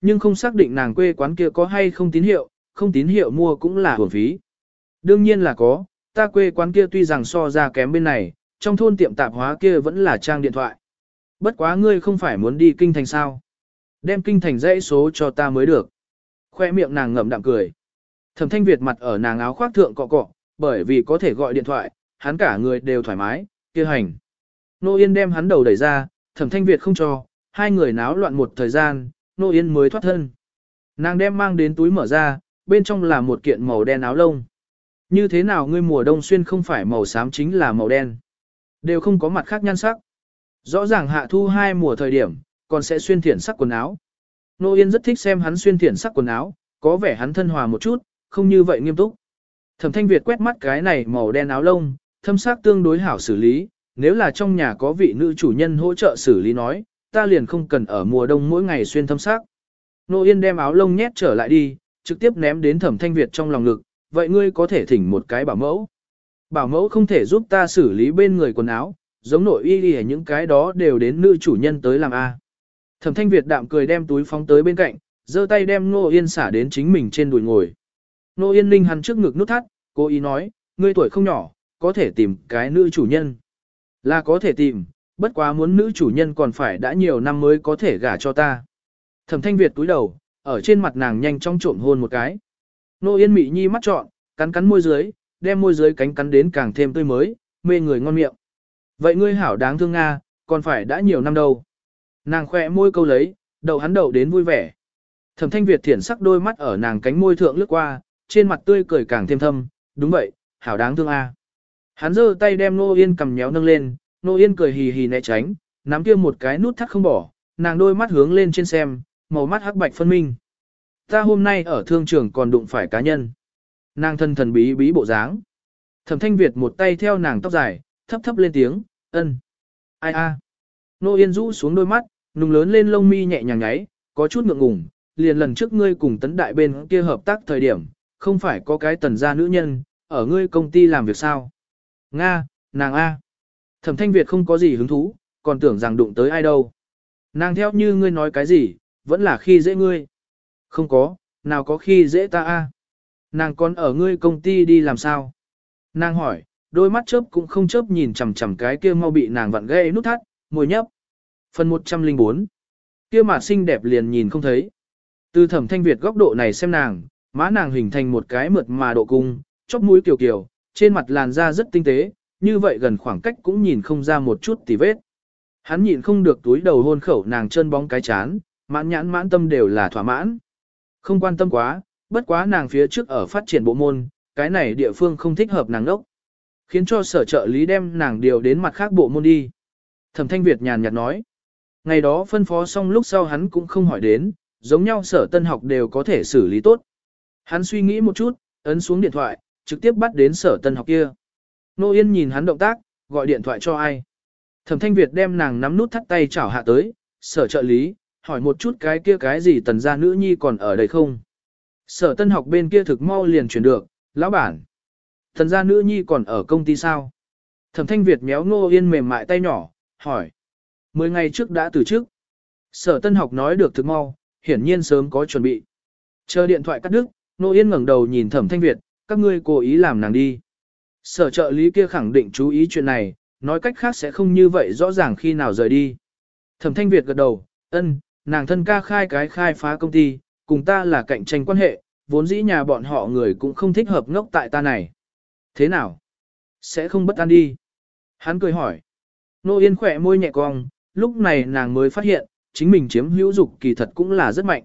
Nhưng không xác định nàng quê quán kia có hay không tín hiệu, không tín hiệu mua cũng là hưởng phí. Đương nhiên là có, ta quê quán kia tuy rằng so ra kém bên này, trong thôn tiệm tạp hóa kia vẫn là trang điện thoại. Bất quá ngươi không phải muốn đi kinh thành sao. Đem kinh thành dãy số cho ta mới được. Khoe miệng nàng ngậm đạm cười. Thẩm thanh Việt mặt ở nàng áo khoác thượng cọ cọ, bởi vì có thể gọi điện thoại, hắn cả người đều thoải mái, kia hành. Nô Yên đem hắn đầu đẩy ra, thẩm thanh Việt không cho, hai người náo loạn một thời gian, Nô Yên mới thoát thân. Nàng đem mang đến túi mở ra, bên trong là một kiện màu đen áo lông. Như thế nào ngươi mùa đông xuyên không phải màu xám chính là màu đen. Đều không có mặt khác nhan sắc. Rõ ràng hạ thu hai mùa thời điểm, còn sẽ xuyên thiển sắc quần áo. Nô Yên rất thích xem hắn xuyên thiển sắc quần áo, có vẻ hắn thân hòa một chút, không như vậy nghiêm túc. Thẩm Thanh Việt quét mắt cái này màu đen áo lông, thâm sắc tương đối hảo xử lý, nếu là trong nhà có vị nữ chủ nhân hỗ trợ xử lý nói, ta liền không cần ở mùa đông mỗi ngày xuyên thâm sắc. Nô Yên đem áo lông nhét trở lại đi, trực tiếp ném đến Thẩm Thanh Việt trong lòng ngực, vậy ngươi có thể thỉnh một cái bảo mẫu. Bảo mẫu không thể giúp ta xử lý bên người quần áo, giống nội y y những cái đó đều đến nữ chủ nhân tới làm A. Thẩm thanh Việt đạm cười đem túi phóng tới bên cạnh, giơ tay đem Nô Yên xả đến chính mình trên đùi ngồi. Nô Yên ninh hắn trước ngực nút thắt, cô ý nói, ngươi tuổi không nhỏ, có thể tìm cái nữ chủ nhân. Là có thể tìm, bất quá muốn nữ chủ nhân còn phải đã nhiều năm mới có thể gả cho ta. Thẩm thanh Việt túi đầu, ở trên mặt nàng nhanh chóng trộm hôn một cái. Nô Yên mị nhi mắt trọn, cắn cắn môi dưới, đem môi dưới cánh cắn đến càng thêm tươi mới, mê người ngon miệng. Vậy ngươi hảo đáng thương Nga, còn phải đã nhiều năm đâu. Nàng khỏe môi câu lấy, đầu hắn đầu đến vui vẻ. Thẩm thanh Việt thiển sắc đôi mắt ở nàng cánh môi thượng lướt qua, trên mặt tươi cười càng thêm thâm, đúng vậy, hảo đáng thương a. Hắn giơ tay đem Nô Yên cầm nhéo nâng lên, Nô Yên cười hì hì né tránh, nắm kia một cái nút thắt không bỏ, nàng đôi mắt hướng lên trên xem, màu mắt hắc bạch phân minh. Ta hôm nay ở thương trường còn đụng phải cá nhân. Nàng thân thần bí bí bộ dáng. Thẩm thanh Việt một tay theo nàng tóc dài, thấp thấp lên tiếng, ân. Ai a? Nô Yên rũ xuống đôi mắt, nùng lớn lên lông mi nhẹ nhàng nháy, có chút ngượng ngùng, liền lần trước ngươi cùng tấn đại bên kia hợp tác thời điểm, không phải có cái tần gia nữ nhân, ở ngươi công ty làm việc sao? Nga, nàng A. Thẩm thanh Việt không có gì hứng thú, còn tưởng rằng đụng tới ai đâu. Nàng theo như ngươi nói cái gì, vẫn là khi dễ ngươi. Không có, nào có khi dễ ta A. Nàng còn ở ngươi công ty đi làm sao? Nàng hỏi, đôi mắt chớp cũng không chớp nhìn chằm chằm cái kia mau bị nàng vặn gây nút thắt, môi nhấp. Phần 104. Kia mà xinh đẹp liền nhìn không thấy. Từ thẩm thanh Việt góc độ này xem nàng, má nàng hình thành một cái mượt mà độ cung, chóp mũi kiều kiều, trên mặt làn da rất tinh tế, như vậy gần khoảng cách cũng nhìn không ra một chút tì vết. Hắn nhịn không được túi đầu hôn khẩu nàng chân bóng cái chán, mãn nhãn mãn tâm đều là thỏa mãn. Không quan tâm quá, bất quá nàng phía trước ở phát triển bộ môn, cái này địa phương không thích hợp nàng đốc. Khiến cho sở trợ lý đem nàng điều đến mặt khác bộ môn đi. Thẩm thanh Việt nhàn nhạt nói. Ngày đó phân phó xong lúc sau hắn cũng không hỏi đến, giống nhau sở tân học đều có thể xử lý tốt. Hắn suy nghĩ một chút, ấn xuống điện thoại, trực tiếp bắt đến sở tân học kia. Nô Yên nhìn hắn động tác, gọi điện thoại cho ai. Thẩm thanh Việt đem nàng nắm nút thắt tay chảo hạ tới, sở trợ lý, hỏi một chút cái kia cái gì tần gia nữ nhi còn ở đây không. Sở tân học bên kia thực mau liền chuyển được, lão bản. Tần gia nữ nhi còn ở công ty sao? Thẩm thanh Việt méo Nô Yên mềm mại tay nhỏ, hỏi. Mười ngày trước đã từ trước. Sở tân học nói được thực mau, hiển nhiên sớm có chuẩn bị. Chờ điện thoại cắt đứt, Nô Yên ngẩng đầu nhìn Thẩm Thanh Việt, các ngươi cố ý làm nàng đi. Sở trợ lý kia khẳng định chú ý chuyện này, nói cách khác sẽ không như vậy rõ ràng khi nào rời đi. Thẩm Thanh Việt gật đầu, ân, nàng thân ca khai cái khai phá công ty, cùng ta là cạnh tranh quan hệ, vốn dĩ nhà bọn họ người cũng không thích hợp ngốc tại ta này. Thế nào? Sẽ không bất an đi. Hắn cười hỏi. Nô Yên khỏe môi nhẹ cong, lúc này nàng mới phát hiện, chính mình chiếm hữu dục kỳ thật cũng là rất mạnh.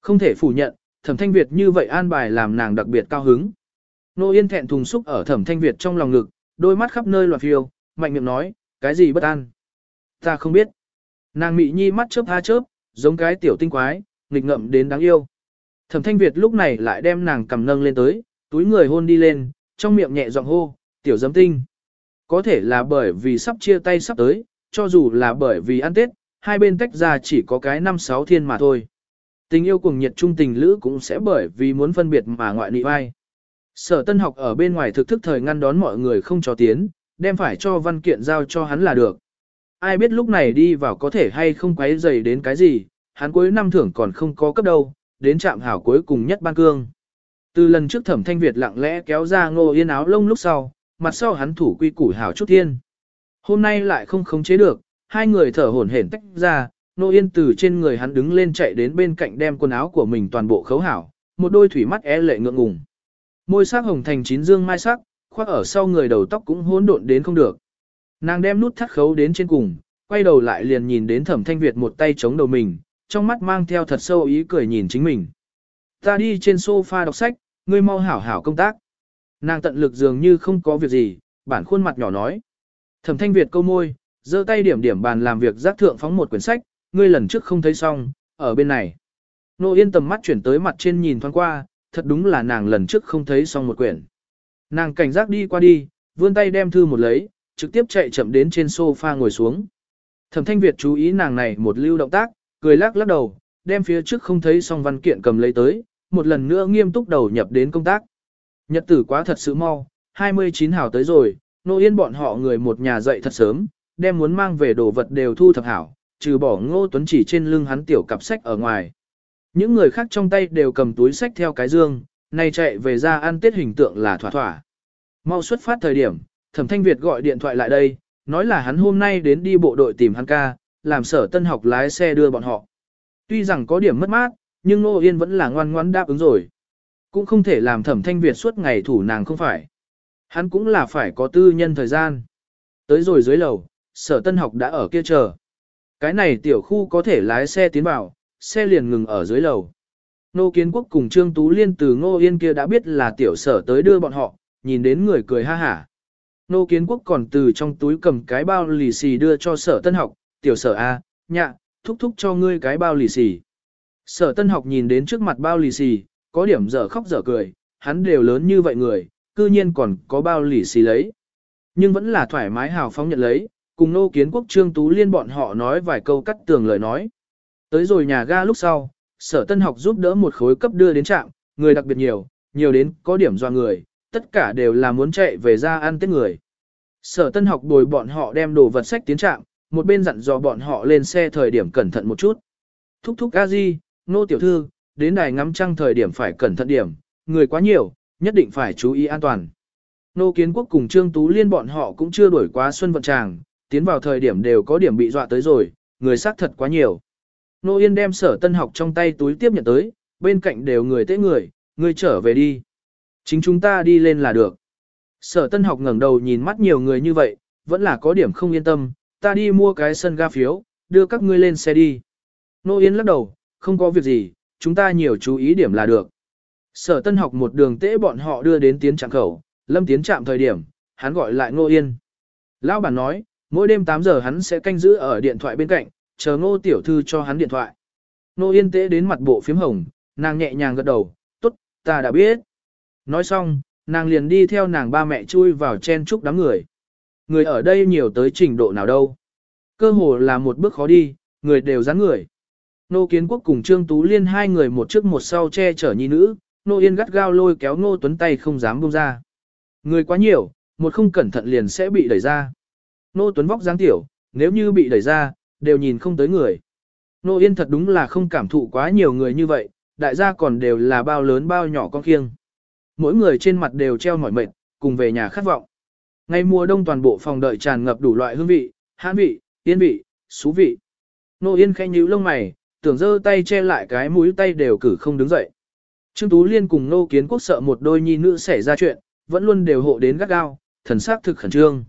Không thể phủ nhận, thẩm thanh Việt như vậy an bài làm nàng đặc biệt cao hứng. Nô Yên thẹn thùng xúc ở thẩm thanh Việt trong lòng ngực, đôi mắt khắp nơi loạt phiêu, mạnh miệng nói, cái gì bất an? Ta không biết. Nàng mị nhi mắt chớp ha chớp, giống cái tiểu tinh quái, nghịch ngậm đến đáng yêu. Thẩm thanh Việt lúc này lại đem nàng cầm nâng lên tới, túi người hôn đi lên, trong miệng nhẹ giọng hô, tiểu giấm tinh. Có thể là bởi vì sắp chia tay sắp tới, cho dù là bởi vì ăn Tết, hai bên tách ra chỉ có cái năm sáu thiên mà thôi. Tình yêu cùng nhiệt trung tình lữ cũng sẽ bởi vì muốn phân biệt mà ngoại nị vai. Sở tân học ở bên ngoài thực thức thời ngăn đón mọi người không cho tiến, đem phải cho văn kiện giao cho hắn là được. Ai biết lúc này đi vào có thể hay không quấy dày đến cái gì, hắn cuối năm thưởng còn không có cấp đâu, đến trạm hảo cuối cùng nhất ban cương. Từ lần trước thẩm thanh Việt lặng lẽ kéo ra ngô yên áo lông lúc sau, mặt sau hắn thủ quy củ hảo chút thiên. Hôm nay lại không khống chế được, hai người thở hổn hển tách ra, ngô yên từ trên người hắn đứng lên chạy đến bên cạnh đem quần áo của mình toàn bộ khấu hảo, một đôi thủy mắt é lệ ngượng ngùng. Môi sắc hồng thành chín dương mai sắc, khoác ở sau người đầu tóc cũng hỗn độn đến không được. Nàng đem nút thắt khấu đến trên cùng, quay đầu lại liền nhìn đến thẩm thanh Việt một tay chống đầu mình, trong mắt mang theo thật sâu ý cười nhìn chính mình. Ta đi trên sofa đọc sách, ngươi mau hảo hảo công tác. Nàng tận lực dường như không có việc gì, bản khuôn mặt nhỏ nói. Thẩm thanh Việt câu môi, giơ tay điểm điểm bàn làm việc giác thượng phóng một quyển sách, ngươi lần trước không thấy xong, ở bên này. Nô yên tầm mắt chuyển tới mặt trên nhìn thoáng qua, thật đúng là nàng lần trước không thấy xong một quyển. Nàng cảnh giác đi qua đi, vươn tay đem thư một lấy, trực tiếp chạy chậm đến trên sofa ngồi xuống. Thẩm Thanh Việt chú ý nàng này một lưu động tác, cười lắc lắc đầu, đem phía trước không thấy xong văn kiện cầm lấy tới, một lần nữa nghiêm túc đầu nhập đến công tác. Nhật tử quá thật sự mau, 29 hảo tới rồi, nô yên bọn họ người một nhà dậy thật sớm, đem muốn mang về đồ vật đều thu thập hảo, trừ bỏ ngô tuấn chỉ trên lưng hắn tiểu cặp sách ở ngoài. Những người khác trong tay đều cầm túi sách theo cái dương, nay chạy về ra ăn tết hình tượng là thỏa thỏa. Mau xuất phát thời điểm, thẩm thanh Việt gọi điện thoại lại đây, nói là hắn hôm nay đến đi bộ đội tìm hắn ca, làm sở tân học lái xe đưa bọn họ. Tuy rằng có điểm mất mát, nhưng Nô Yên vẫn là ngoan ngoan đáp ứng rồi. Cũng không thể làm thẩm thanh Việt suốt ngày thủ nàng không phải. Hắn cũng là phải có tư nhân thời gian. Tới rồi dưới lầu, sở tân học đã ở kia chờ. Cái này tiểu khu có thể lái xe tiến vào, xe liền ngừng ở dưới lầu. Nô Kiến Quốc cùng Trương Tú Liên từ Ngô Yên kia đã biết là tiểu sở tới đưa bọn họ, nhìn đến người cười ha hả. Nô Kiến Quốc còn từ trong túi cầm cái bao lì xì đưa cho sở tân học, tiểu sở A, nhạ, thúc thúc cho ngươi cái bao lì xì. Sở tân học nhìn đến trước mặt bao lì xì, có điểm dở khóc dở cười, hắn đều lớn như vậy người, cư nhiên còn có bao lì xì lấy. Nhưng vẫn là thoải mái hào phóng nhận lấy, cùng nô kiến quốc trương tú liên bọn họ nói vài câu cắt tường lời nói. Tới rồi nhà ga lúc sau, sở tân học giúp đỡ một khối cấp đưa đến trạm, người đặc biệt nhiều, nhiều đến có điểm do người, tất cả đều là muốn chạy về ra ăn tết người. Sở tân học bồi bọn họ đem đồ vật sách tiến trạm, một bên dặn dò bọn họ lên xe thời điểm cẩn thận một chút. Thúc thúc a di, nô tiểu thư, đến đài ngắm trăng thời điểm phải cẩn thận điểm, người quá nhiều, nhất định phải chú ý an toàn. Nô kiến quốc cùng Trương Tú Liên bọn họ cũng chưa đuổi quá xuân vận tràng, tiến vào thời điểm đều có điểm bị dọa tới rồi, người xác thật quá nhiều. Nô Yên đem sở tân học trong tay túi tiếp nhận tới, bên cạnh đều người tế người, người trở về đi. Chính chúng ta đi lên là được. Sở tân học ngẩng đầu nhìn mắt nhiều người như vậy, vẫn là có điểm không yên tâm, ta đi mua cái sân ga phiếu, đưa các ngươi lên xe đi. Nô Yên lắc đầu, không có việc gì, chúng ta nhiều chú ý điểm là được. Sở tân học một đường tễ bọn họ đưa đến tiến trạm khẩu, lâm tiến trạm thời điểm, hắn gọi lại Nô Yên. Lão bản nói, mỗi đêm 8 giờ hắn sẽ canh giữ ở điện thoại bên cạnh, chờ ngô tiểu thư cho hắn điện thoại. Nô Yên tế đến mặt bộ phím hồng, nàng nhẹ nhàng gật đầu, tốt, ta đã biết. Nói xong, nàng liền đi theo nàng ba mẹ chui vào chen chúc đám người. Người ở đây nhiều tới trình độ nào đâu. Cơ hồ là một bước khó đi, người đều dán người. Nô Kiến Quốc cùng Trương Tú Liên hai người một trước một sau che chở nhi nữ, Nô Yên gắt gao lôi kéo Nô Tuấn tay không dám buông ra. Người quá nhiều, một không cẩn thận liền sẽ bị đẩy ra. Nô Tuấn vóc dáng tiểu, nếu như bị đẩy ra, đều nhìn không tới người. Nô Yên thật đúng là không cảm thụ quá nhiều người như vậy, đại gia còn đều là bao lớn bao nhỏ con khiêng. Mỗi người trên mặt đều treo mỏi mệt, cùng về nhà khát vọng. Ngày mùa đông toàn bộ phòng đợi tràn ngập đủ loại hương vị, hãn vị, yên vị, xú vị. Nô Yên khẽ nhíu lông mày, tưởng giơ tay che lại cái mũi tay đều cử không đứng dậy. Trương Tú Liên cùng Nô Kiến Quốc sợ một đôi nhi nữ xảy ra chuyện, vẫn luôn đều hộ đến gắt gao, thần sắc thực khẩn trương.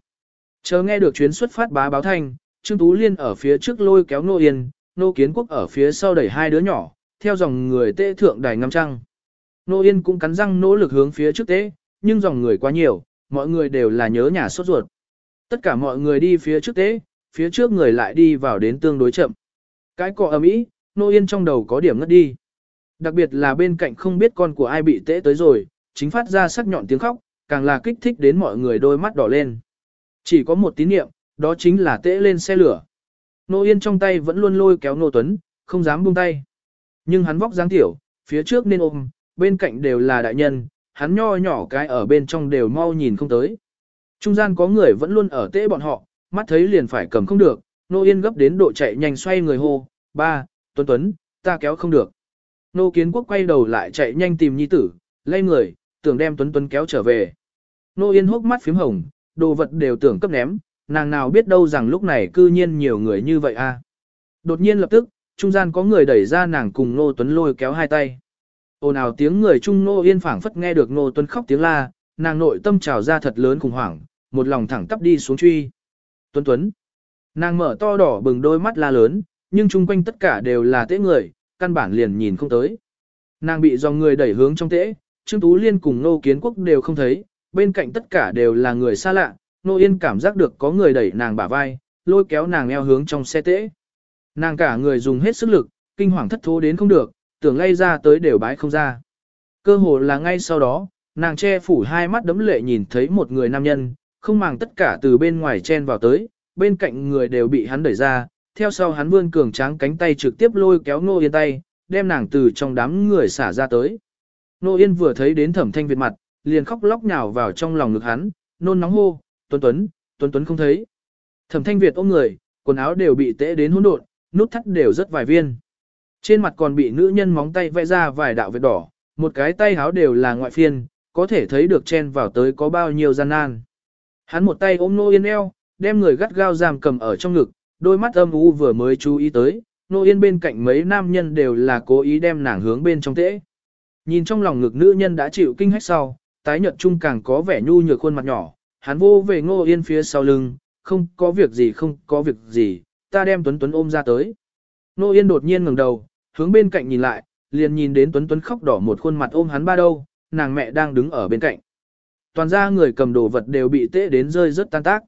Chờ nghe được chuyến xuất phát bá báo thanh, Trương Tú Liên ở phía trước lôi kéo Nô Yên, Nô Kiến Quốc ở phía sau đẩy hai đứa nhỏ, theo dòng người tê thượng đài ngắm trăng. Nô Yên cũng cắn răng nỗ lực hướng phía trước tế, nhưng dòng người quá nhiều, mọi người đều là nhớ nhà sốt ruột. Tất cả mọi người đi phía trước tế, phía trước người lại đi vào đến tương đối chậm. Cái cọ ấm ý, Nô Yên trong đầu có điểm ngất đi. Đặc biệt là bên cạnh không biết con của ai bị tế tới rồi, chính phát ra sắc nhọn tiếng khóc, càng là kích thích đến mọi người đôi mắt đỏ lên. Chỉ có một tín niệm, đó chính là tễ lên xe lửa. Nô Yên trong tay vẫn luôn lôi kéo Nô Tuấn, không dám buông tay. Nhưng hắn vóc dáng tiểu, phía trước nên ôm, bên cạnh đều là đại nhân, hắn nho nhỏ cái ở bên trong đều mau nhìn không tới. Trung gian có người vẫn luôn ở tễ bọn họ, mắt thấy liền phải cầm không được, Nô Yên gấp đến độ chạy nhanh xoay người hô, ba, Tuấn Tuấn, ta kéo không được. Nô Kiến Quốc quay đầu lại chạy nhanh tìm nhi tử, lay người, tưởng đem Tuấn Tuấn kéo trở về. Nô Yên hốc mắt phím hồng, đồ vật đều tưởng cấp ném, nàng nào biết đâu rằng lúc này cư nhiên nhiều người như vậy a. Đột nhiên lập tức, trung gian có người đẩy ra nàng cùng Nô Tuấn lôi kéo hai tay. Ồn ào tiếng người trung Nô Yên phảng phất nghe được Nô Tuấn khóc tiếng la, nàng nội tâm trào ra thật lớn khủng hoảng, một lòng thẳng tắp đi xuống truy. Tuấn Tuấn. Nàng mở to đỏ bừng đôi mắt la lớn, nhưng chung quanh tất cả đều là tế người, căn bản liền nhìn không tới. Nàng bị dòng người đẩy hướng trong tễ, Trương Tú Liên cùng Nô Kiến Quốc đều không thấy, bên cạnh tất cả đều là người xa lạ, Nô Yên cảm giác được có người đẩy nàng bả vai, lôi kéo nàng eo hướng trong xe tễ. Nàng cả người dùng hết sức lực, kinh hoàng thất thố đến không được, tưởng lay ra tới đều bái không ra. Cơ hồ là ngay sau đó, nàng che phủ hai mắt đấm lệ nhìn thấy một người nam nhân, không màng tất cả từ bên ngoài chen vào tới, bên cạnh người đều bị hắn đẩy ra, theo sau hắn vươn cường tráng cánh tay trực tiếp lôi kéo Nô Yên tay, đem nàng từ trong đám người xả ra tới. Nô Yên vừa thấy đến thẩm thanh Việt mặt, liền khóc lóc nhào vào trong lòng ngực hắn, nôn nóng hô, Tuấn Tuấn, Tuấn Tuấn không thấy. Thẩm thanh Việt ôm người, quần áo đều bị tễ đến hỗn độn, nút thắt đều rất vài viên. Trên mặt còn bị nữ nhân móng tay vẽ ra vài đạo vết đỏ, một cái tay áo đều là ngoại phiên, có thể thấy được chen vào tới có bao nhiêu gian nan. Hắn một tay ôm Nô Yên eo, đem người gắt gao giam cầm ở trong ngực, đôi mắt âm u vừa mới chú ý tới, Nô Yên bên cạnh mấy nam nhân đều là cố ý đem nàng hướng bên trong tễ. Nhìn trong lòng ngực nữ nhân đã chịu kinh hách sau, tái nhợt chung càng có vẻ nhu nhược khuôn mặt nhỏ, hắn vô về Ngô Yên phía sau lưng, không có việc gì không có việc gì, ta đem Tuấn Tuấn ôm ra tới. Ngô Yên đột nhiên ngẩng đầu, hướng bên cạnh nhìn lại, liền nhìn đến Tuấn Tuấn khóc đỏ một khuôn mặt ôm hắn ba đâu, nàng mẹ đang đứng ở bên cạnh. Toàn ra người cầm đồ vật đều bị tễ đến rơi rất tan tác.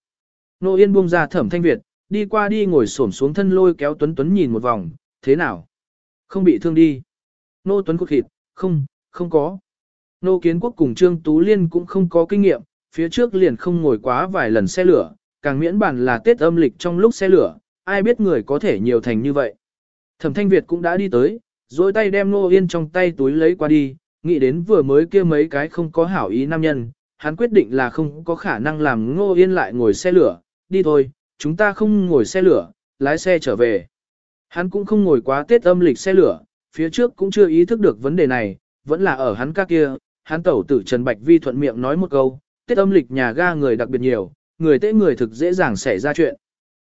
Ngô Yên buông ra thẩm thanh Việt, đi qua đi ngồi xổm xuống thân lôi kéo Tuấn Tuấn nhìn một vòng, thế nào? Không bị thương đi. Nô Tuấn cốt thịt, không, không có. Nô Kiến Quốc cùng Trương Tú Liên cũng không có kinh nghiệm, phía trước liền không ngồi quá vài lần xe lửa, càng miễn bản là Tết âm lịch trong lúc xe lửa, ai biết người có thể nhiều thành như vậy. Thẩm Thanh Việt cũng đã đi tới, rồi tay đem Nô Yên trong tay túi lấy qua đi, nghĩ đến vừa mới kia mấy cái không có hảo ý nam nhân, hắn quyết định là không có khả năng làm Ngô Yên lại ngồi xe lửa, đi thôi, chúng ta không ngồi xe lửa, lái xe trở về. Hắn cũng không ngồi quá Tết âm lịch xe lửa, phía trước cũng chưa ý thức được vấn đề này, vẫn là ở hắn ca kia, hắn tẩu tử Trần Bạch Vi thuận miệng nói một câu, Tết âm lịch nhà ga người đặc biệt nhiều, người tế người thực dễ dàng xảy ra chuyện.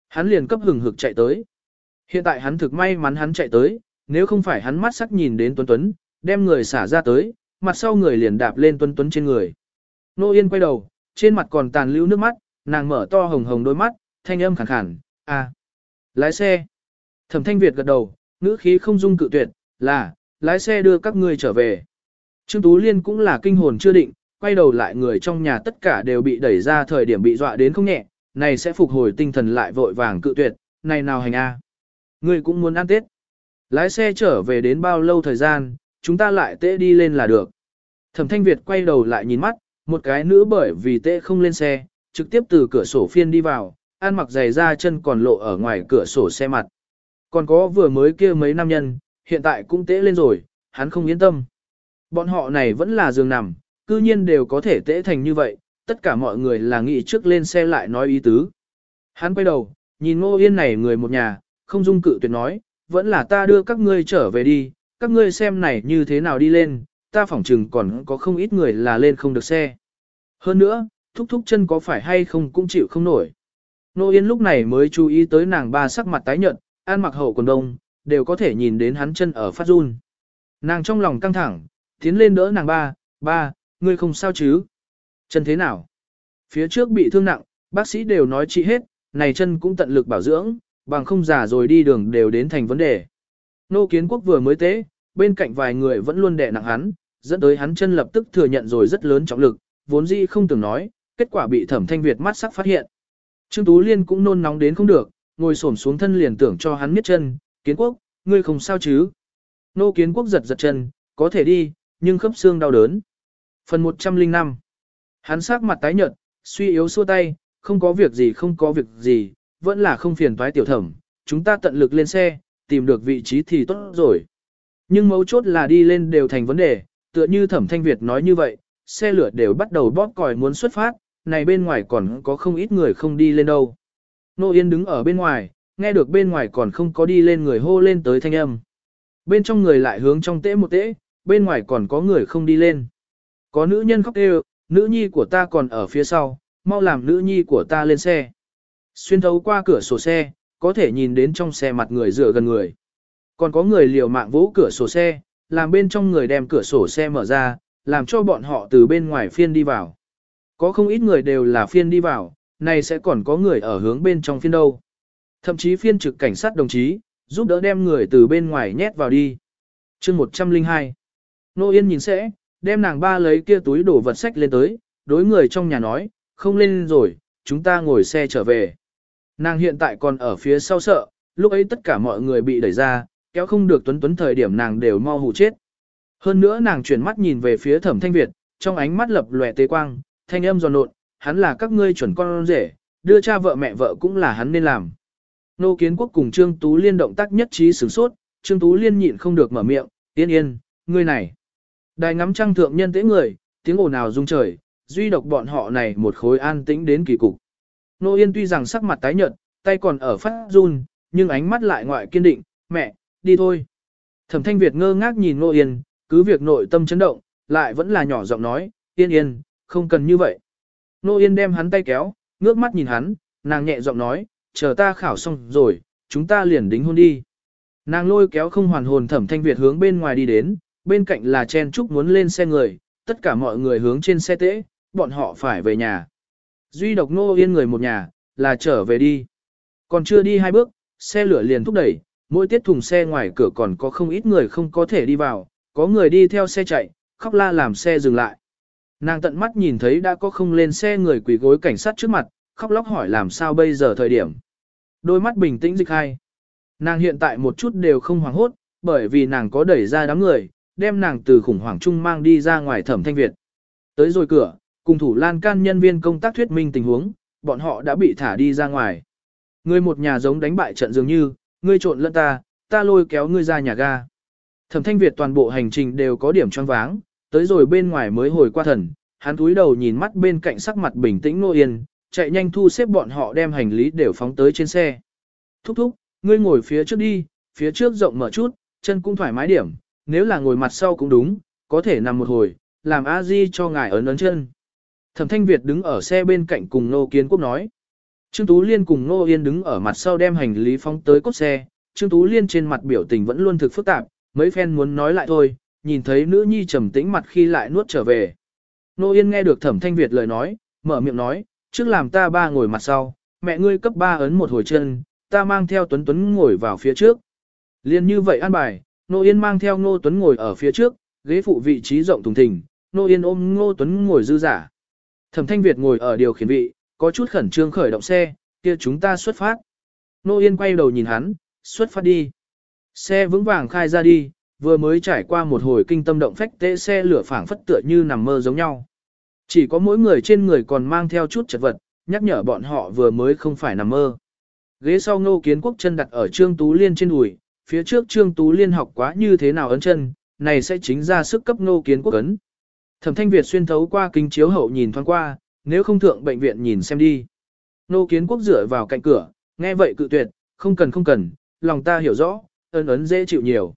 Hắn liền cấp hừng hực chạy tới. Hiện tại hắn thực may mắn hắn chạy tới, nếu không phải hắn mắt sắc nhìn đến Tuấn Tuấn, đem người xả ra tới, mặt sau người liền đạp lên Tuấn Tuấn trên người. Nô Yên quay đầu, trên mặt còn tàn lưu nước mắt, nàng mở to hồng hồng đôi mắt, thanh âm khàn khàn, à, lái xe. Thẩm thanh Việt gật đầu, ngữ khí không dung cự tuyệt, là, lái xe đưa các ngươi trở về. Trương Tú Liên cũng là kinh hồn chưa định, quay đầu lại người trong nhà tất cả đều bị đẩy ra thời điểm bị dọa đến không nhẹ, này sẽ phục hồi tinh thần lại vội vàng cự tuyệt, này nào hành a Ngươi cũng muốn ăn Tết. Lái xe trở về đến bao lâu thời gian, chúng ta lại tễ đi lên là được. Thẩm Thanh Việt quay đầu lại nhìn mắt, một cái nữ bởi vì tễ không lên xe, trực tiếp từ cửa sổ phiên đi vào, ăn mặc giày ra chân còn lộ ở ngoài cửa sổ xe mặt. Còn có vừa mới kia mấy nam nhân, hiện tại cũng tễ lên rồi, hắn không yên tâm. Bọn họ này vẫn là giường nằm, cư nhiên đều có thể tễ thành như vậy, tất cả mọi người là nghĩ trước lên xe lại nói ý tứ. Hắn quay đầu, nhìn ngô yên này người một nhà, không dung cự tuyệt nói, vẫn là ta đưa các ngươi trở về đi, các ngươi xem này như thế nào đi lên, ta phỏng chừng còn có không ít người là lên không được xe. Hơn nữa, thúc thúc chân có phải hay không cũng chịu không nổi. Nô Yên lúc này mới chú ý tới nàng ba sắc mặt tái nhợt, ăn mặc hậu quần đông, đều có thể nhìn đến hắn chân ở phát run. Nàng trong lòng căng thẳng, tiến lên đỡ nàng ba, ba, ngươi không sao chứ? Chân thế nào? Phía trước bị thương nặng, bác sĩ đều nói trị hết, này chân cũng tận lực bảo dưỡng, bằng không giả rồi đi đường đều đến thành vấn đề. Nô kiến quốc vừa mới tế, bên cạnh vài người vẫn luôn đè nặng hắn, dẫn tới hắn chân lập tức thừa nhận rồi rất lớn trọng lực, vốn dĩ không từng nói, kết quả bị thẩm thanh Việt mắt sắc phát hiện. Trương Tú Liên cũng nôn nóng đến không được, ngồi xổm xuống thân liền tưởng cho hắn miết chân, kiến quốc, ngươi không sao chứ. Nô kiến quốc giật giật chân, có thể đi, nhưng khớp xương đau đớn. Phần 105 Hắn sắc mặt tái nhợt, suy yếu xua tay, không có việc gì không có việc gì, vẫn là không phiền toái tiểu thẩm, chúng ta tận lực lên xe, tìm được vị trí thì tốt rồi. Nhưng mấu chốt là đi lên đều thành vấn đề, tựa như thẩm thanh Việt nói như vậy, xe lửa đều bắt đầu bóp còi muốn xuất phát, này bên ngoài còn có không ít người không đi lên đâu. Nô Yên đứng ở bên ngoài, nghe được bên ngoài còn không có đi lên người hô lên tới thanh âm. Bên trong người lại hướng trong tễ một tễ, bên ngoài còn có người không đi lên. Có nữ nhân khóc kêu, nữ nhi của ta còn ở phía sau, mau làm nữ nhi của ta lên xe. Xuyên thấu qua cửa sổ xe, có thể nhìn đến trong xe mặt người dựa gần người. Còn có người liều mạng vỗ cửa sổ xe, làm bên trong người đem cửa sổ xe mở ra, làm cho bọn họ từ bên ngoài phiên đi vào. Có không ít người đều là phiên đi vào, này sẽ còn có người ở hướng bên trong phiên đâu. Thậm chí phiên trực cảnh sát đồng chí, giúp đỡ đem người từ bên ngoài nhét vào đi. chương 102 Nô Yên nhìn sẽ, đem nàng ba lấy kia túi đổ vật sách lên tới, đối người trong nhà nói, không lên rồi, chúng ta ngồi xe trở về. Nàng hiện tại còn ở phía sau sợ, lúc ấy tất cả mọi người bị đẩy ra, kéo không được tuấn tuấn thời điểm nàng đều mau hù chết. Hơn nữa nàng chuyển mắt nhìn về phía thẩm thanh Việt, trong ánh mắt lập lòe tế quang, thanh âm giòn nộn, hắn là các ngươi chuẩn con rể, đưa cha vợ mẹ vợ cũng là hắn nên làm. Nô Kiến Quốc cùng Trương Tú Liên động tác nhất trí sửng sốt, Trương Tú Liên nhịn không được mở miệng, yên yên, ngươi này. Đài ngắm trăng thượng nhân tế người, tiếng ồn ào rung trời, duy độc bọn họ này một khối an tĩnh đến kỳ cục. Nô Yên tuy rằng sắc mặt tái nhợt, tay còn ở phát run, nhưng ánh mắt lại ngoại kiên định, mẹ, đi thôi. Thẩm Thanh Việt ngơ ngác nhìn Nô Yên, cứ việc nội tâm chấn động, lại vẫn là nhỏ giọng nói, yên yên, không cần như vậy. Nô Yên đem hắn tay kéo, ngước mắt nhìn hắn, nàng nhẹ giọng nói, chờ ta khảo xong rồi, chúng ta liền đính hôn đi. Nàng lôi kéo không hoàn hồn thẩm thanh Việt hướng bên ngoài đi đến, bên cạnh là chen trúc muốn lên xe người, tất cả mọi người hướng trên xe tễ, bọn họ phải về nhà. Duy độc nô yên người một nhà, là trở về đi. Còn chưa đi hai bước, xe lửa liền thúc đẩy, mỗi tiết thùng xe ngoài cửa còn có không ít người không có thể đi vào, có người đi theo xe chạy, khóc la làm xe dừng lại. Nàng tận mắt nhìn thấy đã có không lên xe người quỷ gối cảnh sát trước mặt, khóc lóc hỏi làm sao bây giờ thời điểm. Đôi mắt bình tĩnh dịch hai. Nàng hiện tại một chút đều không hoảng hốt, bởi vì nàng có đẩy ra đám người, đem nàng từ khủng hoảng chung mang đi ra ngoài thẩm thanh Việt. Tới rồi cửa, cùng thủ lan can nhân viên công tác thuyết minh tình huống, bọn họ đã bị thả đi ra ngoài. ngươi một nhà giống đánh bại trận dường như, ngươi trộn lẫn ta, ta lôi kéo ngươi ra nhà ga. Thẩm thanh Việt toàn bộ hành trình đều có điểm choáng váng, tới rồi bên ngoài mới hồi qua thần, hắn túi đầu nhìn mắt bên cạnh sắc mặt bình tĩnh nô yên, chạy nhanh thu xếp bọn họ đem hành lý đều phóng tới trên xe. Thúc thúc, ngươi ngồi phía trước đi, phía trước rộng mở chút, chân cũng thoải mái điểm, nếu là ngồi mặt sau cũng đúng, có thể nằm một hồi, làm a di cho ngài ấn ấn chân. Thẩm Thanh Việt đứng ở xe bên cạnh cùng Nô Kiến Quốc nói. Trương Tú Liên cùng Nô Yên đứng ở mặt sau đem hành lý phóng tới cốt xe, Trương Tú Liên trên mặt biểu tình vẫn luôn thực phức tạp, mấy phen muốn nói lại thôi, nhìn thấy nữ nhi trầm tĩnh mặt khi lại nuốt trở về. Nô Yên nghe được Thẩm Thanh Việt lời nói, mở miệng nói, trước làm ta ba ngồi mặt sau, mẹ ngươi cấp ba ấn một hồi chân, ta mang theo Tuấn Tuấn ngồi vào phía trước. Liên như vậy an bài, Nô Yên mang theo Ngô Tuấn ngồi ở phía trước, ghế phụ vị trí rộng thùng thình, Nô Yên ôm Ngô Tuấn ngồi dư giả. Thẩm Thanh Việt ngồi ở điều khiển vị, có chút khẩn trương khởi động xe, kia chúng ta xuất phát. Nô Yên quay đầu nhìn hắn, xuất phát đi. Xe vững vàng khai ra đi, vừa mới trải qua một hồi kinh tâm động phách tệ xe lửa phảng phất tựa như nằm mơ giống nhau. Chỉ có mỗi người trên người còn mang theo chút chật vật, nhắc nhở bọn họ vừa mới không phải nằm mơ. Ghế sau ngô kiến quốc chân đặt ở Trương Tú Liên trên đùi, phía trước Trương Tú Liên học quá như thế nào ấn chân, này sẽ chính ra sức cấp nô kiến quốc ấn. Thẩm thanh Việt xuyên thấu qua kính chiếu hậu nhìn thoáng qua, nếu không thượng bệnh viện nhìn xem đi. nô kiến quốc dựa vào cạnh cửa, nghe vậy cự tuyệt, không cần không cần, lòng ta hiểu rõ, ấn ấn dễ chịu nhiều.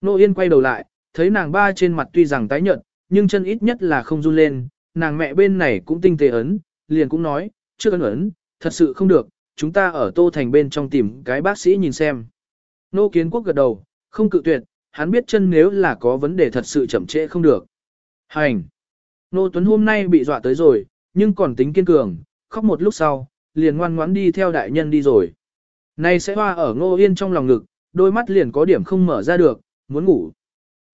Nô Yên quay đầu lại, thấy nàng ba trên mặt tuy rằng tái nhợt, nhưng chân ít nhất là không run lên, nàng mẹ bên này cũng tinh tế ấn, liền cũng nói, chưa ấn ấn, thật sự không được, chúng ta ở Tô Thành bên trong tìm cái bác sĩ nhìn xem. Nô Kiến Quốc gật đầu, không cự tuyệt, hắn biết chân nếu là có vấn đề thật sự chậm trễ không được. Hành! Nô Tuấn hôm nay bị dọa tới rồi, nhưng còn tính kiên cường, khóc một lúc sau, liền ngoan ngoãn đi theo đại nhân đi rồi. Nay sẽ hoa ở Ngô Yên trong lòng ngực, đôi mắt liền có điểm không mở ra được, muốn ngủ.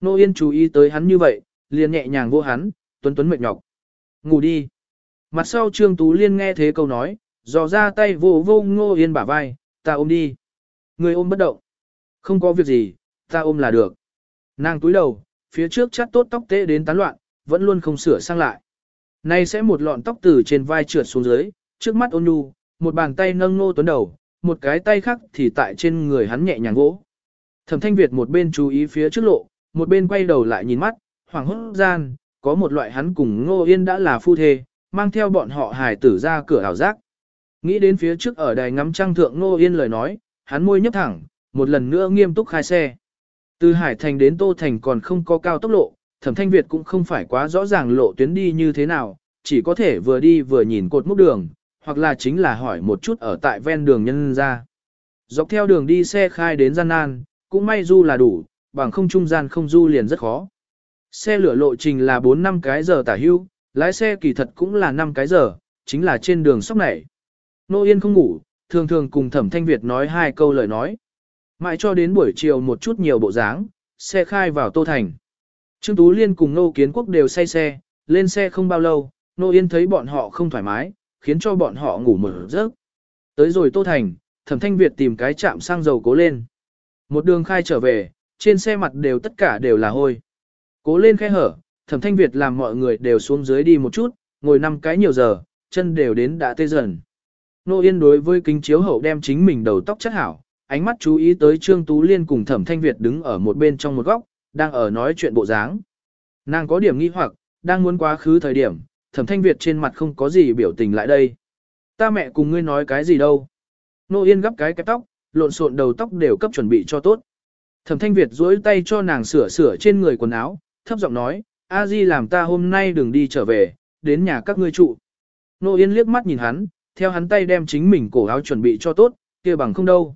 Nô Yên chú ý tới hắn như vậy, liền nhẹ nhàng vô hắn, tuấn tuấn mệt nhọc. Ngủ đi. Mặt sau Trương Tú Liên nghe thế câu nói, dò ra tay vô vô Ngô Yên bả vai, ta ôm đi. Người ôm bất động. Không có việc gì, ta ôm là được. Nàng túi đầu, phía trước chắt tốt tóc tê đến tán loạn, vẫn luôn không sửa sang lại. Nay sẽ một lọn tóc từ trên vai trượt xuống dưới, trước mắt ôn nhu, một bàn tay nâng Ngô Tuấn đầu, một cái tay khác thì tại trên người hắn nhẹ nhàng gỗ. Thẩm Thanh Việt một bên chú ý phía trước lộ, một bên quay đầu lại nhìn mắt, hoàng hốt gian, có một loại hắn cùng Ngô Yên đã là phu thê, mang theo bọn họ hài tử ra cửa ảo giác. Nghĩ đến phía trước ở đài ngắm trăng thượng Ngô Yên lời nói, hắn môi nhấp thẳng, một lần nữa nghiêm túc khai xe. Từ Hải Thành đến Tô Thành còn không có cao tốc lộ, Thẩm Thanh Việt cũng không phải quá rõ ràng lộ tuyến đi như thế nào, chỉ có thể vừa đi vừa nhìn cột mốc đường, hoặc là chính là hỏi một chút ở tại ven đường nhân ra. Dọc theo đường đi xe khai đến gian nan, cũng may du là đủ, bằng không trung gian không du liền rất khó. Xe lửa lộ trình là 4 năm cái giờ tả hưu, lái xe kỳ thật cũng là 5 cái giờ, chính là trên đường sóc này. Nô Yên không ngủ, thường thường cùng Thẩm Thanh Việt nói hai câu lời nói. Mãi cho đến buổi chiều một chút nhiều bộ dáng, xe khai vào Tô Thành. Trương Tú Liên cùng Nô Kiến Quốc đều say xe, lên xe không bao lâu, Nô Yên thấy bọn họ không thoải mái, khiến cho bọn họ ngủ một giấc. Tới rồi Tô Thành, Thẩm Thanh Việt tìm cái chạm xăng dầu cố lên. Một đường khai trở về, trên xe mặt đều tất cả đều là hôi. Cố lên khe hở, Thẩm Thanh Việt làm mọi người đều xuống dưới đi một chút, ngồi năm cái nhiều giờ, chân đều đến đã tê dần. Nô Yên đối với kính chiếu hậu đem chính mình đầu tóc chất hảo, ánh mắt chú ý tới Trương Tú Liên cùng Thẩm Thanh Việt đứng ở một bên trong một góc, đang ở nói chuyện bộ dáng. Nàng có điểm nghi hoặc, đang muốn quá khứ thời điểm, Thẩm Thanh Việt trên mặt không có gì biểu tình lại đây. Ta mẹ cùng ngươi nói cái gì đâu. Nô Yên gấp cái kẹp tóc, lộn xộn đầu tóc đều cấp chuẩn bị cho tốt. Thẩm Thanh Việt duỗi tay cho nàng sửa sửa trên người quần áo, thấp giọng nói, A Di làm ta hôm nay đừng đi trở về, đến nhà các ngươi trụ. Nô Yên liếc mắt nhìn hắn, theo hắn tay đem chính mình cổ áo chuẩn bị cho tốt, kia bằng không đâu.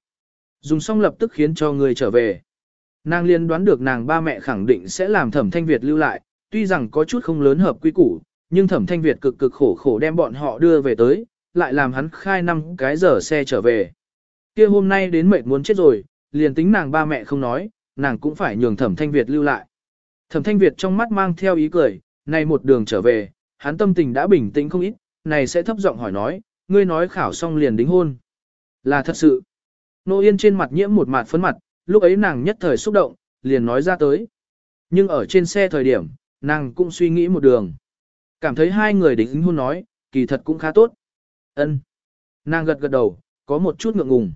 Dùng xong lập tức khiến cho người trở về. Nàng liên đoán được nàng ba mẹ khẳng định sẽ làm thẩm thanh Việt lưu lại, tuy rằng có chút không lớn hợp quy củ, nhưng thẩm thanh Việt cực cực khổ khổ đem bọn họ đưa về tới, lại làm hắn khai năm cái giờ xe trở về. kia hôm nay đến mệt muốn chết rồi, liền tính nàng ba mẹ không nói, nàng cũng phải nhường thẩm thanh Việt lưu lại. Thẩm thanh Việt trong mắt mang theo ý cười, này một đường trở về, hắn tâm tình đã bình tĩnh không ít, này sẽ thấp giọng hỏi nói, ngươi nói khảo xong liền đính hôn. Là thật sự. Nô Yên trên mặt nhiễm một mặt phấn mặt, lúc ấy nàng nhất thời xúc động, liền nói ra tới. Nhưng ở trên xe thời điểm, nàng cũng suy nghĩ một đường. Cảm thấy hai người đính hôn nói, kỳ thật cũng khá tốt. ân Nàng gật gật đầu, có một chút ngượng ngùng.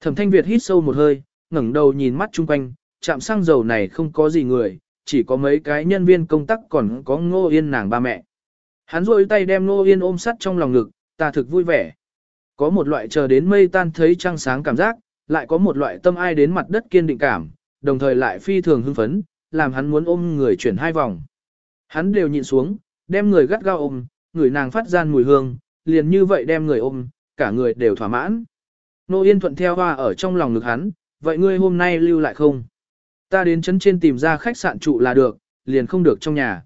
Thẩm thanh Việt hít sâu một hơi, ngẩng đầu nhìn mắt chung quanh, chạm xăng dầu này không có gì người, chỉ có mấy cái nhân viên công tác còn có ngô yên nàng ba mẹ. Hắn rôi tay đem ngô yên ôm sắt trong lòng ngực, ta thực vui vẻ. Có một loại chờ đến mây tan thấy trăng sáng cảm giác, lại có một loại tâm ai đến mặt đất kiên định cảm, đồng thời lại phi thường hưng phấn, làm hắn muốn ôm người chuyển hai vòng. Hắn đều nhịn xuống, đem người gắt gao ôm, người nàng phát gian mùi hương, liền như vậy đem người ôm, cả người đều thỏa mãn. Nô Yên thuận theo hoa ở trong lòng ngực hắn, vậy ngươi hôm nay lưu lại không? Ta đến chấn trên tìm ra khách sạn trụ là được, liền không được trong nhà.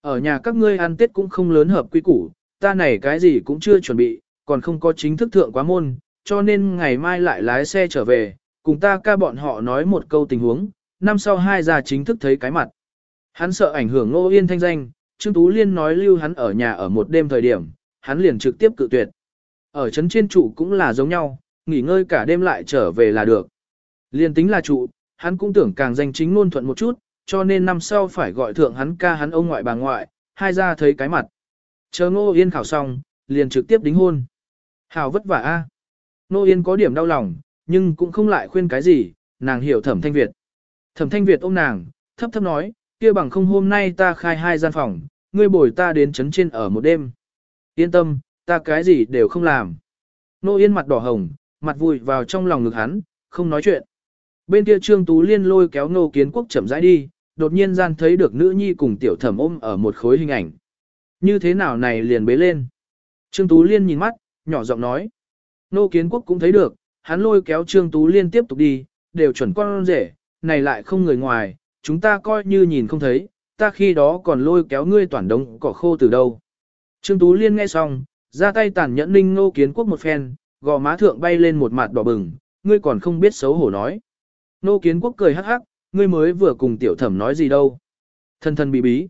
Ở nhà các ngươi ăn tết cũng không lớn hợp quy củ, ta này cái gì cũng chưa chuẩn bị, còn không có chính thức thượng quá môn, cho nên ngày mai lại lái xe trở về, cùng ta ca bọn họ nói một câu tình huống, năm sau hai gia chính thức thấy cái mặt. Hắn sợ ảnh hưởng Ngô Yên thanh danh, Trương Tú Liên nói lưu hắn ở nhà ở một đêm thời điểm, hắn liền trực tiếp cự tuyệt. Ở trấn trên trụ cũng là giống nhau, nghỉ ngơi cả đêm lại trở về là được. Liên tính là trụ, hắn cũng tưởng càng danh chính ngôn thuận một chút, cho nên năm sau phải gọi thượng hắn ca hắn ông ngoại bà ngoại, hai gia thấy cái mặt. Chờ Ngô Yên khảo xong, liền trực tiếp đính hôn. Hào vất vả a. Nô Yên có điểm đau lòng, nhưng cũng không lại khuyên cái gì, nàng hiểu Thẩm Thanh Việt. Thẩm Thanh Việt ôm nàng, thấp thấp nói, kia bằng không hôm nay ta khai hai gian phòng, ngươi bồi ta đến chấn trên ở một đêm. Yên tâm, ta cái gì đều không làm. Nô Yên mặt đỏ hồng, mặt vùi vào trong lòng ngực hắn, không nói chuyện. Bên kia Trương Tú Liên lôi kéo Nô Kiến Quốc chậm rãi đi, đột nhiên gian thấy được nữ nhi cùng tiểu thẩm ôm ở một khối hình ảnh. Như thế nào này liền bế lên. Trương Tú Liên nhìn mắt, nhỏ giọng nói. Nô Kiến Quốc cũng thấy được, hắn lôi kéo Trương Tú Liên tiếp tục đi, đều chuẩn con rể, này lại không người ngoài, chúng ta coi như nhìn không thấy, ta khi đó còn lôi kéo ngươi toàn đống cỏ khô từ đâu. Trương Tú Liên nghe xong, ra tay tàn nhẫn ninh Nô Kiến Quốc một phen, gò má thượng bay lên một mặt đỏ bừng, ngươi còn không biết xấu hổ nói. Nô Kiến Quốc cười hắc hắc, ngươi mới vừa cùng tiểu thẩm nói gì đâu. Thân thân bí bí.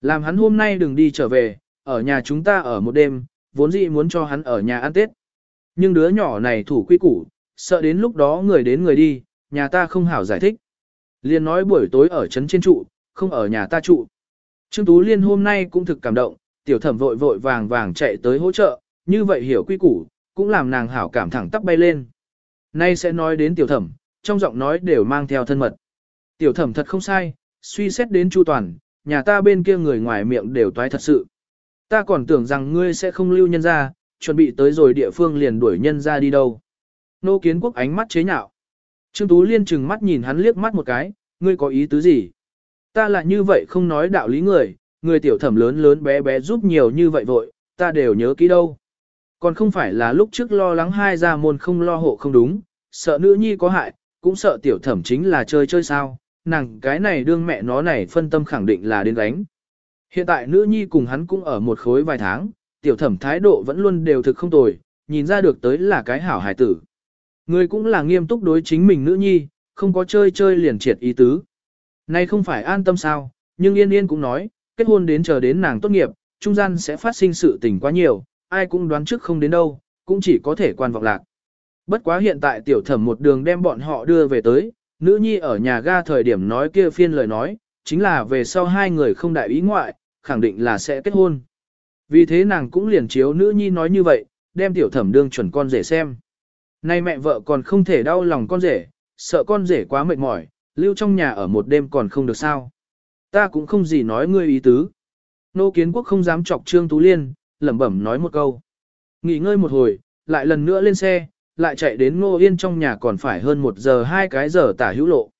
Làm hắn hôm nay đừng đi trở về, ở nhà chúng ta ở một đêm, vốn dĩ muốn cho hắn ở nhà ăn Tết. Nhưng đứa nhỏ này thủ quy củ, sợ đến lúc đó người đến người đi, nhà ta không hảo giải thích. Liên nói buổi tối ở trấn trên trụ, không ở nhà ta trụ. Trương Tú Liên hôm nay cũng thực cảm động, tiểu thẩm vội vội vàng vàng chạy tới hỗ trợ, như vậy hiểu quy củ, cũng làm nàng hảo cảm thẳng tắp bay lên. Nay sẽ nói đến tiểu thẩm, trong giọng nói đều mang theo thân mật. Tiểu thẩm thật không sai, suy xét đến chu toàn, nhà ta bên kia người ngoài miệng đều toái thật sự. Ta còn tưởng rằng ngươi sẽ không lưu nhân ra, chuẩn bị tới rồi địa phương liền đuổi nhân ra đi đâu. Nô kiến quốc ánh mắt chế nhạo. Trương Tú Liên chừng mắt nhìn hắn liếc mắt một cái, ngươi có ý tứ gì? Ta lại như vậy không nói đạo lý người, người tiểu thẩm lớn lớn bé bé giúp nhiều như vậy vội, ta đều nhớ kỹ đâu. Còn không phải là lúc trước lo lắng hai gia môn không lo hộ không đúng, sợ nữ nhi có hại, cũng sợ tiểu thẩm chính là chơi chơi sao, nàng cái này đương mẹ nó này phân tâm khẳng định là đến đánh. Hiện tại nữ nhi cùng hắn cũng ở một khối vài tháng, tiểu thẩm thái độ vẫn luôn đều thực không tồi, nhìn ra được tới là cái hảo hài tử. Người cũng là nghiêm túc đối chính mình nữ nhi, không có chơi chơi liền triệt ý tứ. Nay không phải an tâm sao, nhưng yên yên cũng nói, kết hôn đến chờ đến nàng tốt nghiệp, trung gian sẽ phát sinh sự tình quá nhiều, ai cũng đoán trước không đến đâu, cũng chỉ có thể quan vọng lạc. Bất quá hiện tại tiểu thẩm một đường đem bọn họ đưa về tới, nữ nhi ở nhà ga thời điểm nói kia phiên lời nói, chính là về sau hai người không đại ý ngoại, khẳng định là sẽ kết hôn. Vì thế nàng cũng liền chiếu nữ nhi nói như vậy, đem tiểu thẩm đương chuẩn con rể xem. Nay mẹ vợ còn không thể đau lòng con rể, sợ con rể quá mệt mỏi, lưu trong nhà ở một đêm còn không được sao. Ta cũng không gì nói ngươi ý tứ. Nô kiến quốc không dám chọc Trương Tú Liên, lẩm bẩm nói một câu. Nghỉ ngơi một hồi, lại lần nữa lên xe, lại chạy đến Ngô Yên trong nhà còn phải hơn một giờ hai cái giờ tả hữu lộ.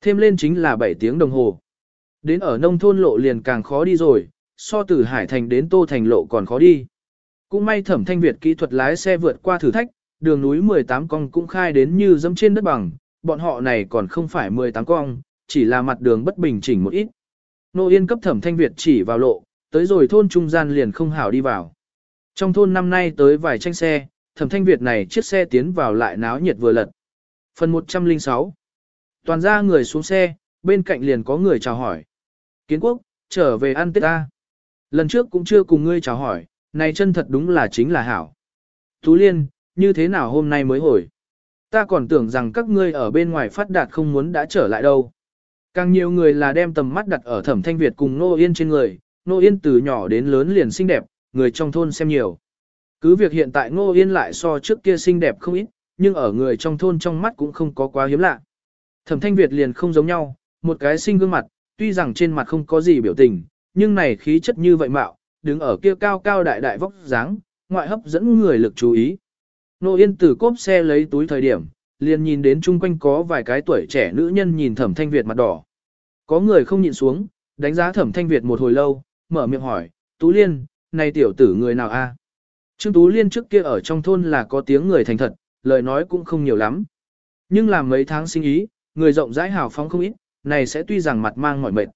Thêm lên chính là 7 tiếng đồng hồ. Đến ở nông thôn lộ liền càng khó đi rồi, so từ Hải Thành đến Tô Thành lộ còn khó đi. Cũng may thẩm thanh Việt kỹ thuật lái xe vượt qua thử thách, đường núi 18 cong cũng khai đến như dẫm trên đất bằng, bọn họ này còn không phải 18 cong, chỉ là mặt đường bất bình chỉnh một ít. Nô Yên cấp thẩm thanh Việt chỉ vào lộ, tới rồi thôn trung gian liền không hảo đi vào. Trong thôn năm nay tới vài tranh xe, thẩm thanh Việt này chiếc xe tiến vào lại náo nhiệt vừa lật. Phần 106 Toàn ra người xuống xe, bên cạnh liền có người chào hỏi. Kiến quốc, trở về ăn tết ta. Lần trước cũng chưa cùng ngươi chào hỏi, này chân thật đúng là chính là hảo. Tú Liên, như thế nào hôm nay mới hồi? Ta còn tưởng rằng các ngươi ở bên ngoài phát đạt không muốn đã trở lại đâu. Càng nhiều người là đem tầm mắt đặt ở thẩm thanh Việt cùng Nô Yên trên người, Nô Yên từ nhỏ đến lớn liền xinh đẹp, người trong thôn xem nhiều. Cứ việc hiện tại Nô Yên lại so trước kia xinh đẹp không ít, nhưng ở người trong thôn trong mắt cũng không có quá hiếm lạ. Thẩm thanh Việt liền không giống nhau, một cái xinh gương mặt, tuy rằng trên mặt không có gì biểu tình, nhưng này khí chất như vậy mạo, đứng ở kia cao cao đại đại vóc dáng, ngoại hấp dẫn người lực chú ý. Nô Yên từ cốp xe lấy túi thời điểm, liền nhìn đến chung quanh có vài cái tuổi trẻ nữ nhân nhìn thẩm thanh Việt mặt đỏ. Có người không nhìn xuống, đánh giá thẩm thanh Việt một hồi lâu, mở miệng hỏi, Tú Liên, này tiểu tử người nào a? Trương Tú Liên trước kia ở trong thôn là có tiếng người thành thật, lời nói cũng không nhiều lắm. Nhưng làm mấy tháng sinh ý, người rộng rãi hào phóng không ít, này sẽ tuy rằng mặt mang mỏi mệt.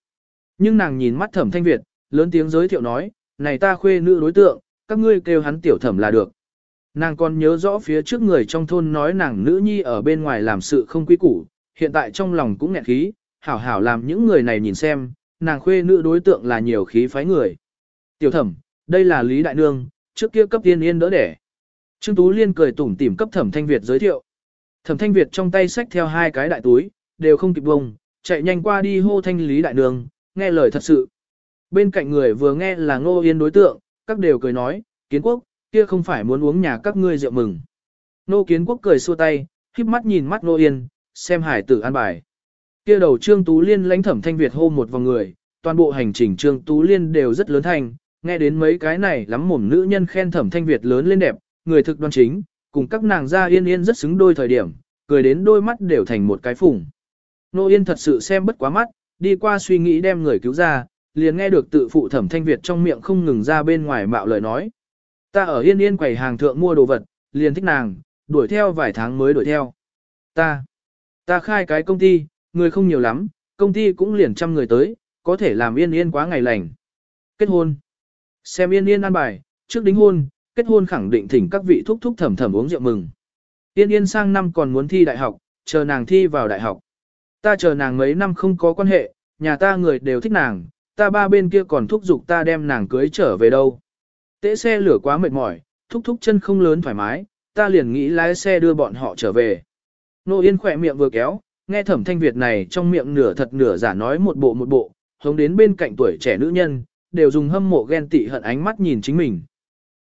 Nhưng nàng nhìn mắt thẩm thanh Việt, lớn tiếng giới thiệu nói, này ta khuê nữ đối tượng, các ngươi kêu hắn tiểu thẩm là được. Nàng còn nhớ rõ phía trước người trong thôn nói nàng nữ nhi ở bên ngoài làm sự không quý củ, hiện tại trong lòng cũng nghẹn khí, hảo hảo làm những người này nhìn xem, nàng khuê nữ đối tượng là nhiều khí phái người. Tiểu thẩm, đây là Lý Đại Nương, trước kia cấp tiên yên đỡ đẻ. Trương Tú Liên cười tủm tỉm cấp thẩm thanh Việt giới thiệu. Thẩm thanh Việt trong tay xách theo hai cái đại túi, đều không kịp bông, chạy nhanh qua đi hô thanh Lý Đại đường nghe lời thật sự. Bên cạnh người vừa nghe là ngô yên đối tượng, các đều cười nói, kiến quốc, kia không phải muốn uống nhà các ngươi rượu mừng. Nô kiến quốc cười xua tay, khiếp mắt nhìn mắt ngô yên, xem hải tử an bài. Kia đầu Trương Tú Liên lãnh thẩm thanh Việt hô một vòng người, toàn bộ hành trình Trương Tú Liên đều rất lớn thành, nghe đến mấy cái này lắm mồm nữ nhân khen thẩm thanh Việt lớn lên đẹp, người thực đoan chính, cùng các nàng ra yên yên rất xứng đôi thời điểm, cười đến đôi mắt đều thành một cái phủng. Nô Yên thật sự xem bất quá mắt, đi qua suy nghĩ đem người cứu ra, liền nghe được tự phụ thẩm thanh Việt trong miệng không ngừng ra bên ngoài mạo lời nói. Ta ở yên yên quầy hàng thượng mua đồ vật, liền thích nàng, đuổi theo vài tháng mới đuổi theo. Ta, ta khai cái công ty, người không nhiều lắm, công ty cũng liền trăm người tới, có thể làm yên yên quá ngày lành. Kết hôn. Xem yên yên ăn bài, trước đính hôn, kết hôn khẳng định thỉnh các vị thúc thúc thẩm thẩm uống rượu mừng. Yên yên sang năm còn muốn thi đại học, chờ nàng thi vào đại học. Ta chờ nàng mấy năm không có quan hệ, nhà ta người đều thích nàng, ta ba bên kia còn thúc giục ta đem nàng cưới trở về đâu. Tễ xe lửa quá mệt mỏi, thúc thúc chân không lớn thoải mái, ta liền nghĩ lái xe đưa bọn họ trở về. Nô Yên khỏe miệng vừa kéo, nghe thẩm thanh Việt này trong miệng nửa thật nửa giả nói một bộ một bộ, hống đến bên cạnh tuổi trẻ nữ nhân, đều dùng hâm mộ ghen tị hận ánh mắt nhìn chính mình.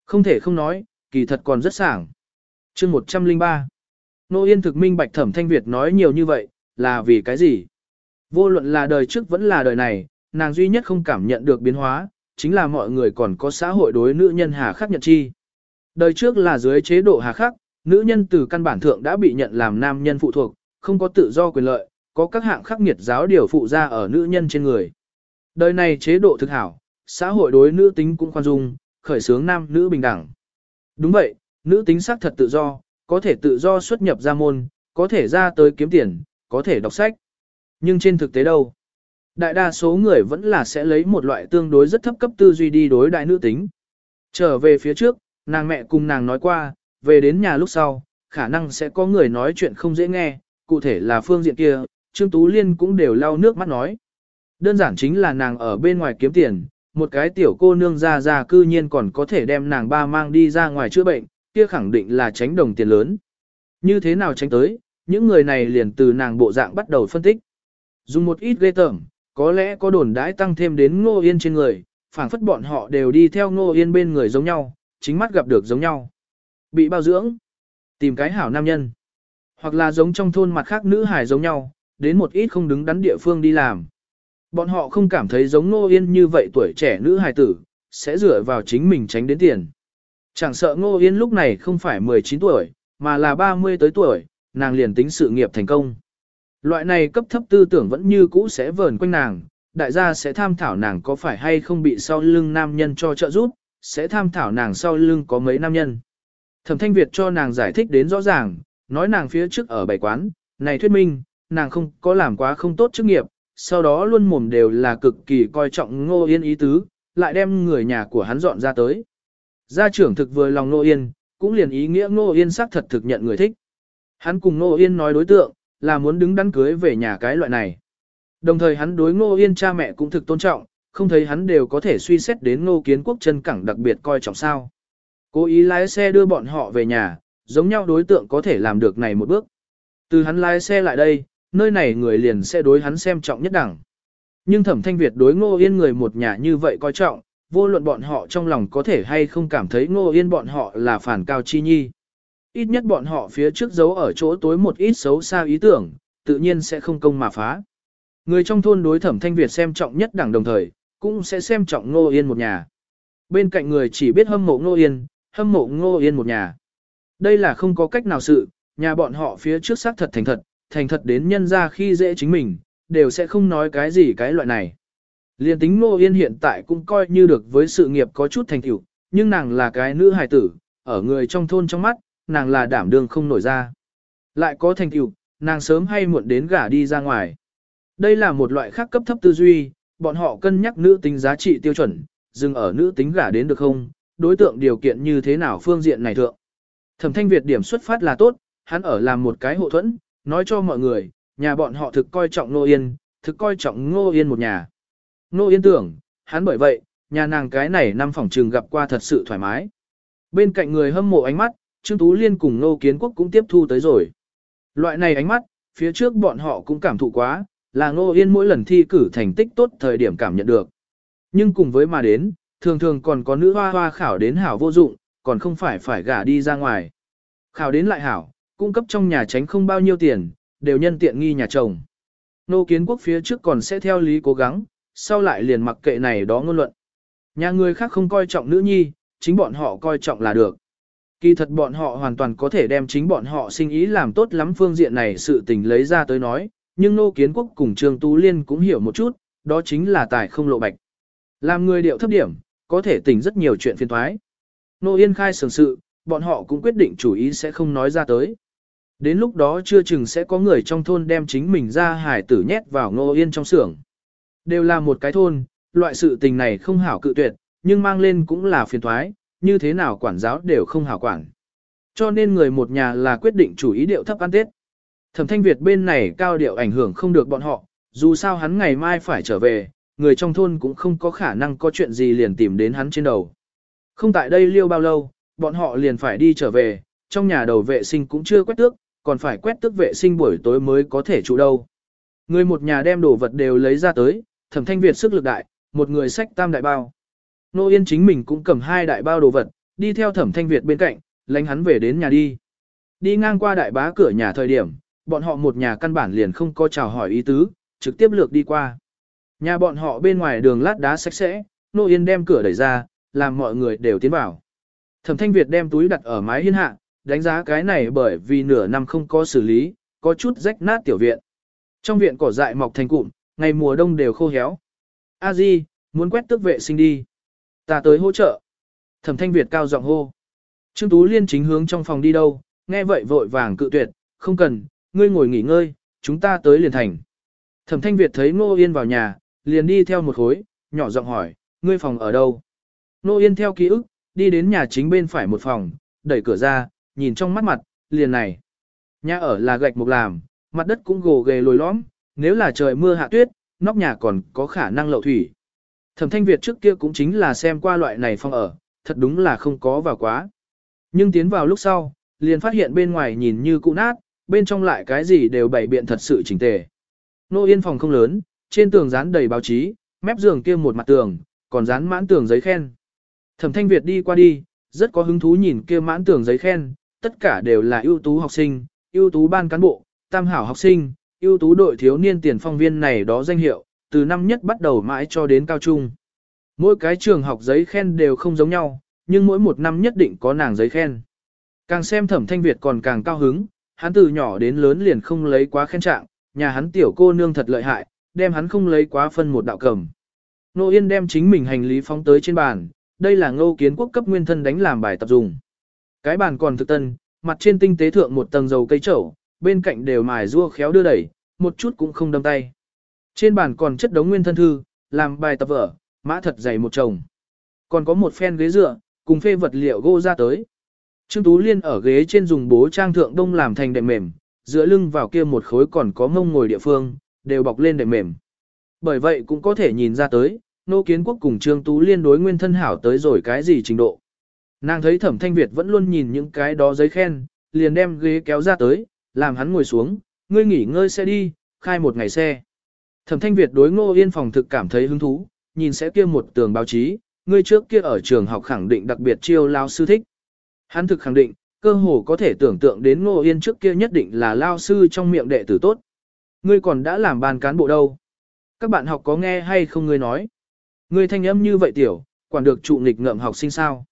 Không thể không nói, kỳ thật còn rất sảng. chương 103 Nô Yên thực minh bạch thẩm thanh Việt nói nhiều như vậy, là vì cái gì? Vô luận là đời trước vẫn là đời này, nàng duy nhất không cảm nhận được biến hóa, chính là mọi người còn có xã hội đối nữ nhân hà khắc nhận chi. Đời trước là dưới chế độ hà khắc, nữ nhân từ căn bản thượng đã bị nhận làm nam nhân phụ thuộc, không có tự do quyền lợi, có các hạng khắc nghiệt giáo điều phụ ra ở nữ nhân trên người. Đời này chế độ thực hảo, xã hội đối nữ tính cũng khoan dung, khởi sướng nam nữ bình đẳng. Đúng vậy, nữ tính xác thật tự do, có thể tự do xuất nhập ra môn, có thể ra tới kiếm tiền, có thể đọc sách. Nhưng trên thực tế đâu? Đại đa số người vẫn là sẽ lấy một loại tương đối rất thấp cấp tư duy đi đối đại nữ tính. Trở về phía trước, nàng mẹ cùng nàng nói qua, về đến nhà lúc sau, khả năng sẽ có người nói chuyện không dễ nghe, cụ thể là phương diện kia, Trương Tú Liên cũng đều lau nước mắt nói. Đơn giản chính là nàng ở bên ngoài kiếm tiền, một cái tiểu cô nương ra ra cư nhiên còn có thể đem nàng ba mang đi ra ngoài chữa bệnh, kia khẳng định là tránh đồng tiền lớn. Như thế nào tránh tới, những người này liền từ nàng bộ dạng bắt đầu phân tích. Dùng một ít ghê tởm, có lẽ có đồn đãi tăng thêm đến ngô yên trên người, phảng phất bọn họ đều đi theo ngô yên bên người giống nhau, chính mắt gặp được giống nhau. Bị bao dưỡng, tìm cái hảo nam nhân, hoặc là giống trong thôn mặt khác nữ hài giống nhau, đến một ít không đứng đắn địa phương đi làm. Bọn họ không cảm thấy giống ngô yên như vậy tuổi trẻ nữ hài tử, sẽ dựa vào chính mình tránh đến tiền. Chẳng sợ ngô yên lúc này không phải 19 tuổi, mà là 30 tới tuổi, nàng liền tính sự nghiệp thành công. Loại này cấp thấp tư tưởng vẫn như cũ sẽ vờn quanh nàng, đại gia sẽ tham thảo nàng có phải hay không bị sau lưng nam nhân cho trợ giúp, sẽ tham thảo nàng sau lưng có mấy nam nhân. Thẩm Thanh Việt cho nàng giải thích đến rõ ràng, nói nàng phía trước ở bảy quán, này thuyết minh, nàng không có làm quá không tốt chức nghiệp, sau đó luôn mồm đều là cực kỳ coi trọng Ngô Yên ý tứ, lại đem người nhà của hắn dọn ra tới. Gia trưởng thực vừa lòng Ngô Yên, cũng liền ý nghĩa Ngô Yên xác thật thực nhận người thích. Hắn cùng Ngô Yên nói đối tượng, là muốn đứng đắn cưới về nhà cái loại này. Đồng thời hắn đối Ngô Yên cha mẹ cũng thực tôn trọng, không thấy hắn đều có thể suy xét đến Ngô Kiến Quốc chân cẳng đặc biệt coi trọng sao. Cố ý lái xe đưa bọn họ về nhà, giống nhau đối tượng có thể làm được này một bước. Từ hắn lái xe lại đây, nơi này người liền sẽ đối hắn xem trọng nhất đẳng. Nhưng thẩm thanh Việt đối ngô yên người một nhà như vậy coi trọng, vô luận bọn họ trong lòng có thể hay không cảm thấy ngô yên bọn họ là phản cao chi nhi. Ít nhất bọn họ phía trước giấu ở chỗ tối một ít xấu xa ý tưởng, tự nhiên sẽ không công mà phá. Người trong thôn đối thẩm thanh Việt xem trọng nhất đẳng đồng thời, cũng sẽ xem trọng ngô yên một nhà. Bên cạnh người chỉ biết hâm mộ ngô yên, hâm mộ ngô yên một nhà. Đây là không có cách nào sự, nhà bọn họ phía trước xác thật thành thật, thành thật đến nhân ra khi dễ chính mình, đều sẽ không nói cái gì cái loại này. Liên tính Ngô Yên hiện tại cũng coi như được với sự nghiệp có chút thành tựu, nhưng nàng là cái nữ hài tử, ở người trong thôn trong mắt, nàng là đảm đương không nổi ra. Lại có thành tựu, nàng sớm hay muộn đến gả đi ra ngoài. Đây là một loại khác cấp thấp tư duy, bọn họ cân nhắc nữ tính giá trị tiêu chuẩn, dừng ở nữ tính gả đến được không, đối tượng điều kiện như thế nào phương diện này thượng. Thẩm thanh Việt điểm xuất phát là tốt, hắn ở làm một cái hộ thuẫn, nói cho mọi người, nhà bọn họ thực coi trọng Nô Yên, thực coi trọng Ngô Yên một nhà. Nô Yên tưởng, hắn bởi vậy, nhà nàng cái này năm phòng trường gặp qua thật sự thoải mái. Bên cạnh người hâm mộ ánh mắt, Trương Tú Liên cùng Ngô Kiến Quốc cũng tiếp thu tới rồi. Loại này ánh mắt, phía trước bọn họ cũng cảm thụ quá, là Ngô Yên mỗi lần thi cử thành tích tốt thời điểm cảm nhận được. Nhưng cùng với mà đến, thường thường còn có nữ hoa hoa khảo đến hảo vô dụng, còn không phải phải gả đi ra ngoài. Khảo đến lại hảo, cung cấp trong nhà tránh không bao nhiêu tiền, đều nhân tiện nghi nhà chồng. Nô kiến quốc phía trước còn sẽ theo lý cố gắng, sau lại liền mặc kệ này đó ngôn luận. Nhà người khác không coi trọng nữ nhi, chính bọn họ coi trọng là được. Kỳ thật bọn họ hoàn toàn có thể đem chính bọn họ sinh ý làm tốt lắm phương diện này sự tình lấy ra tới nói, nhưng nô kiến quốc cùng Trương Tú Liên cũng hiểu một chút, đó chính là tài không lộ bạch. Làm người điệu thấp điểm, có thể tỉnh rất nhiều chuyện phiền thoái. Nô Yên khai sường sự, bọn họ cũng quyết định chủ ý sẽ không nói ra tới. Đến lúc đó chưa chừng sẽ có người trong thôn đem chính mình ra hải tử nhét vào ngô yên trong xưởng. Đều là một cái thôn, loại sự tình này không hảo cự tuyệt, nhưng mang lên cũng là phiền thoái, như thế nào quản giáo đều không hảo quản. Cho nên người một nhà là quyết định chủ ý điệu thấp ăn tết. Thẩm thanh Việt bên này cao điệu ảnh hưởng không được bọn họ, dù sao hắn ngày mai phải trở về, người trong thôn cũng không có khả năng có chuyện gì liền tìm đến hắn trên đầu. Không tại đây liêu bao lâu, bọn họ liền phải đi trở về, trong nhà đầu vệ sinh cũng chưa quét tước, còn phải quét tước vệ sinh buổi tối mới có thể trụ đâu. Người một nhà đem đồ vật đều lấy ra tới, thẩm thanh Việt sức lực đại, một người sách tam đại bao. Nô Yên chính mình cũng cầm hai đại bao đồ vật, đi theo thẩm thanh Việt bên cạnh, lánh hắn về đến nhà đi. Đi ngang qua đại bá cửa nhà thời điểm, bọn họ một nhà căn bản liền không có chào hỏi ý tứ, trực tiếp lược đi qua. Nhà bọn họ bên ngoài đường lát đá sạch sẽ, Nô Yên đem cửa đẩy ra, làm mọi người đều tiến vào. Thẩm thanh Việt đem túi đặt ở mái hiên hạ, đánh giá cái này bởi vì nửa năm không có xử lý, có chút rách nát tiểu viện. Trong viện cỏ dại mọc thành cụm, ngày mùa đông đều khô héo. A Di, muốn quét tước vệ sinh đi. Ta tới hỗ trợ. Thẩm Thanh Việt cao giọng hô. Trương Tú Liên chính hướng trong phòng đi đâu, nghe vậy vội vàng cự tuyệt, không cần, ngươi ngồi nghỉ ngơi, chúng ta tới liền thành. Thẩm Thanh Việt thấy Ngô Yên vào nhà, liền đi theo một khối, nhỏ giọng hỏi, ngươi phòng ở đâu? Ngô Yên theo ký ức, đi đến nhà chính bên phải một phòng, đẩy cửa ra, nhìn trong mắt mặt, liền này. Nhà ở là gạch mục làm, mặt đất cũng gồ ghề lồi lõm, nếu là trời mưa hạ tuyết, nóc nhà còn có khả năng lậu thủy. Thẩm Thanh Việt trước kia cũng chính là xem qua loại này phòng ở, thật đúng là không có vào quá. Nhưng tiến vào lúc sau, liền phát hiện bên ngoài nhìn như cũ nát, bên trong lại cái gì đều bày biện thật sự chỉnh tề. Nô yên phòng không lớn, trên tường dán đầy báo chí, mép giường kia một mặt tường, còn dán mãn tường giấy khen. Thẩm Thanh Việt đi qua đi, rất có hứng thú nhìn kia mãn tường giấy khen, tất cả đều là ưu tú học sinh, ưu tú ban cán bộ, tam hảo học sinh, ưu tú đội thiếu niên tiền phong viên này đó danh hiệu, từ năm nhất bắt đầu mãi cho đến cao trung. Mỗi cái trường học giấy khen đều không giống nhau, nhưng mỗi một năm nhất định có nàng giấy khen. Càng xem thẩm thanh Việt còn càng cao hứng, hắn từ nhỏ đến lớn liền không lấy quá khen trạng, nhà hắn tiểu cô nương thật lợi hại, đem hắn không lấy quá phân một đạo cầm. Nô Yên đem chính mình hành lý phóng tới trên bàn, đây là ngô kiến quốc cấp nguyên thân đánh làm bài tập dùng. Cái bàn còn thực tân, mặt trên tinh tế thượng một tầng dầu cây trầu, bên cạnh đều mài rua khéo đưa đẩy, một chút cũng không đâm tay. Trên bàn còn chất đống nguyên thân thư, làm bài tập vở, mã thật dày một chồng. Còn có một phen ghế dựa, cùng phê vật liệu gỗ ra tới. Trương Tú Liên ở ghế trên dùng bố trang thượng đông làm thành đệm mềm, dựa lưng vào kia một khối còn có mông ngồi địa phương, đều bọc lên đệm mềm. Bởi vậy cũng có thể nhìn ra tới, nô kiến quốc cùng Trương Tú Liên đối nguyên thân hảo tới rồi cái gì trình độ. Nàng thấy thẩm thanh Việt vẫn luôn nhìn những cái đó giấy khen, liền đem ghế kéo ra tới, làm hắn ngồi xuống, ngươi nghỉ ngơi xe đi, khai một ngày xe. Thẩm thanh Việt đối ngô yên phòng thực cảm thấy hứng thú, nhìn sẽ kia một tường báo chí, người trước kia ở trường học khẳng định đặc biệt chiêu lao sư thích. Hắn thực khẳng định, cơ hồ có thể tưởng tượng đến ngô yên trước kia nhất định là lao sư trong miệng đệ tử tốt. Ngươi còn đã làm ban cán bộ đâu? Các bạn học có nghe hay không ngươi nói? Ngươi thanh âm như vậy tiểu, quản được trụ nghịch ngợm học sinh sao?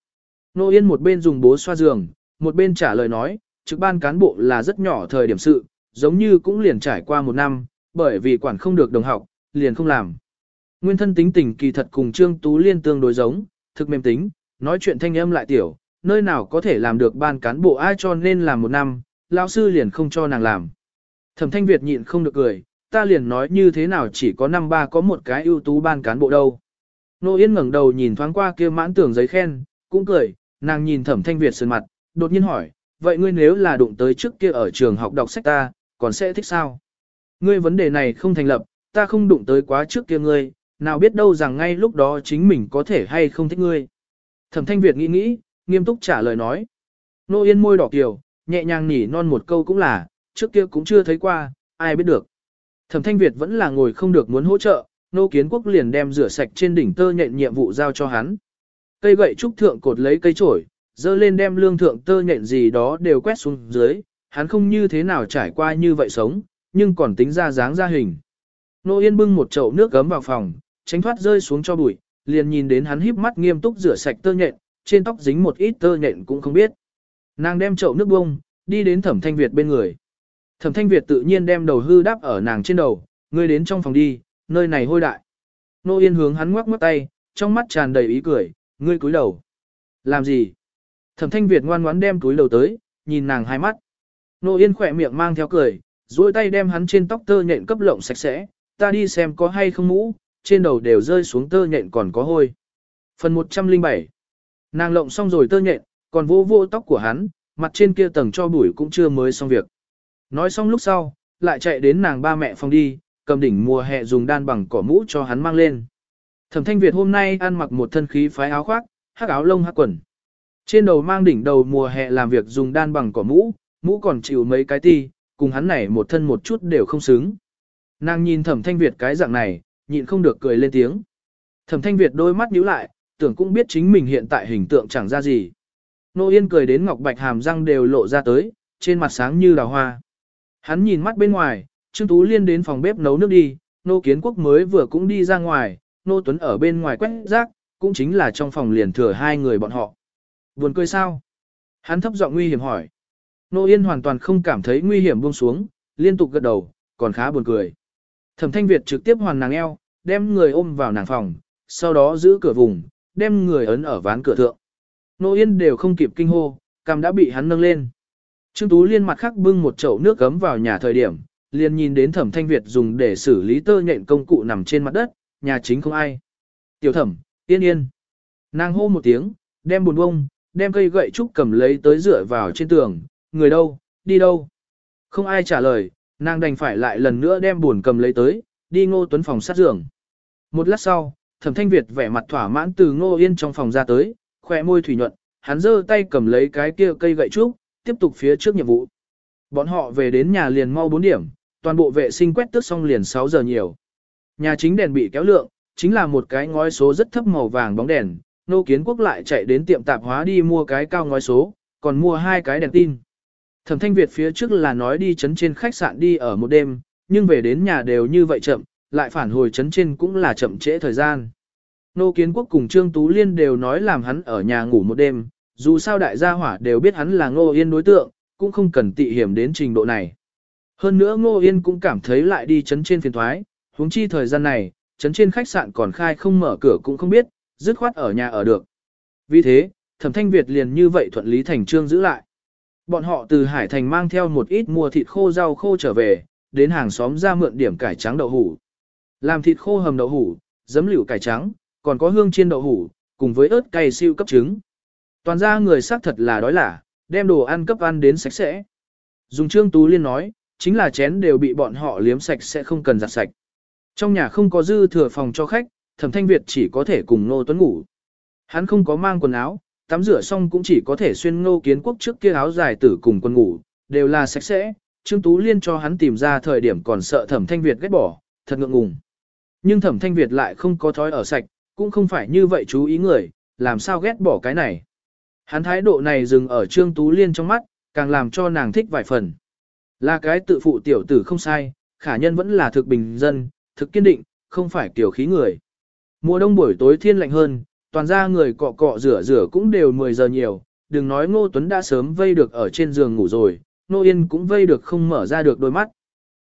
Ngô Yên một bên dùng bố xoa giường, một bên trả lời nói, trực ban cán bộ là rất nhỏ thời điểm sự, giống như cũng liền trải qua một năm, bởi vì quản không được đồng học, liền không làm. Nguyên thân tính tình kỳ thật cùng Trương Tú Liên tương đối giống, thực mềm tính, nói chuyện thanh âm lại tiểu, nơi nào có thể làm được ban cán bộ ai cho nên làm một năm, lão sư liền không cho nàng làm. Thẩm Thanh Việt nhịn không được cười, ta liền nói như thế nào chỉ có năm ba có một cái ưu tú ban cán bộ đâu. Nô Yên ngẩng đầu nhìn thoáng qua kia mãn tưởng giấy khen, cũng cười, nàng nhìn Thẩm Thanh Việt sơn mặt, đột nhiên hỏi, vậy ngươi nếu là đụng tới trước kia ở trường học đọc sách ta, còn sẽ thích sao? Ngươi vấn đề này không thành lập, ta không đụng tới quá trước kia ngươi, nào biết đâu rằng ngay lúc đó chính mình có thể hay không thích ngươi. Thẩm Thanh Việt nghĩ nghĩ, nghiêm túc trả lời nói. Nô Yên môi đỏ kiều, nhẹ nhàng nỉ non một câu cũng là, trước kia cũng chưa thấy qua, ai biết được. Thẩm Thanh Việt vẫn là ngồi không được muốn hỗ trợ, Nô Kiến Quốc liền đem rửa sạch trên đỉnh tơ nhện nhiệm vụ giao cho hắn. Cây gậy trúc thượng cột lấy cây trổi, dơ lên đem lương thượng tơ nhện gì đó đều quét xuống dưới, hắn không như thế nào trải qua như vậy sống, nhưng còn tính ra dáng ra hình. Nô Yên bưng một chậu nước gấm vào phòng, tránh thoát rơi xuống cho bụi, liền nhìn đến hắn híp mắt nghiêm túc rửa sạch tơ nhện, trên tóc dính một ít tơ nhện cũng không biết. Nàng đem chậu nước bông, đi đến Thẩm Thanh Việt bên người. Thẩm Thanh Việt tự nhiên đem đầu hư đáp ở nàng trên đầu, ngươi đến trong phòng đi, nơi này hôi đại. Nô Yên hướng hắn ngoắc ngoắc tay, trong mắt tràn đầy ý cười, ngươi cúi đầu. Làm gì? Thẩm Thanh Việt ngoan ngoãn đem túi đầu tới, nhìn nàng hai mắt. Nô Yên khỏe miệng mang theo cười, duỗi tay đem hắn trên tóc tơ nhện cấp lộng sạch sẽ, ta đi xem có hay không mũ, trên đầu đều rơi xuống tơ nhện còn có hôi. Phần 107 Nàng lộng xong rồi tơ nhện, còn vô vô tóc của hắn, mặt trên kia tầng cho bụi cũng chưa mới xong việc. Nói xong lúc sau, lại chạy đến nàng ba mẹ phòng đi, cầm đỉnh mùa hè dùng đan bằng cỏ mũ cho hắn mang lên. Thẩm Thanh Việt hôm nay ăn mặc một thân khí phái áo khoác, hắc áo lông hắc quần. Trên đầu mang đỉnh đầu mùa hè làm việc dùng đan bằng cỏ mũ, mũ còn chịu mấy cái ti, cùng hắn này một thân một chút đều không xứng. Nàng nhìn Thẩm Thanh Việt cái dạng này, nhịn không được cười lên tiếng. Thẩm Thanh Việt đôi mắt nhíu lại, tưởng cũng biết chính mình hiện tại hình tượng chẳng ra gì. Nô Yên cười đến ngọc bạch hàm răng đều lộ ra tới, trên mặt sáng như đào hoa. Hắn nhìn mắt bên ngoài, Trương Tú Liên đến phòng bếp nấu nước đi, Nô Kiến Quốc mới vừa cũng đi ra ngoài, Nô Tuấn ở bên ngoài quét rác, cũng chính là trong phòng liền thừa hai người bọn họ. Buồn cười sao? Hắn thấp giọng nguy hiểm hỏi. Nô Yên hoàn toàn không cảm thấy nguy hiểm buông xuống, liên tục gật đầu, còn khá buồn cười. Thẩm thanh Việt trực tiếp hoàn nàng eo, đem người ôm vào nàng phòng, sau đó giữ cửa vùng, đem người ấn ở ván cửa thượng. Nô Yên đều không kịp kinh hô, cằm đã bị hắn nâng lên. Trương Tú Liên mặt khắc bưng một chậu nước gấm vào nhà thời điểm, liền nhìn đến Thẩm Thanh Việt dùng để xử lý tơ nhện công cụ nằm trên mặt đất, nhà chính không ai. Tiểu Thẩm, Yên Yên. Nàng hô một tiếng, đem buồn bông, đem cây gậy trúc cầm lấy tới dựa vào trên tường, người đâu, đi đâu. Không ai trả lời, nàng đành phải lại lần nữa đem buồn cầm lấy tới, đi ngô tuấn phòng sát giường. Một lát sau, thẩm thanh Việt vẻ mặt thỏa mãn từ ngô yên trong phòng ra tới, khỏe môi thủy nhuận, hắn giơ tay cầm lấy cái kia cây gậy trúc, tiếp tục phía trước nhiệm vụ. Bọn họ về đến nhà liền mau 4 điểm, toàn bộ vệ sinh quét tước xong liền 6 giờ nhiều. Nhà chính đèn bị kéo lượng, chính là một cái ngói số rất thấp màu vàng bóng đèn, nô kiến quốc lại chạy đến tiệm tạp hóa đi mua cái cao ngói số, còn mua hai cái đèn tin. Thẩm thanh Việt phía trước là nói đi chấn trên khách sạn đi ở một đêm, nhưng về đến nhà đều như vậy chậm, lại phản hồi chấn trên cũng là chậm trễ thời gian. Nô Kiến Quốc cùng Trương Tú Liên đều nói làm hắn ở nhà ngủ một đêm, dù sao đại gia hỏa đều biết hắn là Ngô Yên đối tượng, cũng không cần tị hiểm đến trình độ này. Hơn nữa Ngô Yên cũng cảm thấy lại đi chấn trên phiền thoái, huống chi thời gian này, chấn trên khách sạn còn khai không mở cửa cũng không biết, dứt khoát ở nhà ở được. Vì thế, Thẩm Thanh Việt liền như vậy thuận lý thành trương giữ lại. Bọn họ từ Hải Thành mang theo một ít mua thịt khô rau khô trở về, đến hàng xóm ra mượn điểm cải trắng đậu hủ. Làm thịt khô hầm đậu hủ, giấm liu cải trắng, còn có hương chiên đậu hủ, cùng với ớt cay siêu cấp trứng. Toàn ra người xác thật là đói lả, đem đồ ăn cấp ăn đến sạch sẽ. Dùng Trương Tú Liên nói, chính là chén đều bị bọn họ liếm sạch sẽ không cần giặt sạch. Trong nhà không có dư thừa phòng cho khách, Thẩm Thanh Việt chỉ có thể cùng Nô Tuấn ngủ. Hắn không có mang quần áo, tắm rửa xong cũng chỉ có thể xuyên Ngô Kiến Quốc trước kia áo dài tử cùng quần ngủ, đều là sạch sẽ. Trương Tú Liên cho hắn tìm ra thời điểm còn sợ Thẩm Thanh Việt ghét bỏ, thật ngượng ngùng. Nhưng Thẩm Thanh Việt lại không có thói ở sạch, cũng không phải như vậy chú ý người, làm sao ghét bỏ cái này. Hắn thái độ này dừng ở Trương Tú Liên trong mắt, càng làm cho nàng thích vài phần. Là cái tự phụ tiểu tử không sai, khả nhân vẫn là thực bình dân, thực kiên định, không phải tiểu khí người. Mùa đông buổi tối thiên lạnh hơn, toàn ra người cọ cọ rửa rửa cũng đều 10 giờ nhiều, đừng nói Ngô Tuấn đã sớm vây được ở trên giường ngủ rồi, Nô Yên cũng vây được không mở ra được đôi mắt.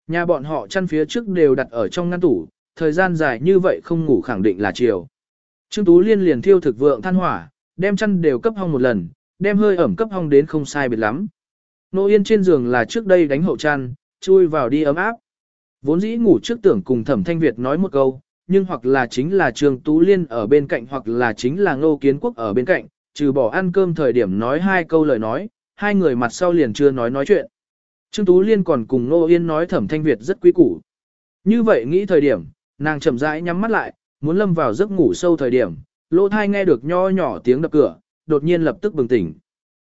Nhà bọn họ chăn phía trước đều đặt ở trong ngăn tủ, thời gian dài như vậy không ngủ khẳng định là chiều. Trương Tú Liên liền thiêu thực vượng than hỏa, đem chăn đều cấp hong một lần, đem hơi ẩm cấp hong đến không sai biệt lắm. Nô Yên trên giường là trước đây đánh hậu chăn, chui vào đi ấm áp. Vốn dĩ ngủ trước tưởng cùng Thẩm Thanh Việt nói một câu, nhưng hoặc là chính là Trương Tú Liên ở bên cạnh hoặc là chính là Ngô Kiến Quốc ở bên cạnh, trừ bỏ ăn cơm thời điểm nói hai câu lời nói, hai người mặt sau liền chưa nói nói chuyện. Trương Tú Liên còn cùng Ngô Yên nói Thẩm Thanh Việt rất quý củ. Như vậy nghĩ thời điểm, nàng chậm rãi nhắm mắt lại, muốn lâm vào giấc ngủ sâu thời điểm, lỗ thai nghe được nho nhỏ tiếng đập cửa, đột nhiên lập tức bừng tỉnh.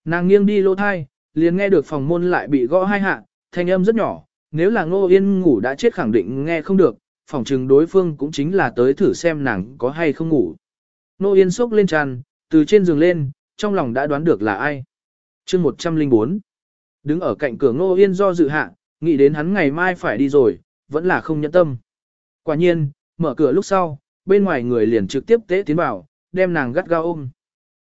Nàng nghiêng đi lỗ thai, liền nghe được phòng môn lại bị gõ hai hạ, thanh âm rất nhỏ, nếu là Ngô Yên ngủ đã chết khẳng định nghe không được, phỏng trừng đối phương cũng chính là tới thử xem nàng có hay không ngủ. Nô Yên sốc lên tràn, từ trên giường lên, trong lòng đã đoán được là ai. chương 104 Đứng ở cạnh cửa Nô Yên do dự hạ, nghĩ đến hắn ngày mai phải đi rồi, vẫn là không nhẫn tâm. Quả nhiên, mở cửa lúc sau, bên ngoài người liền trực tiếp tế tiến vào, đem nàng gắt gao ôm.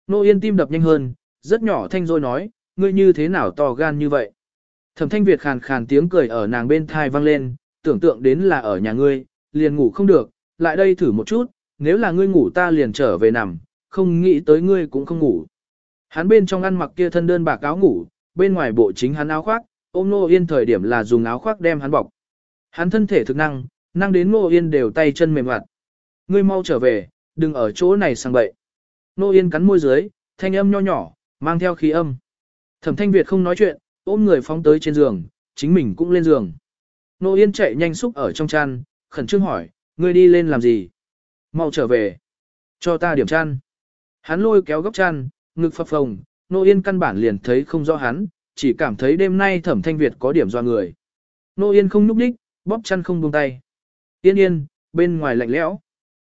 Nô Yên tim đập nhanh hơn, rất nhỏ thanh rồi nói, ngươi như thế nào to gan như vậy. Thẩm thanh Việt khàn khàn tiếng cười ở nàng bên thai vang lên, tưởng tượng đến là ở nhà ngươi, liền ngủ không được, lại đây thử một chút, nếu là ngươi ngủ ta liền trở về nằm, không nghĩ tới ngươi cũng không ngủ. Hắn bên trong ăn mặc kia thân đơn bạc áo ngủ, bên ngoài bộ chính hắn áo khoác, ôm Nô Yên thời điểm là dùng áo khoác đem hắn bọc. Hắn thân thể thực năng, năng đến Nô Yên đều tay chân mềm mặt. Ngươi mau trở về, đừng ở chỗ này sang bậy. Nô Yên cắn môi dưới, thanh âm nho nhỏ, mang theo khí âm. Thẩm Thanh Việt không nói chuyện, ôm người phóng tới trên giường, chính mình cũng lên giường. Nô Yên chạy nhanh xúc ở trong chăn, khẩn trương hỏi, ngươi đi lên làm gì? Mau trở về. Cho ta điểm chăn. Hắn lôi kéo góc chăn, ngực phập phồng, Nô Yên căn bản liền thấy không rõ hắn, chỉ cảm thấy đêm nay Thẩm Thanh Việt có điểm do người. Nô Yên không núp đích, bóp chăn không buông tay. Yên yên, bên ngoài lạnh lẽo.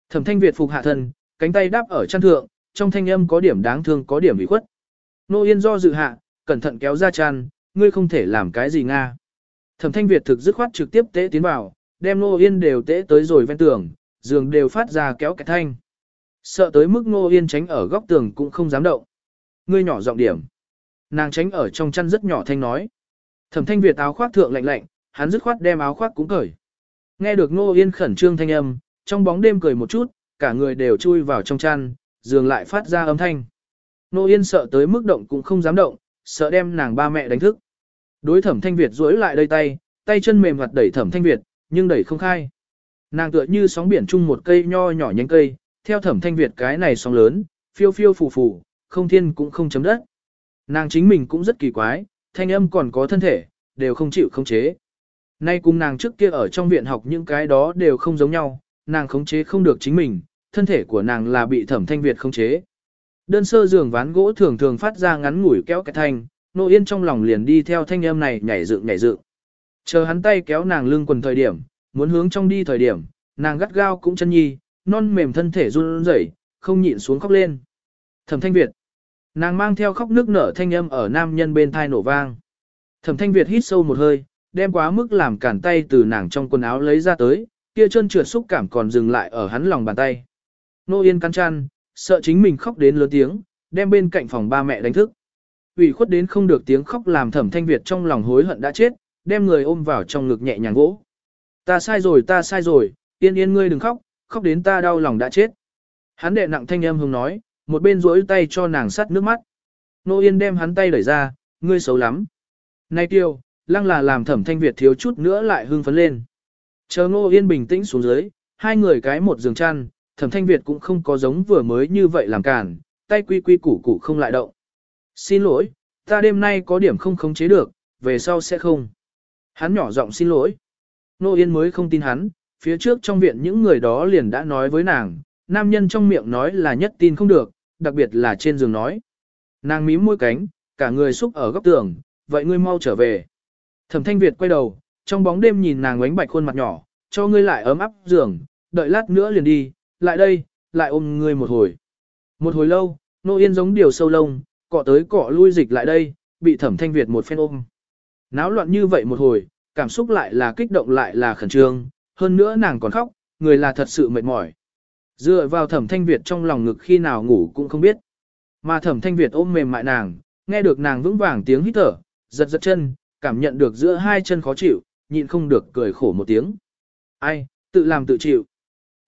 Thẩm thanh Việt phục hạ thân, cánh tay đáp ở chăn thượng, trong thanh âm có điểm đáng thương có điểm bị khuất. Nô Yên do dự hạ, cẩn thận kéo ra chăn, ngươi không thể làm cái gì nga. Thẩm thanh Việt thực dứt khoát trực tiếp tế tiến vào, đem Nô Yên đều tế tới rồi ven tường, giường đều phát ra kéo cái thanh. Sợ tới mức Nô Yên tránh ở góc tường cũng không dám động. Ngươi nhỏ giọng điểm. Nàng tránh ở trong chăn rất nhỏ thanh nói. Thẩm thanh Việt áo khoác thượng lạnh lạnh, hắn dứt khoát đem áo khoác cũng cởi. Nghe được Nô Yên khẩn trương thanh âm, trong bóng đêm cười một chút, cả người đều chui vào trong chăn, giường lại phát ra âm thanh. Nô Yên sợ tới mức động cũng không dám động, sợ đem nàng ba mẹ đánh thức. Đối thẩm thanh Việt duỗi lại đây tay, tay chân mềm hoạt đẩy thẩm thanh Việt, nhưng đẩy không khai. Nàng tựa như sóng biển chung một cây nho nhỏ nhánh cây, theo thẩm thanh Việt cái này sóng lớn, phiêu phiêu phù phù, không thiên cũng không chấm đất. Nàng chính mình cũng rất kỳ quái, thanh âm còn có thân thể, đều không chịu khống chế. Nay cùng nàng trước kia ở trong viện học những cái đó đều không giống nhau, nàng khống chế không được chính mình, thân thể của nàng là bị thẩm thanh Việt khống chế. Đơn sơ giường ván gỗ thường thường phát ra ngắn ngủi kéo cái thanh, nô yên trong lòng liền đi theo thanh âm này nhảy dựng nhảy dựng. Chờ hắn tay kéo nàng lưng quần thời điểm, muốn hướng trong đi thời điểm, nàng gắt gao cũng chân nhi, non mềm thân thể run rẩy, không nhịn xuống khóc lên. Thẩm Thanh Việt. Nàng mang theo khóc nước nở thanh âm ở nam nhân bên thai nổ vang. Thẩm Thanh Việt hít sâu một hơi, đem quá mức làm cản tay từ nàng trong quần áo lấy ra tới, kia chân trượt xúc cảm còn dừng lại ở hắn lòng bàn tay. Nô Yên cắn chăn, sợ chính mình khóc đến lớn tiếng, đem bên cạnh phòng ba mẹ đánh thức. ủy khuất đến không được tiếng khóc làm Thẩm Thanh Việt trong lòng hối hận đã chết, đem người ôm vào trong ngực nhẹ nhàng gỗ. Ta sai rồi ta sai rồi, yên yên ngươi đừng khóc, khóc đến ta đau lòng đã chết. Hắn đệ nặng thanh âm hùng nói, một bên rỗi tay cho nàng sắt nước mắt. Nô yên đem hắn tay đẩy ra, ngươi xấu lắm. Này tiêu, lăng là làm thẩm thanh Việt thiếu chút nữa lại hưng phấn lên. Chờ Ngô Yên bình tĩnh xuống dưới, hai người cái một giường chăn, thẩm thanh Việt cũng không có giống vừa mới như vậy làm cản, tay quy quy củ củ không lại động. Xin lỗi, ta đêm nay có điểm không khống chế được, về sau sẽ không. Hắn nhỏ giọng xin lỗi. Nô Yên mới không tin hắn, phía trước trong viện những người đó liền đã nói với nàng, nam nhân trong miệng nói là nhất tin không được, đặc biệt là trên giường nói. Nàng mím môi cánh, cả người xúc ở góc tường, vậy ngươi mau trở về. Thẩm Thanh Việt quay đầu, trong bóng đêm nhìn nàng ánh bạch khuôn mặt nhỏ, cho ngươi lại ấm áp giường, đợi lát nữa liền đi, lại đây, lại ôm ngươi một hồi. Một hồi lâu, nô yên giống điều sâu lông, cọ tới cọ lui dịch lại đây, bị Thẩm Thanh Việt một phen ôm. Náo loạn như vậy một hồi, cảm xúc lại là kích động lại là khẩn trương, hơn nữa nàng còn khóc, người là thật sự mệt mỏi. Dựa vào thẩm thanh Việt trong lòng ngực khi nào ngủ cũng không biết. Mà thẩm thanh Việt ôm mềm mại nàng, nghe được nàng vững vàng tiếng hít thở, giật giật chân, cảm nhận được giữa hai chân khó chịu, nhịn không được cười khổ một tiếng. Ai, tự làm tự chịu.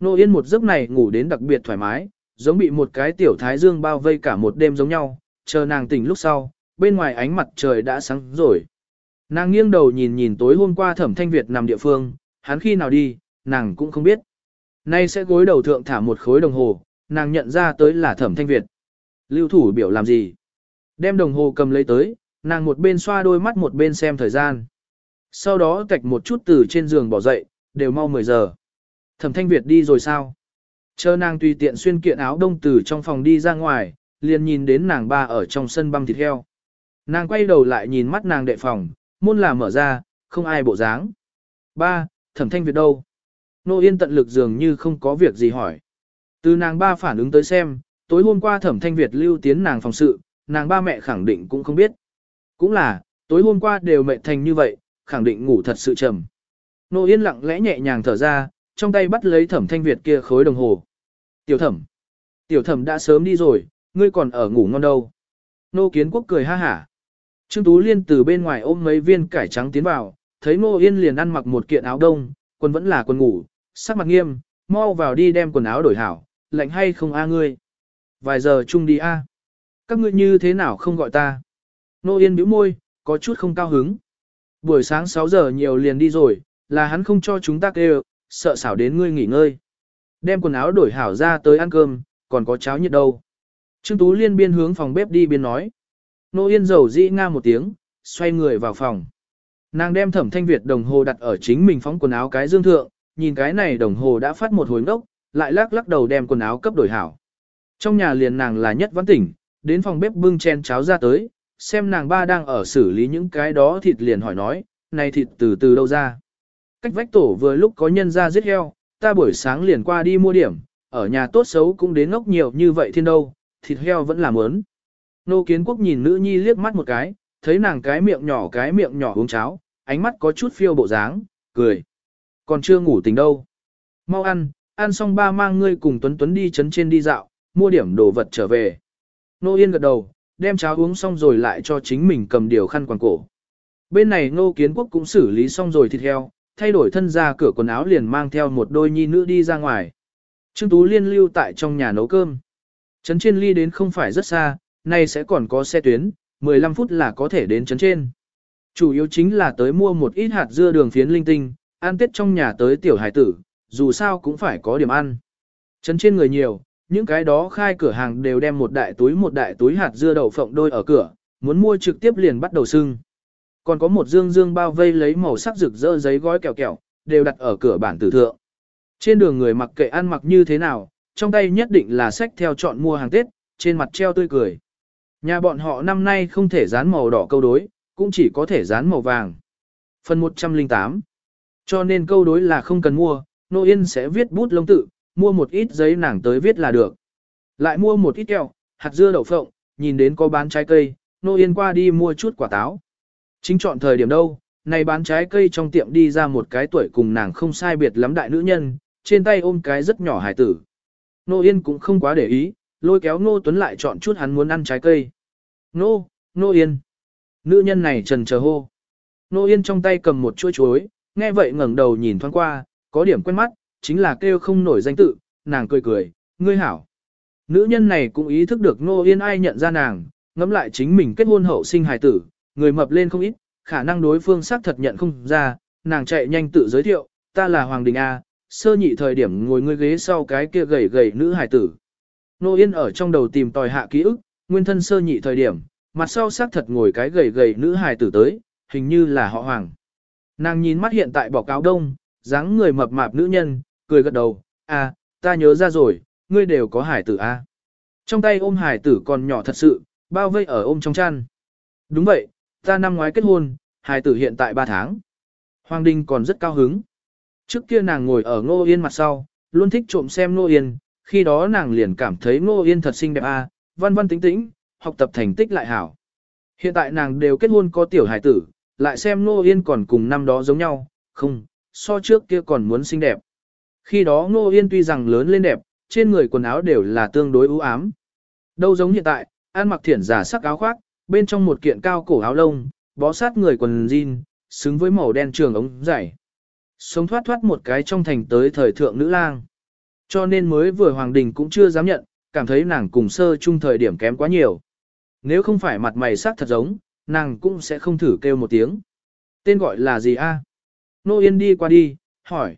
Nô Yên một giấc này ngủ đến đặc biệt thoải mái, giống bị một cái tiểu thái dương bao vây cả một đêm giống nhau, chờ nàng tỉnh lúc sau, bên ngoài ánh mặt trời đã sáng rồi. Nàng nghiêng đầu nhìn nhìn tối hôm qua thẩm thanh Việt nằm địa phương, hắn khi nào đi, nàng cũng không biết. Nay sẽ gối đầu thượng thả một khối đồng hồ, nàng nhận ra tới là thẩm thanh Việt. Lưu thủ biểu làm gì? Đem đồng hồ cầm lấy tới, nàng một bên xoa đôi mắt một bên xem thời gian. Sau đó tạch một chút từ trên giường bỏ dậy, đều mau 10 giờ. Thẩm thanh Việt đi rồi sao? Chờ nàng tùy tiện xuyên kiện áo đông từ trong phòng đi ra ngoài, liền nhìn đến nàng ba ở trong sân băm thịt heo. Nàng quay đầu lại nhìn mắt nàng đệ phòng, môn là mở ra, không ai bộ dáng. Ba, thẩm thanh Việt đâu? Nô Yên tận lực dường như không có việc gì hỏi. Từ nàng ba phản ứng tới xem, tối hôm qua thẩm thanh Việt lưu tiến nàng phòng sự, nàng ba mẹ khẳng định cũng không biết. Cũng là, tối hôm qua đều mệt thành như vậy, khẳng định ngủ thật sự trầm. Nô Yên lặng lẽ nhẹ nhàng thở ra, trong tay bắt lấy thẩm thanh Việt kia khối đồng hồ. Tiểu thẩm. Tiểu thẩm đã sớm đi rồi, ngươi còn ở ngủ ngon đâu. Nô Kiến Quốc cười ha hả. Trương Tú Liên từ bên ngoài ôm mấy viên cải trắng tiến vào, thấy Ngô Yên liền ăn mặc một kiện áo đông, quần vẫn là quần ngủ, sắc mặt nghiêm, mau vào đi đem quần áo đổi hảo, lạnh hay không a ngươi. Vài giờ chung đi a. Các ngươi như thế nào không gọi ta? Ngô Yên bĩu môi, có chút không cao hứng. Buổi sáng 6 giờ nhiều liền đi rồi, là hắn không cho chúng ta kêu, sợ xảo đến ngươi nghỉ ngơi. Đem quần áo đổi hảo ra tới ăn cơm, còn có cháo nhiệt đâu. Trương Tú Liên biên hướng phòng bếp đi biên nói. Nô Yên dầu dĩ nga một tiếng, xoay người vào phòng. Nàng đem thẩm thanh Việt đồng hồ đặt ở chính mình phóng quần áo cái dương thượng, nhìn cái này đồng hồ đã phát một hồi ngốc, lại lắc lắc đầu đem quần áo cấp đổi hảo. Trong nhà liền nàng là nhất vãn tỉnh, đến phòng bếp bưng chen cháo ra tới, xem nàng ba đang ở xử lý những cái đó thịt liền hỏi nói, này thịt từ từ đâu ra. Cách vách tổ vừa lúc có nhân ra giết heo, ta buổi sáng liền qua đi mua điểm, ở nhà tốt xấu cũng đến ngốc nhiều như vậy thiên đâu, thịt heo vẫn là mớn. Nô kiến quốc nhìn nữ nhi liếc mắt một cái, thấy nàng cái miệng nhỏ cái miệng nhỏ uống cháo, ánh mắt có chút phiêu bộ dáng, cười. Còn chưa ngủ tỉnh đâu. Mau ăn, ăn xong ba mang ngươi cùng Tuấn Tuấn đi chấn trên đi dạo, mua điểm đồ vật trở về. Nô Yên gật đầu, đem cháo uống xong rồi lại cho chính mình cầm điều khăn quàng cổ. Bên này Ngô Kiến Quốc cũng xử lý xong rồi thịt heo, thay đổi thân ra cửa quần áo liền mang theo một đôi nhi nữ đi ra ngoài. Trương Tú Liên lưu tại trong nhà nấu cơm. Trấn trên ly đến không phải rất xa, nay sẽ còn có xe tuyến, 15 phút là có thể đến trấn trên. Chủ yếu chính là tới mua một ít hạt dưa đường phiến linh tinh, ăn tết trong nhà tới tiểu hải tử, dù sao cũng phải có điểm ăn. Trấn trên người nhiều, những cái đó khai cửa hàng đều đem một đại túi một đại túi hạt dưa đậu phộng đôi ở cửa, muốn mua trực tiếp liền bắt đầu sưng. Còn có một dương dương bao vây lấy màu sắc rực rỡ giấy gói kẹo kẹo, đều đặt ở cửa bản tử thượng. Trên đường người mặc kệ ăn mặc như thế nào, trong tay nhất định là sách theo chọn mua hàng Tết, trên mặt treo tươi cười. Nhà bọn họ năm nay không thể dán màu đỏ câu đối, cũng chỉ có thể dán màu vàng. Phần 108 Cho nên câu đối là không cần mua, Nô Yên sẽ viết bút lông tự, mua một ít giấy nàng tới viết là được. Lại mua một ít kẹo, hạt dưa đậu phộng, nhìn đến có bán trái cây, Nô Yên qua đi mua chút quả táo. Chính chọn thời điểm đâu, này bán trái cây trong tiệm đi ra một cái tuổi cùng nàng không sai biệt lắm đại nữ nhân, trên tay ôm cái rất nhỏ hải tử. Nô Yên cũng không quá để ý, lôi kéo Nô Tuấn lại chọn chút hắn muốn ăn trái cây. Nô, Nô Yên. Nữ nhân này trần chờ hô. Nô Yên trong tay cầm một chuỗi chuối, nghe vậy ngẩng đầu nhìn thoáng qua, có điểm quen mắt, chính là kêu không nổi danh tự, nàng cười cười, ngươi hảo. Nữ nhân này cũng ý thức được Nô Yên ai nhận ra nàng, ngắm lại chính mình kết hôn hậu sinh hài tử, người mập lên không ít, khả năng đối phương xác thật nhận không ra, nàng chạy nhanh tự giới thiệu, ta là Hoàng Đình A, sơ nhị thời điểm ngồi ngươi ghế sau cái kia gầy gầy nữ hài tử. Nô Yên ở trong đầu tìm tòi hạ ký ức, nguyên thân sơ nhị thời điểm, mặt sau xác thật ngồi cái gầy gầy nữ hài tử tới, hình như là họ Hoàng. Nàng nhìn mắt hiện tại bỏ cáo đông, dáng người mập mạp nữ nhân, cười gật đầu, à, ta nhớ ra rồi, ngươi đều có hải tử a. Trong tay ôm hải tử còn nhỏ thật sự, bao vây ở ôm trong chăn. Đúng vậy, ta năm ngoái kết hôn, hải tử hiện tại 3 tháng. Hoàng Đình còn rất cao hứng. Trước kia nàng ngồi ở Ngô Yên mặt sau, luôn thích trộm xem Ngô Yên, khi đó nàng liền cảm thấy Ngô Yên thật xinh đẹp a, văn văn tính tĩnh, học tập thành tích lại hảo. Hiện tại nàng đều kết hôn có tiểu hải tử, lại xem Ngô Yên còn cùng năm đó giống nhau, không, so trước kia còn muốn xinh đẹp. Khi đó Ngô Yên tuy rằng lớn lên đẹp, trên người quần áo đều là tương đối ưu ám. Đâu giống hiện tại, ăn mặc thiển giả sắc áo khoác, bên trong một kiện cao cổ áo lông, bó sát người quần jean, xứng với màu đen trường ống dày. Sống thoát thoát một cái trong thành tới thời thượng nữ lang. Cho nên mới vừa Hoàng Đình cũng chưa dám nhận, cảm thấy nàng cùng sơ chung thời điểm kém quá nhiều. Nếu không phải mặt mày sắc thật giống, nàng cũng sẽ không thử kêu một tiếng. Tên gọi là gì a? Nô Yên đi qua đi, hỏi.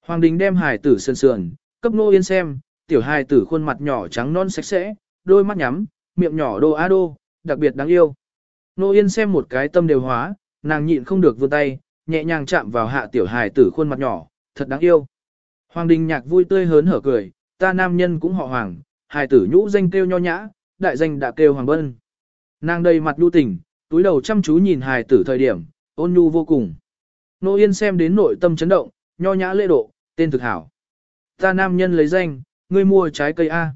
Hoàng Đình đem hài tử sườn sườn, cấp Nô Yên xem, tiểu hài tử khuôn mặt nhỏ trắng non sạch sẽ, đôi mắt nhắm, miệng nhỏ đô á đô, đặc biệt đáng yêu. Nô Yên xem một cái tâm đều hóa, nàng nhịn không được vươn tay, nhẹ nhàng chạm vào hạ tiểu hài tử khuôn mặt nhỏ, thật đáng yêu. Hoàng Đình nhạc vui tươi hớn hở cười, ta nam nhân cũng họ Hoàng, hài tử nhũ danh kêu nho nhã, đại danh đã kêu Hoàng Bân. Nàng đầy mặt nhu tình, túi đầu chăm chú nhìn hài tử thời điểm, ôn nhu vô cùng. Nô Yên xem đến nội tâm chấn động, nho nhã lễ độ, tên thực hảo. Ta nam nhân lấy danh, ngươi mua trái cây A.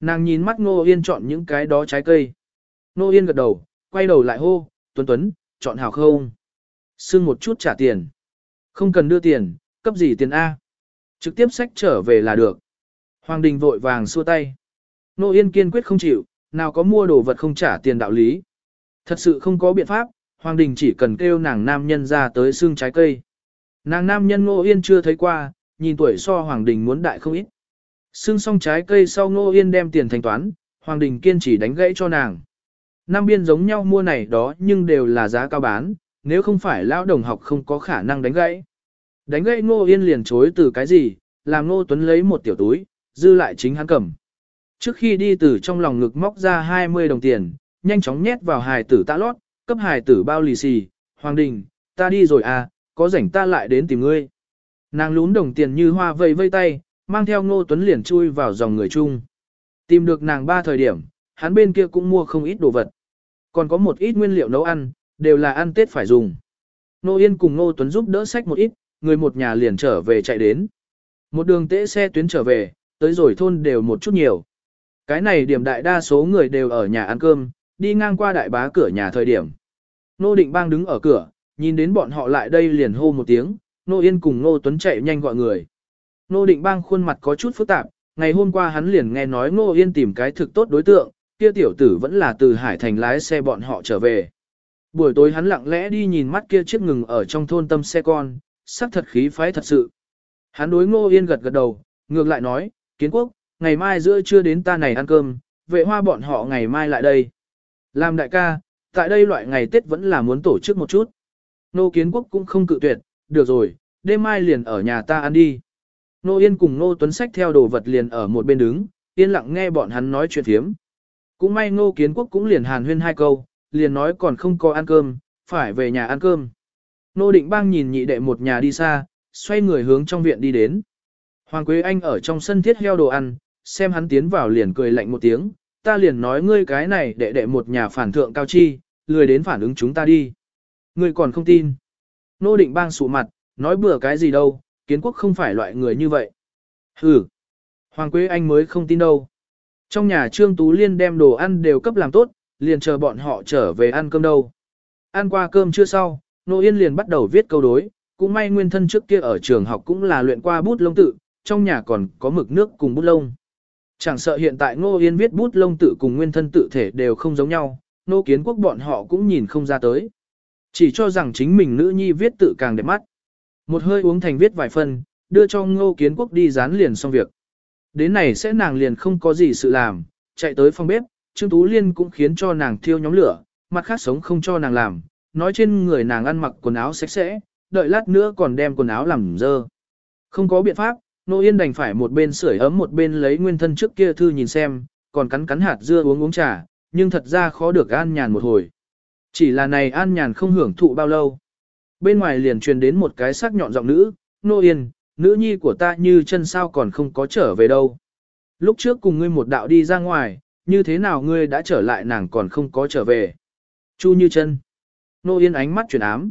Nàng nhìn mắt Nô Yên chọn những cái đó trái cây. Nô Yên gật đầu, quay đầu lại hô, Tuấn Tuấn, chọn hảo không? Xưng một chút trả tiền. Không cần đưa tiền, cấp gì tiền A. Trực tiếp sách trở về là được. Hoàng Đình vội vàng xua tay. Nô Yên kiên quyết không chịu, nào có mua đồ vật không trả tiền đạo lý. Thật sự không có biện pháp, Hoàng Đình chỉ cần kêu nàng nam nhân ra tới xương trái cây. Nàng nam nhân Ngô Yên chưa thấy qua, nhìn tuổi so Hoàng Đình muốn đại không ít. Xương xong trái cây sau Ngô Yên đem tiền thanh toán, Hoàng Đình kiên trì đánh gãy cho nàng. Nam biên giống nhau mua này đó nhưng đều là giá cao bán, nếu không phải lão đồng học không có khả năng đánh gãy. Đánh gãy Ngô Yên liền chối từ cái gì, làm Ngô Tuấn lấy một tiểu túi, dư lại chính hắn cầm. Trước khi đi từ trong lòng ngực móc ra 20 đồng tiền, nhanh chóng nhét vào hài tử tạ lót, cấp hài tử bao lì xì, Hoàng Đình, ta đi rồi à, có rảnh ta lại đến tìm ngươi. Nàng lún đồng tiền như hoa vây vây tay, mang theo Ngô Tuấn liền chui vào dòng người chung. Tìm được nàng ba thời điểm, hắn bên kia cũng mua không ít đồ vật. Còn có một ít nguyên liệu nấu ăn, đều là ăn Tết phải dùng. Nô Yên cùng Ngô Tuấn giúp đỡ sách một ít, người một nhà liền trở về chạy đến. Một đường tễ xe tuyến trở về, tới rồi thôn đều một chút nhiều. Cái này điểm đại đa số người đều ở nhà ăn cơm, đi ngang qua đại bá cửa nhà thời điểm. Nô Định Bang đứng ở cửa, nhìn đến bọn họ lại đây liền hô một tiếng, Nô Yên cùng Nô Tuấn chạy nhanh gọi người. Nô Định Bang khuôn mặt có chút phức tạp, ngày hôm qua hắn liền nghe nói Nô Yên tìm cái thực tốt đối tượng, kia tiểu tử vẫn là từ Hải Thành lái xe bọn họ trở về. Buổi tối hắn lặng lẽ đi nhìn mắt kia chiếc ngừng ở trong thôn tâm xe con, sắc thật khí phái thật sự. Hắn đối Ngô Yên gật gật đầu, ngược lại nói, kiến quốc, ngày mai giữa trưa đến ta này ăn cơm, vệ hoa bọn họ ngày mai lại đây. Làm đại ca, tại đây loại ngày Tết vẫn là muốn tổ chức một chút. Nô kiến quốc cũng không cự tuyệt, được rồi, đêm mai liền ở nhà ta ăn đi. Nô Yên cùng Nô Tuấn Sách theo đồ vật liền ở một bên đứng, yên lặng nghe bọn hắn nói chuyện thiếm. Cũng may Nô Kiến Quốc cũng liền hàn huyên hai câu, liền nói còn không có ăn cơm, phải về nhà ăn cơm. Nô Định Bang nhìn nhị đệ một nhà đi xa, xoay người hướng trong viện đi đến. Hoàng Quế Anh ở trong sân thiết heo đồ ăn, xem hắn tiến vào liền cười lạnh một tiếng, ta liền nói ngươi cái này đệ đệ một nhà phản thượng cao chi, lười đến phản ứng chúng ta đi. Ngươi còn không tin. Nô Định Bang sụ mặt, nói bừa cái gì đâu, kiến quốc không phải loại người như vậy. Hừ, Hoàng Quế Anh mới không tin đâu. Trong nhà Trương Tú Liên đem đồ ăn đều cấp làm tốt, liền chờ bọn họ trở về ăn cơm đâu. Ăn qua cơm chưa sau, Nô Yên liền bắt đầu viết câu đối, cũng may nguyên thân trước kia ở trường học cũng là luyện qua bút lông tự, trong nhà còn có mực nước cùng bút lông. Chẳng sợ hiện tại Nô Yên viết bút lông tự cùng nguyên thân tự thể đều không giống nhau, Nô Kiến Quốc bọn họ cũng nhìn không ra tới. Chỉ cho rằng chính mình nữ nhi viết tự càng đẹp mắt. Một hơi uống thành viết vài phần, đưa cho Ngô Kiến Quốc đi dán liền xong việc. Đến này sẽ nàng liền không có gì sự làm, chạy tới phòng bếp, Trương Tú Liên cũng khiến cho nàng thiêu nhóm lửa, mặt khác sống không cho nàng làm, nói trên người nàng ăn mặc quần áo sạch sẽ, đợi lát nữa còn đem quần áo làm dơ. Không có biện pháp, Nô Yên đành phải một bên sưởi ấm một bên lấy nguyên thân trước kia thư nhìn xem, còn cắn cắn hạt dưa uống uống trà, nhưng thật ra khó được an nhàn một hồi. Chỉ là này an nhàn không hưởng thụ bao lâu. Bên ngoài liền truyền đến một cái sắc nhọn giọng nữ, Nô Yên, nữ nhi của ta như chân sao còn không có trở về đâu. Lúc trước cùng ngươi một đạo đi ra ngoài, như thế nào ngươi đã trở lại nàng còn không có trở về. Chu như chân. Nô Yên ánh mắt chuyển ám.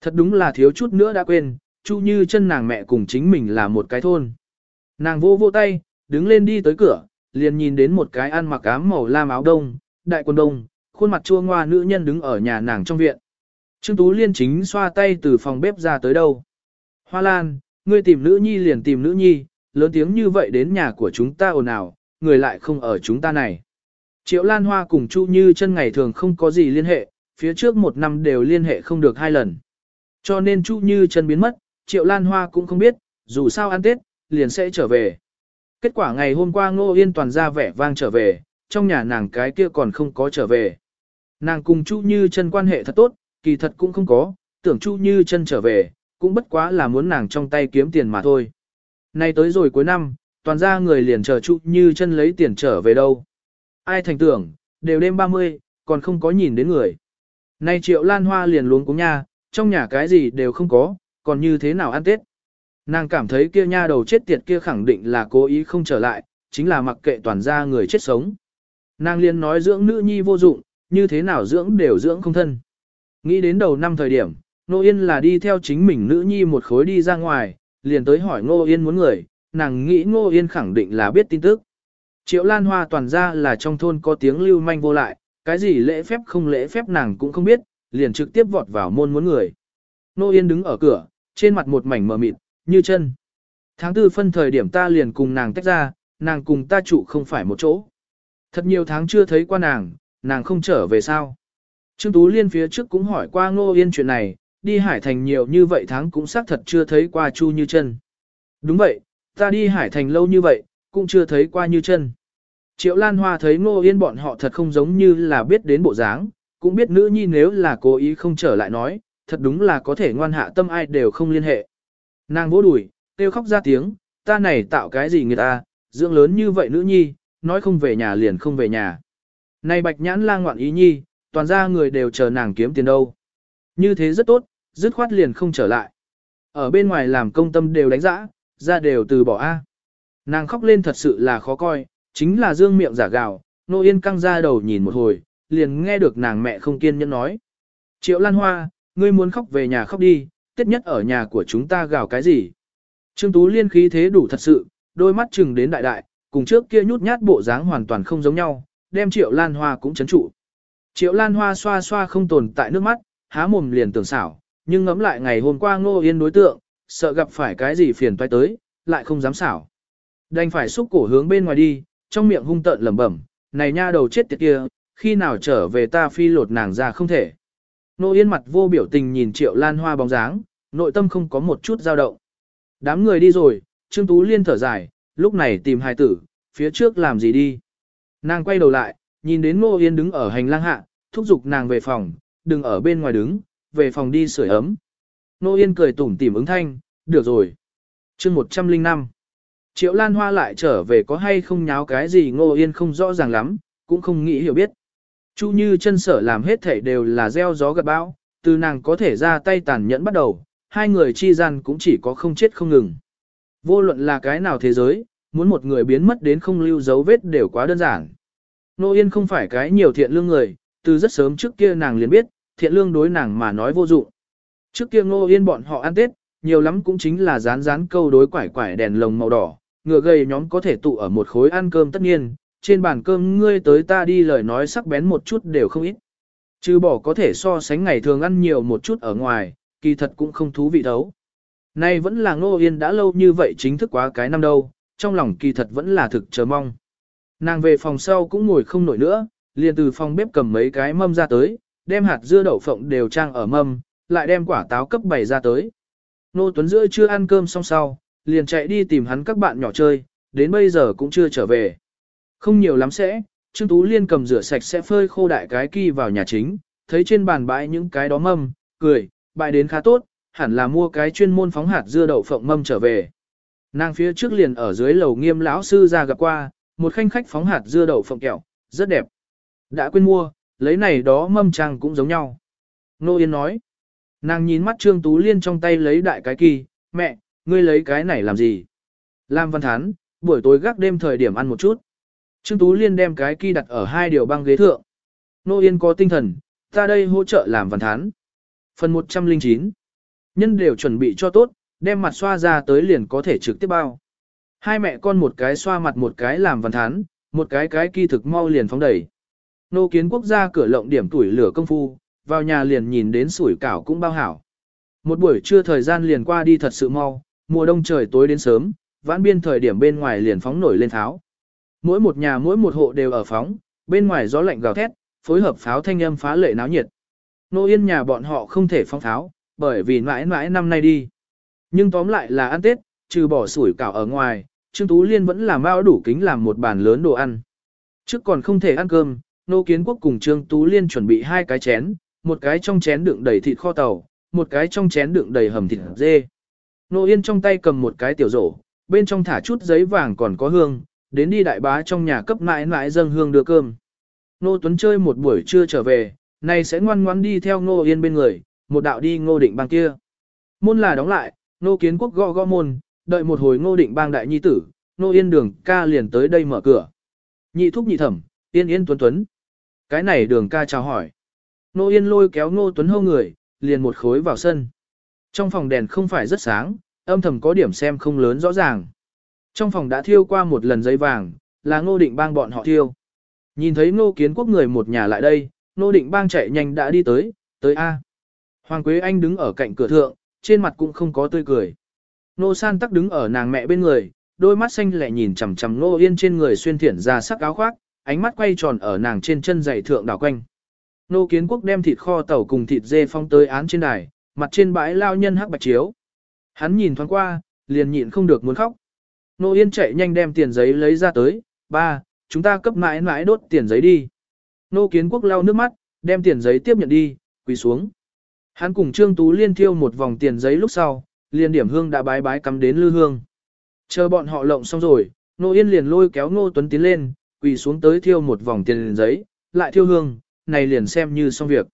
Thật đúng là thiếu chút nữa đã quên, Chu như chân nàng mẹ cùng chính mình là một cái thôn. Nàng vô vô tay, đứng lên đi tới cửa, liền nhìn đến một cái ăn mặc ám màu lam áo đông, đại quần đông, khuôn mặt chua ngoa nữ nhân đứng ở nhà nàng trong viện. Trương Tú Liên chính xoa tay từ phòng bếp ra tới đâu. Hoa Lan, ngươi tìm nữ nhi liền tìm nữ nhi, lớn tiếng như vậy đến nhà của chúng ta ồn ào, người lại không ở chúng ta này. Triệu Lan Hoa cùng Chu Như chân ngày thường không có gì liên hệ, phía trước một năm đều liên hệ không được hai lần. Cho nên Chu Như chân biến mất, Triệu Lan Hoa cũng không biết, dù sao ăn Tết, liền sẽ trở về. Kết quả ngày hôm qua Ngô Yên toàn ra vẻ vang trở về, trong nhà nàng cái kia còn không có trở về. Nàng cùng Chu Như chân quan hệ thật tốt, kỳ thật cũng không có, tưởng Chu Như chân trở về, cũng bất quá là muốn nàng trong tay kiếm tiền mà thôi. Nay tới rồi cuối năm, toàn ra người liền chờ Chu Như chân lấy tiền trở về đâu. Ai thành tưởng, đều đêm 30, còn không có nhìn đến người. Nay triệu lan hoa liền luống cúng nha, trong nhà cái gì đều không có, còn như thế nào ăn tết. Nàng cảm thấy kia nha đầu chết tiệt kia khẳng định là cố ý không trở lại, chính là mặc kệ toàn gia người chết sống. Nàng liền nói dưỡng nữ nhi vô dụng, như thế nào dưỡng đều dưỡng không thân. Nghĩ đến đầu năm thời điểm, Nô Yên là đi theo chính mình nữ nhi một khối đi ra ngoài, liền tới hỏi Ngô Yên muốn người, nàng nghĩ Ngô Yên khẳng định là biết tin tức. Triệu Lan Hoa toàn ra là trong thôn có tiếng lưu manh vô lại, cái gì lễ phép không lễ phép nàng cũng không biết, liền trực tiếp vọt vào môn muốn người. Nô Yên đứng ở cửa, trên mặt một mảnh mờ mịt, như chân. Tháng tư phân thời điểm ta liền cùng nàng tách ra, nàng cùng ta trụ không phải một chỗ. Thật nhiều tháng chưa thấy qua nàng, nàng không trở về sao. Trương Tú Liên phía trước cũng hỏi qua Ngô Yên chuyện này, đi Hải Thành nhiều như vậy tháng cũng xác thật chưa thấy qua Chu Như chân. Đúng vậy, ta đi Hải Thành lâu như vậy, cũng chưa thấy qua Như chân. Triệu Lan Hoa thấy Ngô Yên bọn họ thật không giống như là biết đến bộ dáng, cũng biết nữ nhi nếu là cố ý không trở lại nói, thật đúng là có thể ngoan hạ tâm ai đều không liên hệ. Nàng vỗ đùi, kêu khóc ra tiếng, ta này tạo cái gì người ta, dưỡng lớn như vậy nữ nhi, nói không về nhà liền không về nhà. Này bạch nhãn lang ngoạn ý nhi, toàn ra người đều chờ nàng kiếm tiền đâu. Như thế rất tốt, dứt khoát liền không trở lại. Ở bên ngoài làm công tâm đều đánh giã, ra đều từ bỏ A. Nàng khóc lên thật sự là khó coi, chính là dương miệng giả gào, nô yên căng ra đầu nhìn một hồi, liền nghe được nàng mẹ không kiên nhẫn nói. Triệu Lan Hoa, ngươi muốn khóc về nhà khóc đi, tiết nhất ở nhà của chúng ta gào cái gì. Trương Tú Liên khí thế đủ thật sự, đôi mắt chừng đến đại đại, cùng trước kia nhút nhát bộ dáng hoàn toàn không giống nhau, đem Triệu Lan Hoa cũng chấn trụ. Triệu Lan Hoa xoa xoa không tồn tại nước mắt, há mồm liền tưởng xảo, nhưng ngẫm lại ngày hôm qua Ngô Yên đối tượng, sợ gặp phải cái gì phiền toái tới, lại không dám xảo. Đành phải xúc cổ hướng bên ngoài đi, trong miệng hung tợn lẩm bẩm, này nha đầu chết tiệt kia, khi nào trở về ta phi lột nàng ra không thể. nô Yên mặt vô biểu tình nhìn Triệu Lan Hoa bóng dáng, nội tâm không có một chút dao động. Đám người đi rồi, Trương Tú Liên thở dài, lúc này tìm hài tử, phía trước làm gì đi. Nàng quay đầu lại, nhìn đến nô Yên đứng ở hành lang hạ, thúc giục nàng về phòng, đừng ở bên ngoài đứng, về phòng đi sưởi ấm. nô Yên cười tủm tỉm ứng thanh, được rồi. chương 105 Triệu Lan Hoa lại trở về có hay không nháo cái gì Ngô Yên không rõ ràng lắm, cũng không nghĩ hiểu biết. Chu như chân sở làm hết thảy đều là gieo gió gật bão, từ nàng có thể ra tay tàn nhẫn bắt đầu, hai người chi gian cũng chỉ có không chết không ngừng. Vô luận là cái nào thế giới, muốn một người biến mất đến không lưu dấu vết đều quá đơn giản. Nô Yên không phải cái nhiều thiện lương người, từ rất sớm trước kia nàng liền biết, thiện lương đối nàng mà nói vô dụng. Trước kia Nô Yên bọn họ ăn Tết, nhiều lắm cũng chính là rán rán câu đối quải quải đèn lồng màu đỏ, ngựa gầy nhóm có thể tụ ở một khối ăn cơm tất nhiên, trên bàn cơm ngươi tới ta đi lời nói sắc bén một chút đều không ít. Chứ bỏ có thể so sánh ngày thường ăn nhiều một chút ở ngoài, kỳ thật cũng không thú vị thấu. Nay vẫn là Ngô Yên đã lâu như vậy chính thức quá cái năm đâu, trong lòng kỳ thật vẫn là thực chờ mong. Nàng về phòng sau cũng ngồi không nổi nữa, liền từ phòng bếp cầm mấy cái mâm ra tới, đem hạt dưa đậu phộng đều trang ở mâm, lại đem quả táo cấp bày ra tới. Nô Tuấn giữa chưa ăn cơm xong sau, liền chạy đi tìm hắn các bạn nhỏ chơi, đến bây giờ cũng chưa trở về. Không nhiều lắm sẽ, Trương Tú Liên cầm rửa sạch sẽ phơi khô đại cái kỳ vào nhà chính, thấy trên bàn bãi những cái đó mâm, cười, bãi đến khá tốt, hẳn là mua cái chuyên môn phóng hạt dưa đậu phộng mâm trở về. Nàng phía trước liền ở dưới lầu nghiêm lão sư ra gặp qua, một khanh khách phóng hạt dưa đậu phộng kẹo, rất đẹp. Đã quên mua, lấy này đó mâm trang cũng giống nhau. Nô Yên nói. Nàng nhìn mắt Trương Tú Liên trong tay lấy đại cái kỳ, mẹ, ngươi lấy cái này làm gì? Lam văn thán, buổi tối gác đêm thời điểm ăn một chút. Trương Tú Liên đem cái kỳ đặt ở hai điều băng ghế thượng. Nô Yên có tinh thần, ta đây hỗ trợ làm văn thán. Phần 109 Nhân đều chuẩn bị cho tốt, đem mặt xoa ra tới liền có thể trực tiếp bao. Hai mẹ con một cái xoa mặt một cái làm văn thán, một cái cái kỳ thực mau liền phóng đẩy. Nô kiến quốc gia cửa lộng điểm tuổi lửa công phu, vào nhà liền nhìn đến sủi cảo cũng bao hảo. Một buổi trưa thời gian liền qua đi thật sự mau, mùa đông trời tối đến sớm, vãn biên thời điểm bên ngoài liền phóng nổi lên tháo. Mỗi một nhà mỗi một hộ đều ở phóng, bên ngoài gió lạnh gào thét, phối hợp pháo thanh âm phá lệ náo nhiệt. Nô yên nhà bọn họ không thể phóng tháo, bởi vì mãi mãi năm nay đi. Nhưng tóm lại là ăn Tết, trừ bỏ sủi cảo ở ngoài, Trương Tú Liên vẫn làm bao đủ kính làm một bàn lớn đồ ăn. Trước còn không thể ăn cơm, Nô Kiến Quốc cùng Trương Tú Liên chuẩn bị hai cái chén, một cái trong chén đựng đầy thịt kho tàu, một cái trong chén đựng đầy hầm thịt dê. Nô Yên trong tay cầm một cái tiểu rổ, bên trong thả chút giấy vàng còn có hương, đến đi đại bá trong nhà cấp mãi mãi dâng hương đưa cơm. Nô Tuấn chơi một buổi trưa trở về, nay sẽ ngoan ngoan đi theo Nô Yên bên người, một đạo đi Ngô Định bang kia. Môn là đóng lại, Nô Kiến Quốc gõ gõ môn, đợi một hồi Ngô Định bang đại nhi tử, Nô Yên đường ca liền tới đây mở cửa. Nhị thúc nhị thẩm, Yên Yên Tuấn Tuấn. Cái này đường ca chào hỏi. Nô Yên lôi kéo Ngô Tuấn hâu người, liền một khối vào sân. Trong phòng đèn không phải rất sáng, âm thầm có điểm xem không lớn rõ ràng. Trong phòng đã thiêu qua một lần giấy vàng, là Ngô Định bang bọn họ thiêu. Nhìn thấy Ngô Kiến Quốc người một nhà lại đây, Ngô Định bang chạy nhanh đã đi tới, tới A. Hoàng Quế Anh đứng ở cạnh cửa thượng, trên mặt cũng không có tươi cười. Nô San tắc đứng ở nàng mẹ bên người, đôi mắt xanh lẹ nhìn chằm chằm Ngô Yên trên người xuyên thiển ra sắc áo khoác, ánh mắt quay tròn ở nàng trên chân giày thượng đảo quanh. Nô Kiến Quốc đem thịt kho tàu cùng thịt dê phong tới án trên đài, mặt trên bãi lao nhân hắc bạch chiếu. Hắn nhìn thoáng qua, liền nhịn không được muốn khóc. Nô Yên chạy nhanh đem tiền giấy lấy ra tới, ba, chúng ta cấp mãi mãi đốt tiền giấy đi. Nô Kiến Quốc lau nước mắt, đem tiền giấy tiếp nhận đi, quỳ xuống. Hắn cùng Trương Tú Liên thiêu một vòng tiền giấy lúc sau, liền điểm hương đã bái bái cắm đến lư hương. Chờ bọn họ lộng xong rồi, Nô Yên liền lôi kéo Nô Tuấn tiến lên, quỳ xuống tới thiêu một vòng tiền giấy, lại thiêu hương, này liền xem như xong việc.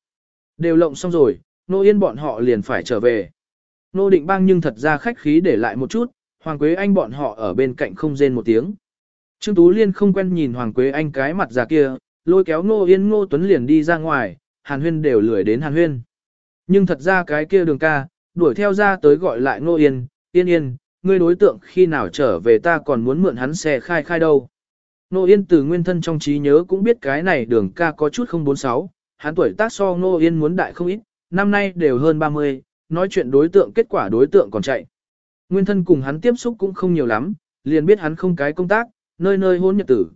Đều lộng xong rồi, Nô Yên bọn họ liền phải trở về. Nô Định Bang nhưng thật ra khách khí để lại một chút, Hoàng Quế Anh bọn họ ở bên cạnh không rên một tiếng. Trương Tú Liên không quen nhìn Hoàng Quế Anh cái mặt già kia, lôi kéo Nô Yên Nô Tuấn liền đi ra ngoài, Hàn Huyên đều lười đến Hàn Huyên. Nhưng thật ra cái kia đường ca, đuổi theo ra tới gọi lại Ngô Yên, Yên Yên, ngươi đối tượng khi nào trở về ta còn muốn mượn hắn xe khai khai đâu. Ngô Yên từ nguyên thân trong trí nhớ cũng biết cái này đường ca có chút không bốn sáu, hắn tuổi tác so Ngô Yên muốn đại không ít, năm nay đều hơn 30, nói chuyện đối tượng kết quả đối tượng còn chạy. Nguyên thân cùng hắn tiếp xúc cũng không nhiều lắm, liền biết hắn không cái công tác, nơi nơi hôn nhật tử.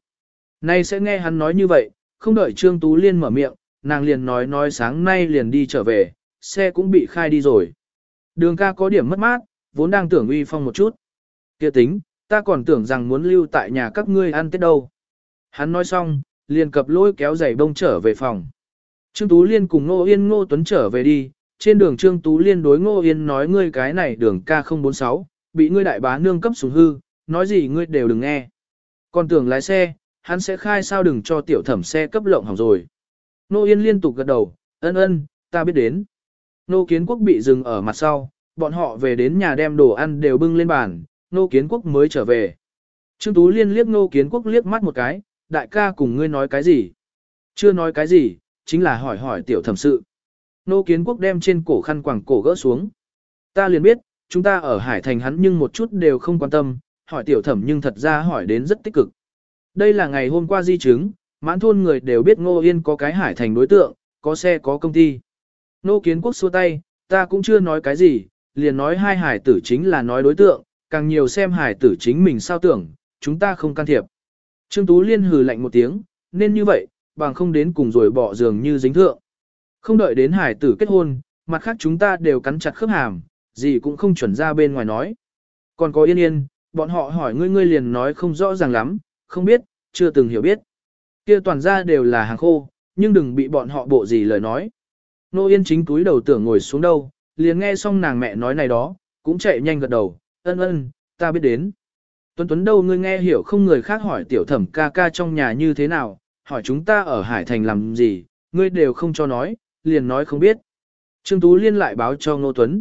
Nay sẽ nghe hắn nói như vậy, không đợi Trương Tú Liên mở miệng, nàng liền nói nói sáng nay liền đi trở về, xe cũng bị khai đi rồi. Đường ca có điểm mất mát, vốn đang tưởng uy phong một chút. kia tính, ta còn tưởng rằng muốn lưu tại nhà các ngươi ăn tết đâu. Hắn nói xong, liền cập lôi kéo giày bông trở về phòng. Trương Tú Liên cùng Ngô Yên Ngô Tuấn trở về đi, trên đường Trương Tú Liên đối Ngô Yên nói ngươi cái này đường K046, bị ngươi đại bá nương cấp xuống hư, nói gì ngươi đều đừng nghe. Còn tưởng lái xe, hắn sẽ khai sao đừng cho tiểu thẩm xe cấp lộng hỏng rồi. Ngô Yên liên tục gật đầu, ân ân, ta biết đến. Nô Kiến Quốc bị dừng ở mặt sau, bọn họ về đến nhà đem đồ ăn đều bưng lên bàn, Nô Kiến Quốc mới trở về. Trương Tú Liên liếc Nô Kiến Quốc liếc mắt một cái, đại ca cùng ngươi nói cái gì? Chưa nói cái gì, chính là hỏi hỏi tiểu thẩm sự. Nô Kiến Quốc đem trên cổ khăn quàng cổ gỡ xuống. Ta liền biết, chúng ta ở Hải Thành hắn nhưng một chút đều không quan tâm, hỏi tiểu thẩm nhưng thật ra hỏi đến rất tích cực. Đây là ngày hôm qua di chứng, mãn thôn người đều biết Ngô Yên có cái Hải Thành đối tượng, có xe có công ty. Nô Kiến Quốc xua tay, ta cũng chưa nói cái gì, liền nói hai hải tử chính là nói đối tượng, càng nhiều xem hải tử chính mình sao tưởng, chúng ta không can thiệp. Trương Tú Liên hừ lạnh một tiếng, nên như vậy, bằng không đến cùng rồi bỏ giường như dính thượng. Không đợi đến hải tử kết hôn, mặt khác chúng ta đều cắn chặt khớp hàm, gì cũng không chuẩn ra bên ngoài nói. Còn có yên yên, bọn họ hỏi ngươi ngươi liền nói không rõ ràng lắm, không biết, chưa từng hiểu biết. kia toàn ra đều là hàng khô, nhưng đừng bị bọn họ bộ gì lời nói. Nô Yên chính túi đầu tưởng ngồi xuống đâu, liền nghe xong nàng mẹ nói này đó, cũng chạy nhanh gật đầu, ân ân, ta biết đến. Tuấn Tuấn đâu ngươi nghe hiểu không người khác hỏi tiểu thẩm ca ca trong nhà như thế nào, hỏi chúng ta ở Hải Thành làm gì, ngươi đều không cho nói, liền nói không biết. Trương Tú Liên lại báo cho Nô Tuấn.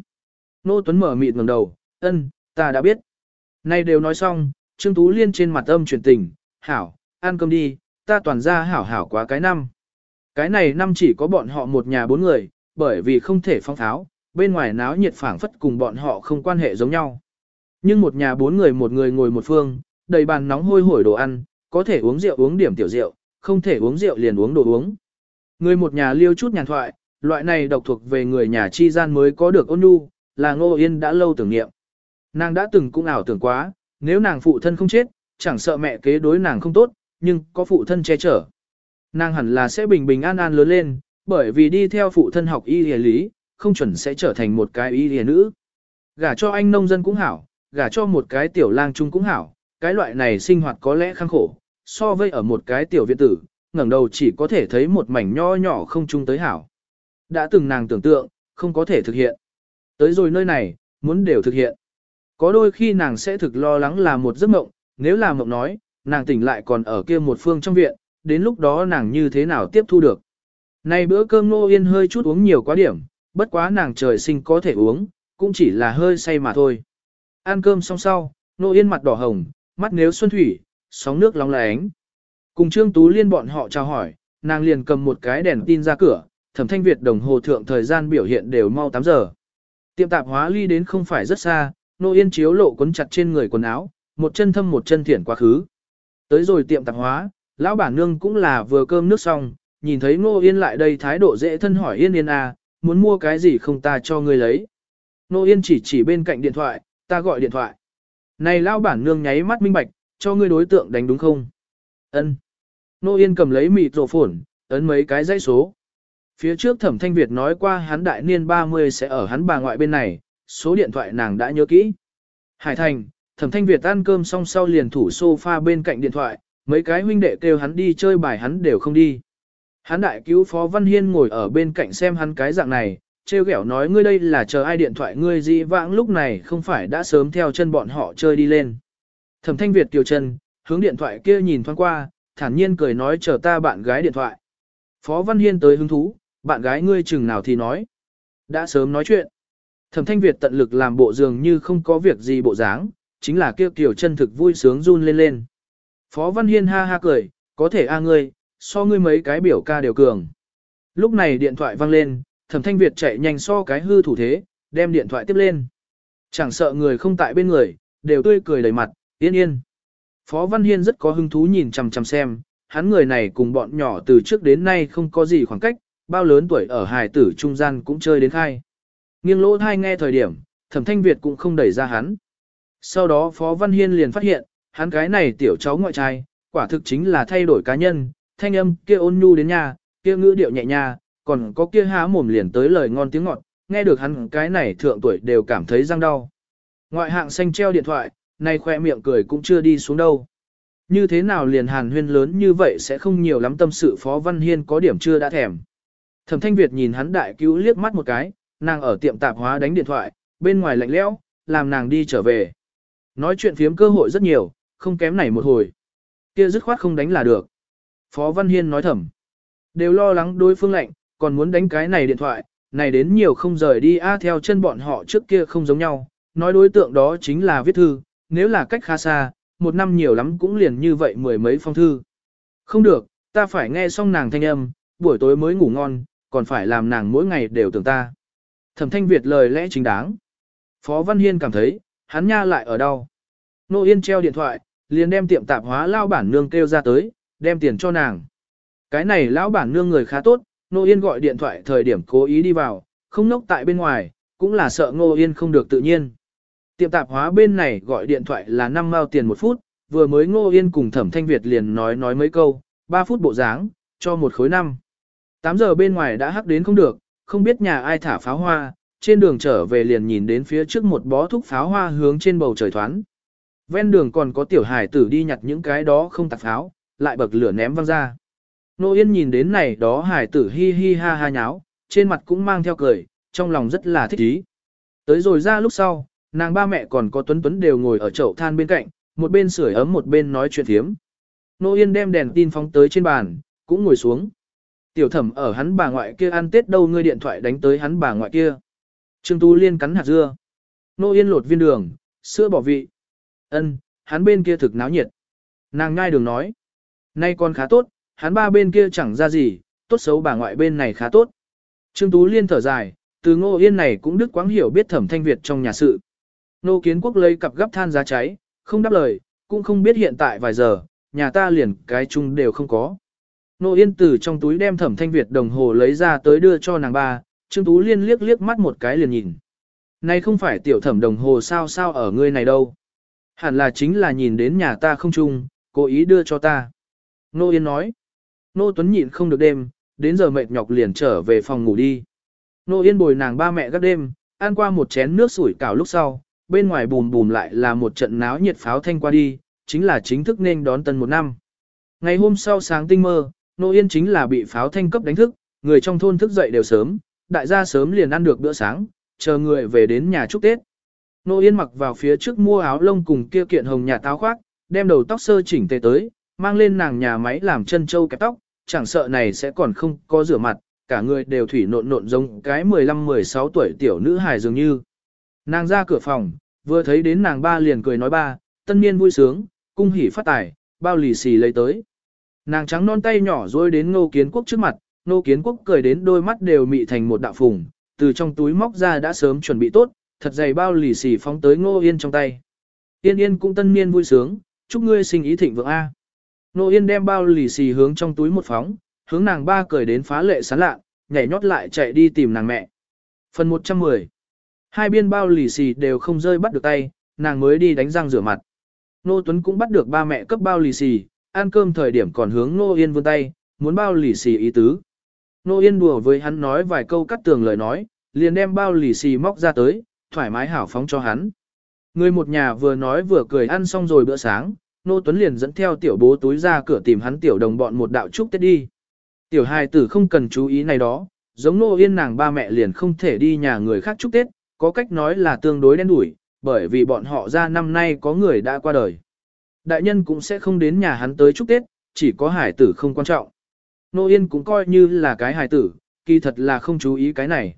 Nô Tuấn mở mịt ngẩng đầu, ân, ta đã biết. Nay đều nói xong, Trương Tú Liên trên mặt âm truyền tình, hảo, ăn cơm đi, ta toàn ra hảo hảo quá cái năm. Cái này năm chỉ có bọn họ một nhà bốn người, bởi vì không thể phong tháo, bên ngoài náo nhiệt phảng phất cùng bọn họ không quan hệ giống nhau. Nhưng một nhà bốn người một người ngồi một phương, đầy bàn nóng hôi hổi đồ ăn, có thể uống rượu uống điểm tiểu rượu, không thể uống rượu liền uống đồ uống. Người một nhà liêu chút nhàn thoại, loại này độc thuộc về người nhà chi gian mới có được ôn nhu, là Ngô Yên đã lâu tưởng niệm. Nàng đã từng cũng ảo tưởng quá, nếu nàng phụ thân không chết, chẳng sợ mẹ kế đối nàng không tốt, nhưng có phụ thân che chở. Nàng hẳn là sẽ bình bình an an lớn lên, bởi vì đi theo phụ thân học y y lý, không chuẩn sẽ trở thành một cái y y nữ. Gả cho anh nông dân cũng hảo, gả cho một cái tiểu lang trung cũng hảo, cái loại này sinh hoạt có lẽ khăng khổ, so với ở một cái tiểu viện tử, ngẩng đầu chỉ có thể thấy một mảnh nho nhỏ không chung tới hảo. Đã từng nàng tưởng tượng, không có thể thực hiện. Tới rồi nơi này, muốn đều thực hiện. Có đôi khi nàng sẽ thực lo lắng là một giấc mộng, nếu là mộng nói, nàng tỉnh lại còn ở kia một phương trong viện, đến lúc đó nàng như thế nào tiếp thu được. Này bữa cơm Nô Yên hơi chút uống nhiều quá điểm, bất quá nàng trời sinh có thể uống, cũng chỉ là hơi say mà thôi. Ăn cơm xong sau, Nô Yên mặt đỏ hồng, mắt nếu xuân thủy, sóng nước lóng lánh. Cùng Trương Tú Liên bọn họ chào hỏi, nàng liền cầm một cái đèn tin ra cửa, thẩm thanh Việt đồng hồ thượng thời gian biểu hiện đều mau 8 giờ. Tiệm tạp hóa ly đến không phải rất xa, Nô Yên chiếu lộ quấn chặt trên người quần áo, một chân thâm một chân thiển quá khứ. Tới rồi tiệm tạp hóa, lão bản nương cũng là vừa cơm nước xong, nhìn thấy Ngô Yên lại đây thái độ dễ thân hỏi Yên Yên à, muốn mua cái gì không ta cho ngươi lấy. Ngô Yên chỉ chỉ bên cạnh điện thoại, ta gọi điện thoại. Này lão bản nương nháy mắt minh bạch, cho ngươi đối tượng đánh đúng không? Ân. Nô Yên cầm lấy mịt rổ phổn, ấn mấy cái dãy số. Phía trước thẩm thanh Việt nói qua hắn đại niên 30 sẽ ở hắn bà ngoại bên này, số điện thoại nàng đã nhớ kỹ. Hải Thành, thẩm thanh Việt ăn cơm xong sau liền thủ sofa bên cạnh điện thoại, mấy cái huynh đệ kêu hắn đi chơi bài hắn đều không đi. Hắn đại cứu Phó Văn Hiên ngồi ở bên cạnh xem hắn cái dạng này, trêu ghẹo nói ngươi đây là chờ ai điện thoại ngươi gì vãng lúc này không phải đã sớm theo chân bọn họ chơi đi lên. Thẩm thanh Việt tiêu chân, hướng điện thoại kia nhìn thoáng qua, thản nhiên cười nói chờ ta bạn gái điện thoại. Phó Văn Hiên tới hứng thú, bạn gái ngươi chừng nào thì nói. Đã sớm nói chuyện. Thẩm thanh Việt tận lực làm bộ dường như không có việc gì bộ dáng, chính là kêu kiểu chân thực vui sướng run lên lên. Phó Văn Hiên ha ha cười, có thể a ngươi, so ngươi mấy cái biểu ca đều cường. Lúc này điện thoại vang lên, thẩm thanh Việt chạy nhanh so cái hư thủ thế, đem điện thoại tiếp lên. Chẳng sợ người không tại bên người, đều tươi cười đầy mặt, yên yên. Phó Văn Hiên rất có hứng thú nhìn chằm chằm xem, hắn người này cùng bọn nhỏ từ trước đến nay không có gì khoảng cách, bao lớn tuổi ở hài tử trung gian cũng chơi đến khai. Nghiêng lỗ thai nghe thời điểm, thẩm thanh Việt cũng không đẩy ra hắn. Sau đó Phó Văn Hiên liền phát hiện, hắn cái này tiểu cháu ngoại trai, quả thực chính là thay đổi cá nhân, thanh âm kia ôn nhu đến nhà, kia ngữ điệu nhẹ nhàng, còn có kia há mồm liền tới lời ngon tiếng ngọt, nghe được hắn cái này thượng tuổi đều cảm thấy răng đau. Ngoại hạng xanh treo điện thoại, nay khoe miệng cười cũng chưa đi xuống đâu. Như thế nào liền hàn huyên lớn như vậy sẽ không nhiều lắm tâm sự Phó Văn Hiên có điểm chưa đã thèm. Thẩm Thanh Việt nhìn hắn đại cứu liếc mắt một cái, nàng ở tiệm tạp hóa đánh điện thoại, bên ngoài lạnh lẽo, làm nàng đi trở về. Nói chuyện phiếm cơ hội rất nhiều, không kém này một hồi. Kia dứt khoát không đánh là được. Phó Văn Hiên nói thầm. Đều lo lắng đối phương lạnh, còn muốn đánh cái này điện thoại, này đến nhiều không rời đi a theo chân bọn họ trước kia không giống nhau. Nói đối tượng đó chính là viết thư, nếu là cách khá xa, một năm nhiều lắm cũng liền như vậy mười mấy phong thư. Không được, ta phải nghe xong nàng thanh âm, buổi tối mới ngủ ngon, còn phải làm nàng mỗi ngày đều tưởng ta. Thẩm thanh Việt lời lẽ chính đáng. Phó Văn Hiên cảm thấy, hắn nha lại ở đâu. Nô Yên treo điện thoại, liền đem tiệm tạp hóa lao bản nương kêu ra tới, đem tiền cho nàng. Cái này lão bản nương người khá tốt, Nô Yên gọi điện thoại thời điểm cố ý đi vào, không nốc tại bên ngoài, cũng là sợ Ngô Yên không được tự nhiên. Tiệm tạp hóa bên này gọi điện thoại là 5 mao tiền một phút, vừa mới Ngô Yên cùng Thẩm Thanh Việt liền nói nói mấy câu, 3 phút bộ dáng, cho một khối năm. 8 giờ bên ngoài đã hắc đến không được, không biết nhà ai thả pháo hoa, trên đường trở về liền nhìn đến phía trước một bó thúc pháo hoa hướng trên bầu trời thoán. Ven đường còn có tiểu hải tử đi nhặt những cái đó không tạc pháo, lại bậc lửa ném văng ra. Nô Yên nhìn đến này đó hải tử hi hi ha ha nháo, trên mặt cũng mang theo cười, trong lòng rất là thích ý. Tới rồi ra lúc sau, nàng ba mẹ còn có tuấn tuấn đều ngồi ở chậu than bên cạnh, một bên sưởi ấm một bên nói chuyện thiếm. Nô Yên đem đèn tin phóng tới trên bàn, cũng ngồi xuống. Tiểu thẩm ở hắn bà ngoại kia ăn tết đâu ngươi điện thoại đánh tới hắn bà ngoại kia. Trương Tú Liên cắn hạt dưa. Nô Yên lột viên đường, sữa bỏ vị. ân hắn bên kia thực náo nhiệt. Nàng ngai đường nói. Nay con khá tốt, hắn ba bên kia chẳng ra gì, tốt xấu bà ngoại bên này khá tốt. Trương Tú Liên thở dài, từ ngô yên này cũng đức quáng hiểu biết thẩm thanh Việt trong nhà sự. Nô kiến quốc lấy cặp gấp than giá cháy, không đáp lời, cũng không biết hiện tại vài giờ, nhà ta liền cái chung đều không có. Nô yên từ trong túi đem thẩm thanh Việt đồng hồ lấy ra tới đưa cho nàng ba, Trương Tú Liên liếc liếc mắt một cái liền nhìn. Này không phải tiểu thẩm đồng hồ sao sao ở ngươi này đâu. Hẳn là chính là nhìn đến nhà ta không chung, cố ý đưa cho ta. Nô Yên nói. Nô Tuấn nhịn không được đêm, đến giờ mệt nhọc liền trở về phòng ngủ đi. Nô Yên bồi nàng ba mẹ gác đêm, ăn qua một chén nước sủi cảo lúc sau, bên ngoài bùm bùm lại là một trận náo nhiệt pháo thanh qua đi, chính là chính thức nên đón tân một năm. Ngày hôm sau sáng tinh mơ, Nô Yên chính là bị pháo thanh cấp đánh thức, người trong thôn thức dậy đều sớm, đại gia sớm liền ăn được bữa sáng, chờ người về đến nhà chúc Tết. Nô Yên mặc vào phía trước mua áo lông cùng kia kiện hồng nhà táo khoác, đem đầu tóc sơ chỉnh tề tới, mang lên nàng nhà máy làm chân châu kẹp tóc, chẳng sợ này sẽ còn không có rửa mặt, cả người đều thủy nộn nộn giống cái 15-16 tuổi tiểu nữ hài dường như. Nàng ra cửa phòng, vừa thấy đến nàng ba liền cười nói ba, tân niên vui sướng, cung hỉ phát tài, bao lì xì lấy tới. Nàng trắng non tay nhỏ rôi đến ngô kiến quốc trước mặt, ngô kiến quốc cười đến đôi mắt đều mị thành một đạo phùng, từ trong túi móc ra đã sớm chuẩn bị tốt, thật dày bao lì xì phóng tới ngô yên trong tay. Yên yên cũng tân niên vui sướng, chúc ngươi sinh ý thịnh vượng A. Ngô yên đem bao lì xì hướng trong túi một phóng, hướng nàng ba cười đến phá lệ sán lạ, nhảy nhót lại chạy đi tìm nàng mẹ. Phần 110 Hai biên bao lì xì đều không rơi bắt được tay, nàng mới đi đánh răng rửa mặt. Nô Tuấn cũng bắt được ba mẹ cấp bao lì xì, ăn cơm thời điểm còn hướng Nô Yên vươn tay, muốn bao lì xì ý tứ. Nô Yên đùa với hắn nói vài câu cắt tường lời nói, liền đem bao lì xì móc ra tới, thoải mái hảo phóng cho hắn. Người một nhà vừa nói vừa cười ăn xong rồi bữa sáng, Nô Tuấn liền dẫn theo tiểu bố túi ra cửa tìm hắn tiểu đồng bọn một đạo chúc Tết đi. Tiểu hài tử không cần chú ý này đó, giống Nô Yên nàng ba mẹ liền không thể đi nhà người khác chúc Tết, có cách nói là tương đối đen đủi, bởi vì bọn họ ra năm nay có người đã qua đời. Đại nhân cũng sẽ không đến nhà hắn tới chúc Tết, chỉ có hải tử không quan trọng. Nô Yên cũng coi như là cái hải tử, kỳ thật là không chú ý cái này.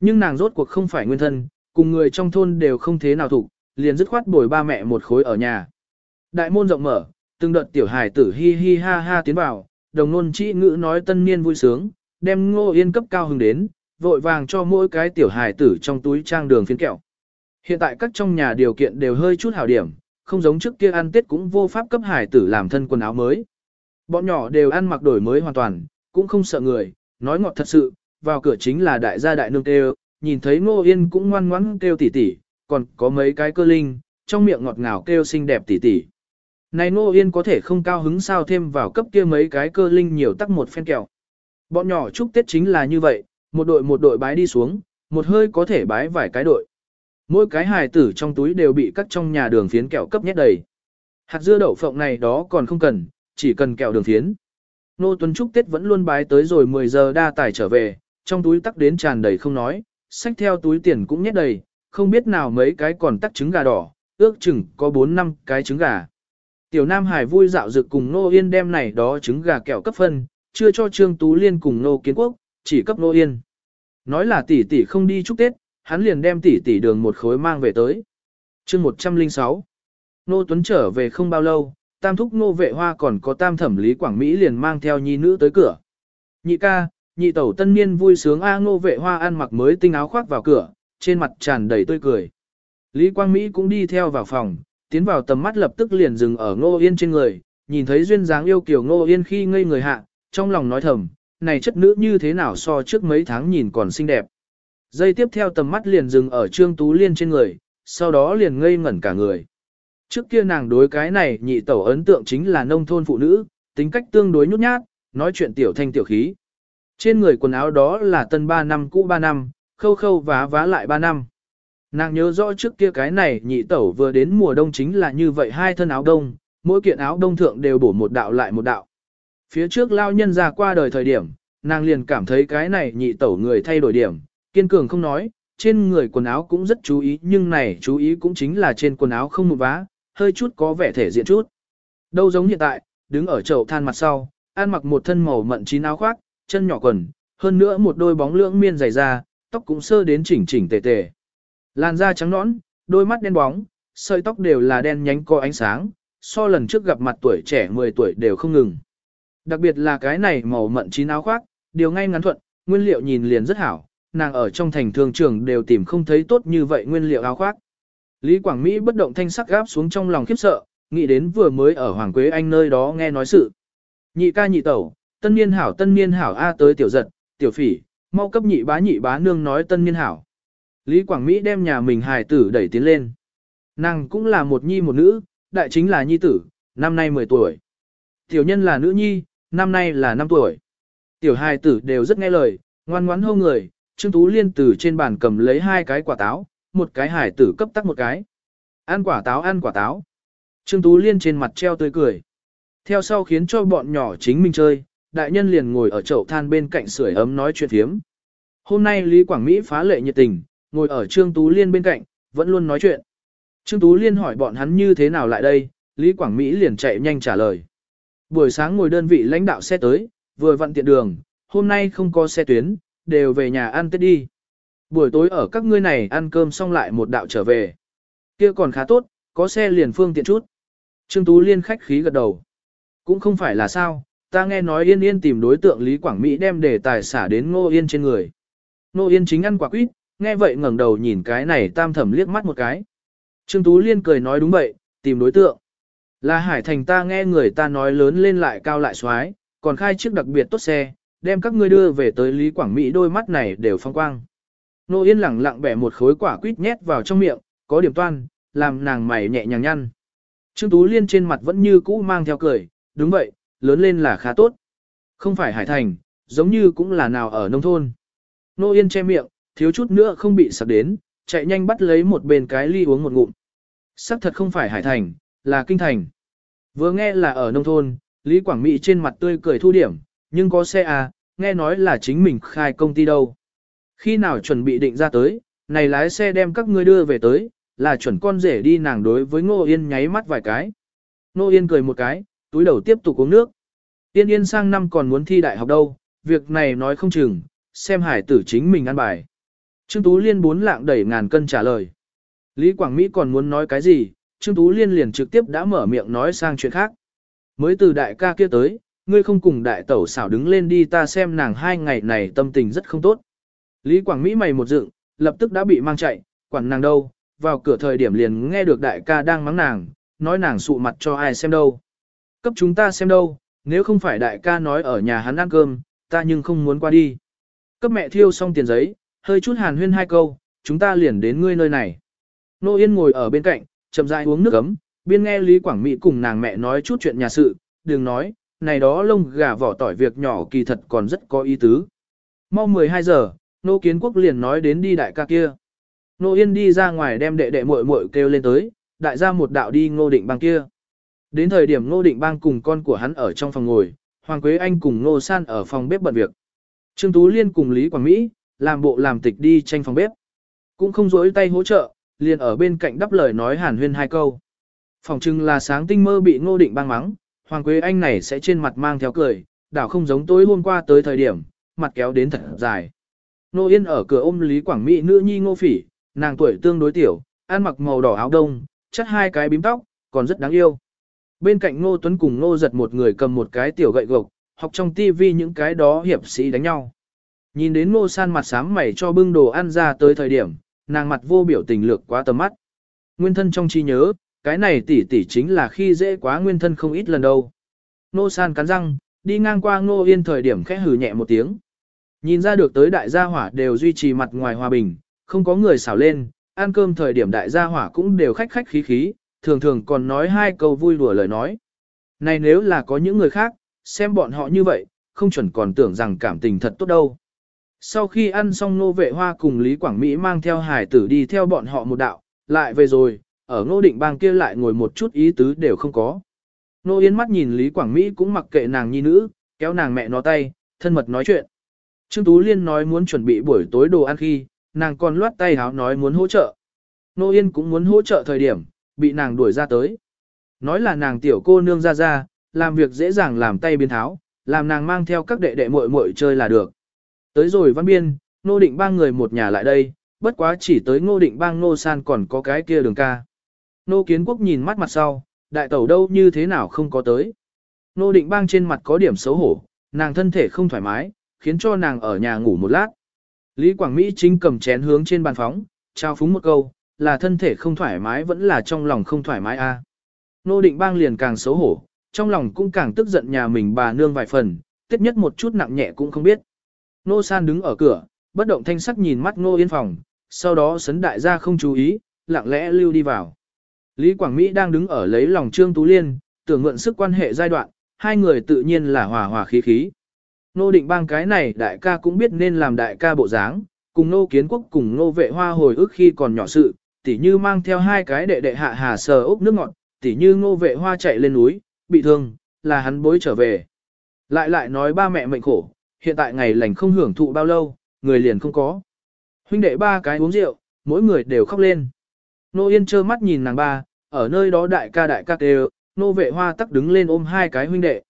Nhưng nàng rốt cuộc không phải nguyên thân, cùng người trong thôn đều không thế nào thủ, liền dứt khoát bồi ba mẹ một khối ở nhà. Đại môn rộng mở, từng đợt tiểu hải tử hi hi ha ha tiến vào, đồng nôn chỉ ngữ nói tân niên vui sướng, đem ngô yên cấp cao hứng đến, vội vàng cho mỗi cái tiểu hải tử trong túi trang đường phiến kẹo. Hiện tại các trong nhà điều kiện đều hơi chút hảo điểm, không giống trước kia ăn tết cũng vô pháp cấp hải tử làm thân quần áo mới. Bọn nhỏ đều ăn mặc đổi mới hoàn toàn, cũng không sợ người, nói ngọt thật sự, vào cửa chính là đại gia đại nương kêu, nhìn thấy Ngô Yên cũng ngoan ngoãn kêu tỉ tỉ, còn có mấy cái cơ linh, trong miệng ngọt ngào kêu xinh đẹp tỉ tỉ. Này Ngô Yên có thể không cao hứng sao thêm vào cấp kia mấy cái cơ linh nhiều tắc một phen kẹo. Bọn nhỏ chúc Tết chính là như vậy, một đội một đội bái đi xuống, một hơi có thể bái vài cái đội. Mỗi cái hài tử trong túi đều bị cắt trong nhà đường phiến kẹo cấp nhét đầy. Hạt dưa đậu phộng này đó còn không cần, chỉ cần kẹo đường phiến. Nô Tuấn Trúc Tết vẫn luôn bái tới rồi 10 giờ đa tải trở về, trong túi tắc đến tràn đầy không nói, sách theo túi tiền cũng nhét đầy, không biết nào mấy cái còn tắc trứng gà đỏ, ước chừng có 4 năm cái trứng gà. Tiểu Nam Hải vui dạo dực cùng Nô Yên đem này đó trứng gà kẹo cấp phân, chưa cho Trương Tú Liên cùng Nô Kiến Quốc, chỉ cấp Nô Yên. Nói là tỷ tỷ không đi chúc Tết, hắn liền đem tỷ tỷ đường một khối mang về tới. chương 106 Nô Tuấn trở về không bao lâu, tam thúc nô vệ hoa còn có tam thẩm lý Quảng Mỹ liền mang theo nhi nữ tới cửa. Nhị ca, nhị tẩu tân niên vui sướng A nô vệ hoa ăn mặc mới tinh áo khoác vào cửa, trên mặt tràn đầy tươi cười. Lý Quang Mỹ cũng đi theo vào phòng, tiến vào tầm mắt lập tức liền dừng ở Ngô Yên trên người, nhìn thấy duyên dáng yêu kiều Ngô Yên khi ngây người hạ, trong lòng nói thầm, này chất nữ như thế nào so trước mấy tháng nhìn còn xinh đẹp. Giây tiếp theo tầm mắt liền dừng ở Trương Tú Liên trên người, sau đó liền ngây ngẩn cả người. Trước kia nàng đối cái này nhị tẩu ấn tượng chính là nông thôn phụ nữ, tính cách tương đối nhút nhát, nói chuyện tiểu thanh tiểu khí. Trên người quần áo đó là tân 3 năm cũ 3 năm, khâu khâu vá vá lại 3 năm. Nàng nhớ rõ trước kia cái này nhị tẩu vừa đến mùa đông chính là như vậy hai thân áo đông, mỗi kiện áo đông thượng đều bổ một đạo lại một đạo. Phía trước lao nhân ra qua đời thời điểm, nàng liền cảm thấy cái này nhị tẩu người thay đổi điểm, kiên cường không nói, trên người quần áo cũng rất chú ý nhưng này chú ý cũng chính là trên quần áo không một vá, hơi chút có vẻ thể diện chút. Đâu giống hiện tại, đứng ở chậu than mặt sau, ăn mặc một thân màu mận chín áo khoác, chân nhỏ quần, hơn nữa một đôi bóng lưỡng miên dày da, tóc cũng sơ đến chỉnh chỉnh tề tề. Làn da trắng nõn, đôi mắt đen bóng, sợi tóc đều là đen nhánh có ánh sáng, so lần trước gặp mặt tuổi trẻ 10 tuổi đều không ngừng. Đặc biệt là cái này màu mận chín áo khoác, điều ngay ngắn thuận, nguyên liệu nhìn liền rất hảo, nàng ở trong thành thương trường đều tìm không thấy tốt như vậy nguyên liệu áo khoác. Lý Quảng Mỹ bất động thanh sắc gáp xuống trong lòng khiếp sợ, nghĩ đến vừa mới ở Hoàng Quế Anh nơi đó nghe nói sự. Nhị ca nhị tẩu, tân niên hảo tân niên hảo A tới tiểu giật, tiểu phỉ, mau cấp nhị bá nhị bá nương nói tân niên hảo. Lý Quảng Mỹ đem nhà mình hài tử đẩy tiến lên. Nàng cũng là một nhi một nữ, đại chính là nhi tử, năm nay 10 tuổi. Tiểu nhân là nữ nhi, năm nay là 5 tuổi. Tiểu hài tử đều rất nghe lời, ngoan ngoãn hô người, Trương Tú Liên từ trên bàn cầm lấy hai cái quả táo, một cái hải tử cấp tắc một cái. Ăn quả táo ăn quả táo. Trương Tú Liên trên mặt treo tươi cười. Theo sau khiến cho bọn nhỏ chính mình chơi, đại nhân liền ngồi ở chậu than bên cạnh sưởi ấm nói chuyện thiếm. Hôm nay Lý Quảng Mỹ phá lệ nhiệt tình, ngồi ở Trương Tú Liên bên cạnh, vẫn luôn nói chuyện. Trương Tú Liên hỏi bọn hắn như thế nào lại đây, Lý Quảng Mỹ liền chạy nhanh trả lời. Buổi sáng ngồi đơn vị lãnh đạo xe tới, vừa vặn tiện đường, hôm nay không có xe tuyến, đều về nhà ăn tết đi. Buổi tối ở các ngươi này ăn cơm xong lại một đạo trở về. Kia còn khá tốt, có xe liền phương tiện chút. Trương Tú Liên khách khí gật đầu. Cũng không phải là sao, ta nghe nói Yên Yên tìm đối tượng Lý Quảng Mỹ đem đề tài xả đến Ngô Yên trên người. Ngô Yên chính ăn quả quýt, nghe vậy ngẩng đầu nhìn cái này tam thẩm liếc mắt một cái. Trương Tú Liên cười nói đúng vậy, tìm đối tượng. Là Hải Thành ta nghe người ta nói lớn lên lại cao lại xoái, còn khai chiếc đặc biệt tốt xe, đem các ngươi đưa về tới Lý Quảng Mỹ đôi mắt này đều phong quang. Nô Yên lẳng lặng bẻ một khối quả quýt nhét vào trong miệng, có điểm toan, làm nàng mày nhẹ nhàng nhăn. Trương Tú Liên trên mặt vẫn như cũ mang theo cười, đúng vậy, lớn lên là khá tốt. Không phải Hải Thành, giống như cũng là nào ở nông thôn. Nô Yên che miệng, thiếu chút nữa không bị sặc đến, chạy nhanh bắt lấy một bên cái ly uống một ngụm. Sắc thật không phải Hải Thành, là Kinh Thành. Vừa nghe là ở nông thôn, Lý Quảng Mỹ trên mặt tươi cười thu điểm, nhưng có xe à, nghe nói là chính mình khai công ty đâu. Khi nào chuẩn bị định ra tới, này lái xe đem các ngươi đưa về tới, là chuẩn con rể đi nàng đối với Ngô Yên nháy mắt vài cái. Ngô Yên cười một cái, túi đầu tiếp tục uống nước. Yên Yên sang năm còn muốn thi đại học đâu, việc này nói không chừng, xem hải tử chính mình ăn bài. Trương Tú Liên bốn lạng đẩy ngàn cân trả lời. Lý Quảng Mỹ còn muốn nói cái gì, Trương Tú Liên liền trực tiếp đã mở miệng nói sang chuyện khác. Mới từ đại ca kia tới, ngươi không cùng đại tẩu xảo đứng lên đi ta xem nàng hai ngày này tâm tình rất không tốt. Lý Quảng Mỹ mày một dựng, lập tức đã bị mang chạy, quản nàng đâu, vào cửa thời điểm liền nghe được đại ca đang mắng nàng, nói nàng sụ mặt cho ai xem đâu. Cấp chúng ta xem đâu, nếu không phải đại ca nói ở nhà hắn ăn cơm, ta nhưng không muốn qua đi. Cấp mẹ thiêu xong tiền giấy, hơi chút hàn huyên hai câu, chúng ta liền đến ngươi nơi này. Nô Yên ngồi ở bên cạnh, chậm rãi uống nước ấm, biên nghe Lý Quảng Mỹ cùng nàng mẹ nói chút chuyện nhà sự, đừng nói, này đó lông gà vỏ tỏi việc nhỏ kỳ thật còn rất có ý tứ. Mau 12 giờ, Nô kiến quốc liền nói đến đi đại ca kia. Nô yên đi ra ngoài đem đệ đệ muội muội kêu lên tới, đại gia một đạo đi ngô định bang kia. Đến thời điểm ngô định bang cùng con của hắn ở trong phòng ngồi, Hoàng Quế Anh cùng ngô san ở phòng bếp bận việc. Trương Tú Liên cùng Lý Quảng Mỹ, làm bộ làm tịch đi tranh phòng bếp. Cũng không rỗi tay hỗ trợ, liền ở bên cạnh đáp lời nói hàn huyên hai câu. Phòng trưng là sáng tinh mơ bị ngô định băng mắng, Hoàng Quế Anh này sẽ trên mặt mang theo cười, đảo không giống tối hôm qua tới thời điểm, mặt kéo đến thật dài. Nô Yên ở cửa ôm Lý Quảng Mỹ nữ nhi ngô phỉ, nàng tuổi tương đối tiểu, ăn mặc màu đỏ áo đông, chất hai cái bím tóc, còn rất đáng yêu. Bên cạnh Ngô Tuấn cùng Ngô giật một người cầm một cái tiểu gậy gộc, học trong tivi những cái đó hiệp sĩ đánh nhau. Nhìn đến Ngô San mặt sám mày cho bưng đồ ăn ra tới thời điểm, nàng mặt vô biểu tình lược quá tầm mắt. Nguyên thân trong trí nhớ, cái này tỷ tỷ chính là khi dễ quá nguyên thân không ít lần đâu. nô San cắn răng, đi ngang qua Ngô Yên thời điểm khẽ hừ nhẹ một tiếng. Nhìn ra được tới đại gia hỏa đều duy trì mặt ngoài hòa bình, không có người xảo lên, ăn cơm thời điểm đại gia hỏa cũng đều khách khách khí khí, thường thường còn nói hai câu vui đùa lời nói. Này nếu là có những người khác, xem bọn họ như vậy, không chuẩn còn tưởng rằng cảm tình thật tốt đâu. Sau khi ăn xong nô vệ hoa cùng Lý Quảng Mỹ mang theo hải tử đi theo bọn họ một đạo, lại về rồi, ở ngô định bang kia lại ngồi một chút ý tứ đều không có. Nô Yến mắt nhìn Lý Quảng Mỹ cũng mặc kệ nàng nhi nữ, kéo nàng mẹ nó tay, thân mật nói chuyện. Trương Tú Liên nói muốn chuẩn bị buổi tối đồ ăn khi, nàng còn loát tay háo nói muốn hỗ trợ. Nô Yên cũng muốn hỗ trợ thời điểm, bị nàng đuổi ra tới. Nói là nàng tiểu cô nương ra ra, làm việc dễ dàng làm tay biến tháo, làm nàng mang theo các đệ đệ muội muội chơi là được. Tới rồi văn biên, nô định ba người một nhà lại đây, bất quá chỉ tới ngô định bang nô san còn có cái kia đường ca. Nô kiến quốc nhìn mắt mặt sau, đại tẩu đâu như thế nào không có tới. Nô định bang trên mặt có điểm xấu hổ, nàng thân thể không thoải mái, khiến cho nàng ở nhà ngủ một lát. Lý Quảng Mỹ chính cầm chén hướng trên bàn phóng, trao phúng một câu, là thân thể không thoải mái vẫn là trong lòng không thoải mái a. À. Nô định bang liền càng xấu hổ, trong lòng cũng càng tức giận nhà mình bà nương vài phần, tiết nhất một chút nặng nhẹ cũng không biết. Nô san đứng ở cửa, bất động thanh sắc nhìn mắt nô yên phòng, sau đó sấn đại gia không chú ý, lặng lẽ lưu đi vào. Lý Quảng Mỹ đang đứng ở lấy lòng Trương Tú Liên, tưởng mượn sức quan hệ giai đoạn, hai người tự nhiên là hòa hòa khí khí. Nô định bang cái này đại ca cũng biết nên làm đại ca bộ dáng, cùng nô kiến quốc cùng nô vệ hoa hồi ức khi còn nhỏ sự, tỉ như mang theo hai cái đệ đệ hạ hà sờ ốc nước ngọt, tỉ như nô vệ hoa chạy lên núi, bị thương, là hắn bối trở về. Lại lại nói ba mẹ mệnh khổ, hiện tại ngày lành không hưởng thụ bao lâu, người liền không có. Huynh đệ ba cái uống rượu, mỗi người đều khóc lên. Nô Yên trơ mắt nhìn nàng ba, ở nơi đó đại ca đại ca tê nô vệ hoa tắc đứng lên ôm hai cái huynh đệ.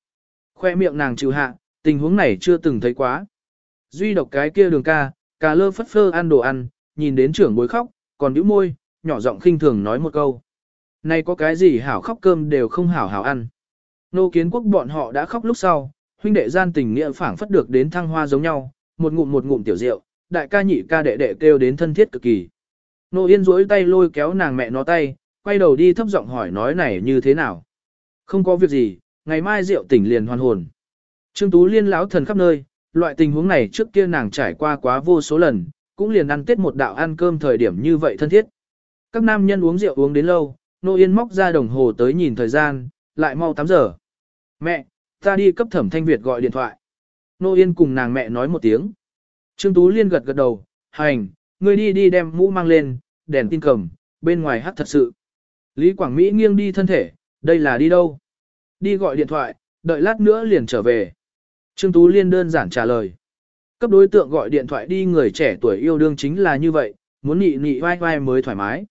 Khoe miệng nàng trừ hạ, tình huống này chưa từng thấy quá. Duy độc cái kia đường ca, cà lơ phất phơ ăn đồ ăn, nhìn đến trưởng bối khóc, còn nhíu môi, nhỏ giọng khinh thường nói một câu. Này có cái gì hảo khóc cơm đều không hảo hảo ăn. Nô kiến quốc bọn họ đã khóc lúc sau, huynh đệ gian tình nghĩa phảng phất được đến thăng hoa giống nhau, một ngụm một ngụm tiểu rượu, đại ca nhị ca đệ đệ kêu đến thân thiết cực kỳ. Nô Yên duỗi tay lôi kéo nàng mẹ nó tay, quay đầu đi thấp giọng hỏi nói này như thế nào. Không có việc gì, ngày mai rượu tỉnh liền hoàn hồn. Trương Tú Liên lão thần khắp nơi, loại tình huống này trước kia nàng trải qua quá vô số lần, cũng liền ăn tết một đạo ăn cơm thời điểm như vậy thân thiết. Các nam nhân uống rượu uống đến lâu, Nô Yên móc ra đồng hồ tới nhìn thời gian, lại mau 8 giờ. Mẹ, ta đi cấp thẩm thanh Việt gọi điện thoại. Nô Yên cùng nàng mẹ nói một tiếng. Trương Tú Liên gật gật đầu, hành, ngươi đi đi đem mũ mang lên, đèn tin cầm, bên ngoài hát thật sự. Lý Quảng Mỹ nghiêng đi thân thể, đây là đi đâu? Đi gọi điện thoại, đợi lát nữa liền trở về. Trương Tú Liên đơn giản trả lời. Cấp đối tượng gọi điện thoại đi người trẻ tuổi yêu đương chính là như vậy, muốn nị nị vai vai mới thoải mái.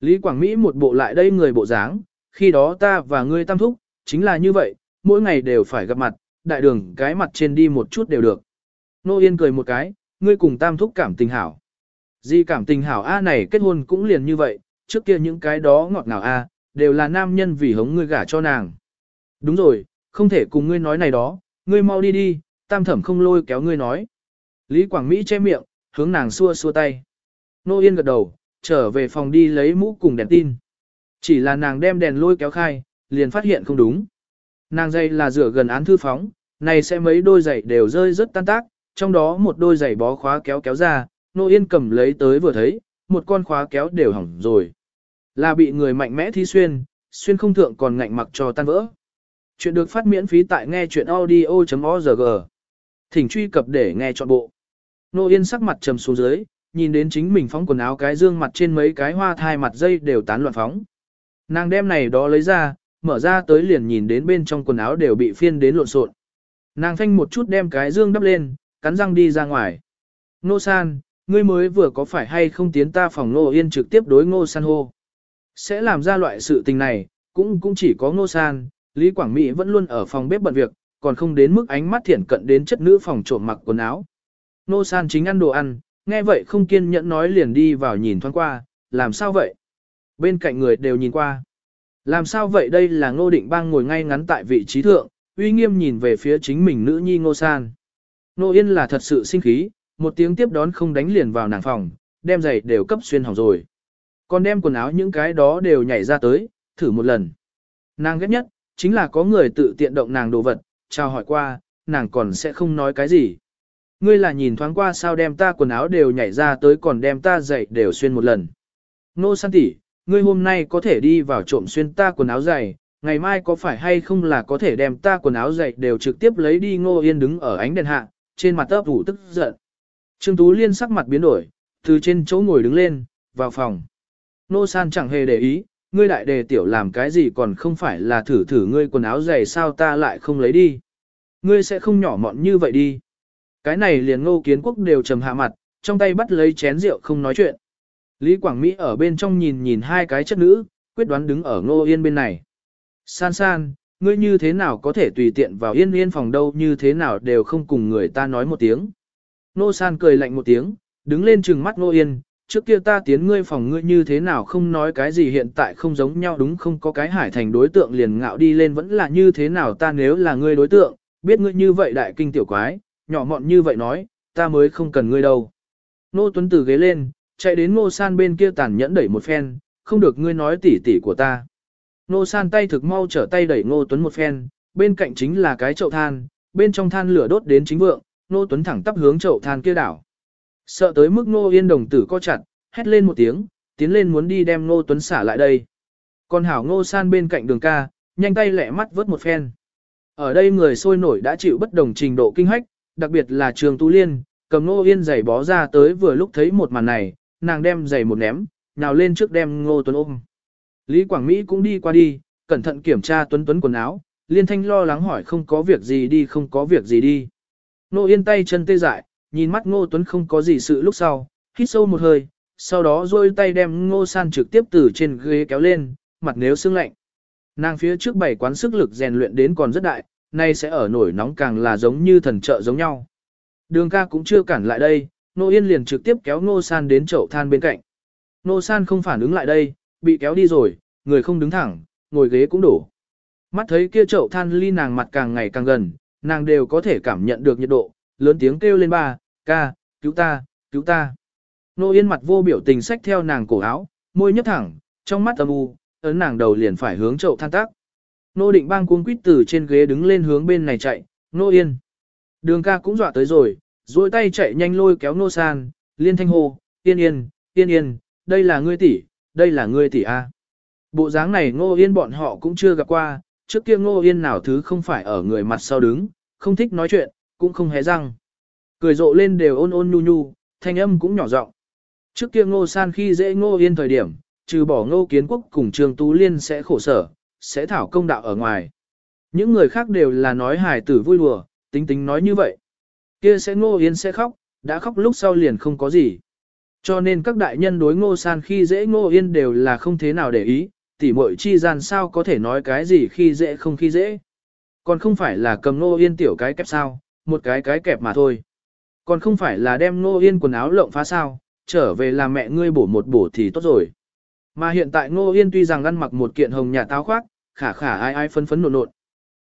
Lý Quảng Mỹ một bộ lại đây người bộ dáng, khi đó ta và ngươi tam thúc, chính là như vậy, mỗi ngày đều phải gặp mặt, đại đường cái mặt trên đi một chút đều được. Nô Yên cười một cái, ngươi cùng tam thúc cảm tình hảo. Di cảm tình hảo A này kết hôn cũng liền như vậy, trước kia những cái đó ngọt ngào A, đều là nam nhân vì hống ngươi gả cho nàng. Đúng rồi, không thể cùng ngươi nói này đó, ngươi mau đi đi, tam thẩm không lôi kéo ngươi nói. Lý Quảng Mỹ che miệng, hướng nàng xua xua tay. Nô Yên gật đầu, trở về phòng đi lấy mũ cùng đèn tin. Chỉ là nàng đem đèn lôi kéo khai, liền phát hiện không đúng. Nàng dây là rửa gần án thư phóng, này sẽ mấy đôi giày đều rơi rất tan tác, trong đó một đôi giày bó khóa kéo kéo ra, Nô Yên cầm lấy tới vừa thấy, một con khóa kéo đều hỏng rồi. Là bị người mạnh mẽ thi xuyên, xuyên không thượng còn ngạnh mặc cho tan vỡ. Chuyện được phát miễn phí tại nghe chuyện audio.org. Thỉnh truy cập để nghe trọn bộ. Nô Yên sắc mặt trầm xuống dưới, nhìn đến chính mình phóng quần áo cái dương mặt trên mấy cái hoa thai mặt dây đều tán loạn phóng. Nàng đem này đó lấy ra, mở ra tới liền nhìn đến bên trong quần áo đều bị phiên đến lộn xộn. Nàng phanh một chút đem cái dương đắp lên, cắn răng đi ra ngoài. Nô san, ngươi mới vừa có phải hay không tiến ta phòng Nô Yên trực tiếp đối Ngô san hô. Sẽ làm ra loại sự tình này, cũng cũng chỉ có Ngô san, Lý Quảng Mỹ vẫn luôn ở phòng bếp bận việc, còn không đến mức ánh mắt thiển cận đến chất nữ phòng trộm mặc quần áo. Nô san chính ăn đồ ăn, nghe vậy không kiên nhẫn nói liền đi vào nhìn thoáng qua, làm sao vậy? Bên cạnh người đều nhìn qua. Làm sao vậy đây là ngô định bang ngồi ngay ngắn tại vị trí thượng, uy nghiêm nhìn về phía chính mình nữ nhi ngô san. Ngô yên là thật sự sinh khí, một tiếng tiếp đón không đánh liền vào nàng phòng, đem giày đều cấp xuyên hỏng rồi. Còn đem quần áo những cái đó đều nhảy ra tới, thử một lần. Nàng ghét nhất, chính là có người tự tiện động nàng đồ vật, chào hỏi qua, nàng còn sẽ không nói cái gì. Ngươi là nhìn thoáng qua sao đem ta quần áo đều nhảy ra tới còn đem ta giày đều xuyên một lần. Nô san tỷ, ngươi hôm nay có thể đi vào trộm xuyên ta quần áo dày, ngày mai có phải hay không là có thể đem ta quần áo dày đều trực tiếp lấy đi ngô yên đứng ở ánh đèn hạ, trên mặt ấp ủ tức giận. Trương Tú Liên sắc mặt biến đổi, từ trên chỗ ngồi đứng lên, vào phòng. Nô san chẳng hề để ý, ngươi đại đề tiểu làm cái gì còn không phải là thử thử ngươi quần áo dày sao ta lại không lấy đi. Ngươi sẽ không nhỏ mọn như vậy đi. Cái này liền ngô kiến quốc đều trầm hạ mặt, trong tay bắt lấy chén rượu không nói chuyện. Lý Quảng Mỹ ở bên trong nhìn nhìn hai cái chất nữ, quyết đoán đứng ở ngô yên bên này. San san, ngươi như thế nào có thể tùy tiện vào yên yên phòng đâu như thế nào đều không cùng người ta nói một tiếng. Nô san cười lạnh một tiếng, đứng lên trừng mắt ngô yên, trước kia ta tiến ngươi phòng ngươi như thế nào không nói cái gì hiện tại không giống nhau đúng không có cái hải thành đối tượng liền ngạo đi lên vẫn là như thế nào ta nếu là ngươi đối tượng, biết ngươi như vậy đại kinh tiểu quái, nhỏ mọn như vậy nói, ta mới không cần ngươi đâu. Nô Tuấn từ ghế lên, chạy đến Ngô San bên kia tàn nhẫn đẩy một phen, không được ngươi nói tỉ tỉ của ta. Ngô San tay thực mau trở tay đẩy Ngô Tuấn một phen, bên cạnh chính là cái chậu than, bên trong than lửa đốt đến chính vượng, Ngô Tuấn thẳng tắp hướng chậu than kia đảo. Sợ tới mức Ngô Yên đồng tử co chặt, hét lên một tiếng, tiến lên muốn đi đem Ngô Tuấn xả lại đây. Còn hảo Ngô San bên cạnh đường ca, nhanh tay lẹ mắt vớt một phen. Ở đây người sôi nổi đã chịu bất đồng trình độ kinh hách, đặc biệt là Trường Tu Liên, cầm Ngô Yên giày bó ra tới vừa lúc thấy một màn này, nàng đem giày một ném, nào lên trước đem Ngô Tuấn ôm. Lý Quảng Mỹ cũng đi qua đi, cẩn thận kiểm tra Tuấn Tuấn quần áo, Liên Thanh lo lắng hỏi không có việc gì đi không có việc gì đi. Ngô Yên tay chân tê dại, nhìn mắt Ngô Tuấn không có gì sự lúc sau, hít sâu một hơi, sau đó duỗi tay đem Ngô San trực tiếp từ trên ghế kéo lên, mặt nếu sương lạnh. Nàng phía trước bảy quán sức lực rèn luyện đến còn rất đại, nay sẽ ở nổi nóng càng là giống như thần trợ giống nhau. Đường ca cũng chưa cản lại đây, Nô Yên liền trực tiếp kéo Nô San đến chậu than bên cạnh. Nô San không phản ứng lại đây, bị kéo đi rồi, người không đứng thẳng, ngồi ghế cũng đổ. Mắt thấy kia chậu than ly nàng mặt càng ngày càng gần, nàng đều có thể cảm nhận được nhiệt độ, lớn tiếng kêu lên ba, ca, cứu ta, cứu ta. Nô Yên mặt vô biểu tình sách theo nàng cổ áo, môi nhấp thẳng, trong mắt âm u, ấn nàng đầu liền phải hướng chậu than tác. Nô định bang cuống quýt từ trên ghế đứng lên hướng bên này chạy, nô yên. Đường ca cũng dọa tới rồi, duỗi tay chạy nhanh lôi kéo nô san, liên thanh hô, yên yên, yên yên, đây là ngươi tỷ, đây là ngươi tỷ A. Bộ dáng này ngô yên bọn họ cũng chưa gặp qua, trước kia ngô yên nào thứ không phải ở người mặt sau đứng, không thích nói chuyện, cũng không hé răng. Cười rộ lên đều ôn ôn nhu nhu, thanh âm cũng nhỏ giọng. Trước kia ngô san khi dễ ngô yên thời điểm, trừ bỏ ngô kiến quốc cùng trường tú liên sẽ khổ sở, sẽ thảo công đạo ở ngoài. Những người khác đều là nói hài tử vui đùa, tính tính nói như vậy. Kia sẽ ngô yên sẽ khóc, đã khóc lúc sau liền không có gì. Cho nên các đại nhân đối ngô san khi dễ ngô yên đều là không thế nào để ý, tỉ muội chi gian sao có thể nói cái gì khi dễ không khi dễ. Còn không phải là cầm ngô yên tiểu cái kẹp sao, một cái cái kẹp mà thôi. Còn không phải là đem ngô yên quần áo lộng phá sao, trở về làm mẹ ngươi bổ một bổ thì tốt rồi. Mà hiện tại Ngô Yên tuy rằng ăn mặc một kiện hồng nhà táo khoác, khả khả ai ai phấn phấn nộn nộn.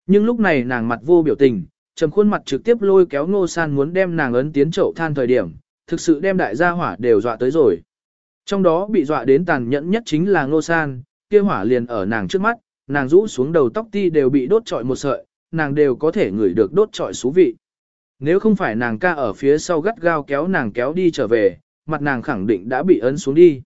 Nhưng lúc này nàng mặt vô biểu tình, trầm khuôn mặt trực tiếp lôi kéo Ngô San muốn đem nàng ấn tiến chậu than thời điểm, thực sự đem đại gia hỏa đều dọa tới rồi. Trong đó bị dọa đến tàn nhẫn nhất chính là Ngô San, kia hỏa liền ở nàng trước mắt, nàng rũ xuống đầu tóc ti đều bị đốt trọi một sợi, nàng đều có thể ngửi được đốt trọi xú vị. Nếu không phải nàng ca ở phía sau gắt gao kéo nàng kéo đi trở về, mặt nàng khẳng định đã bị ấn xuống đi.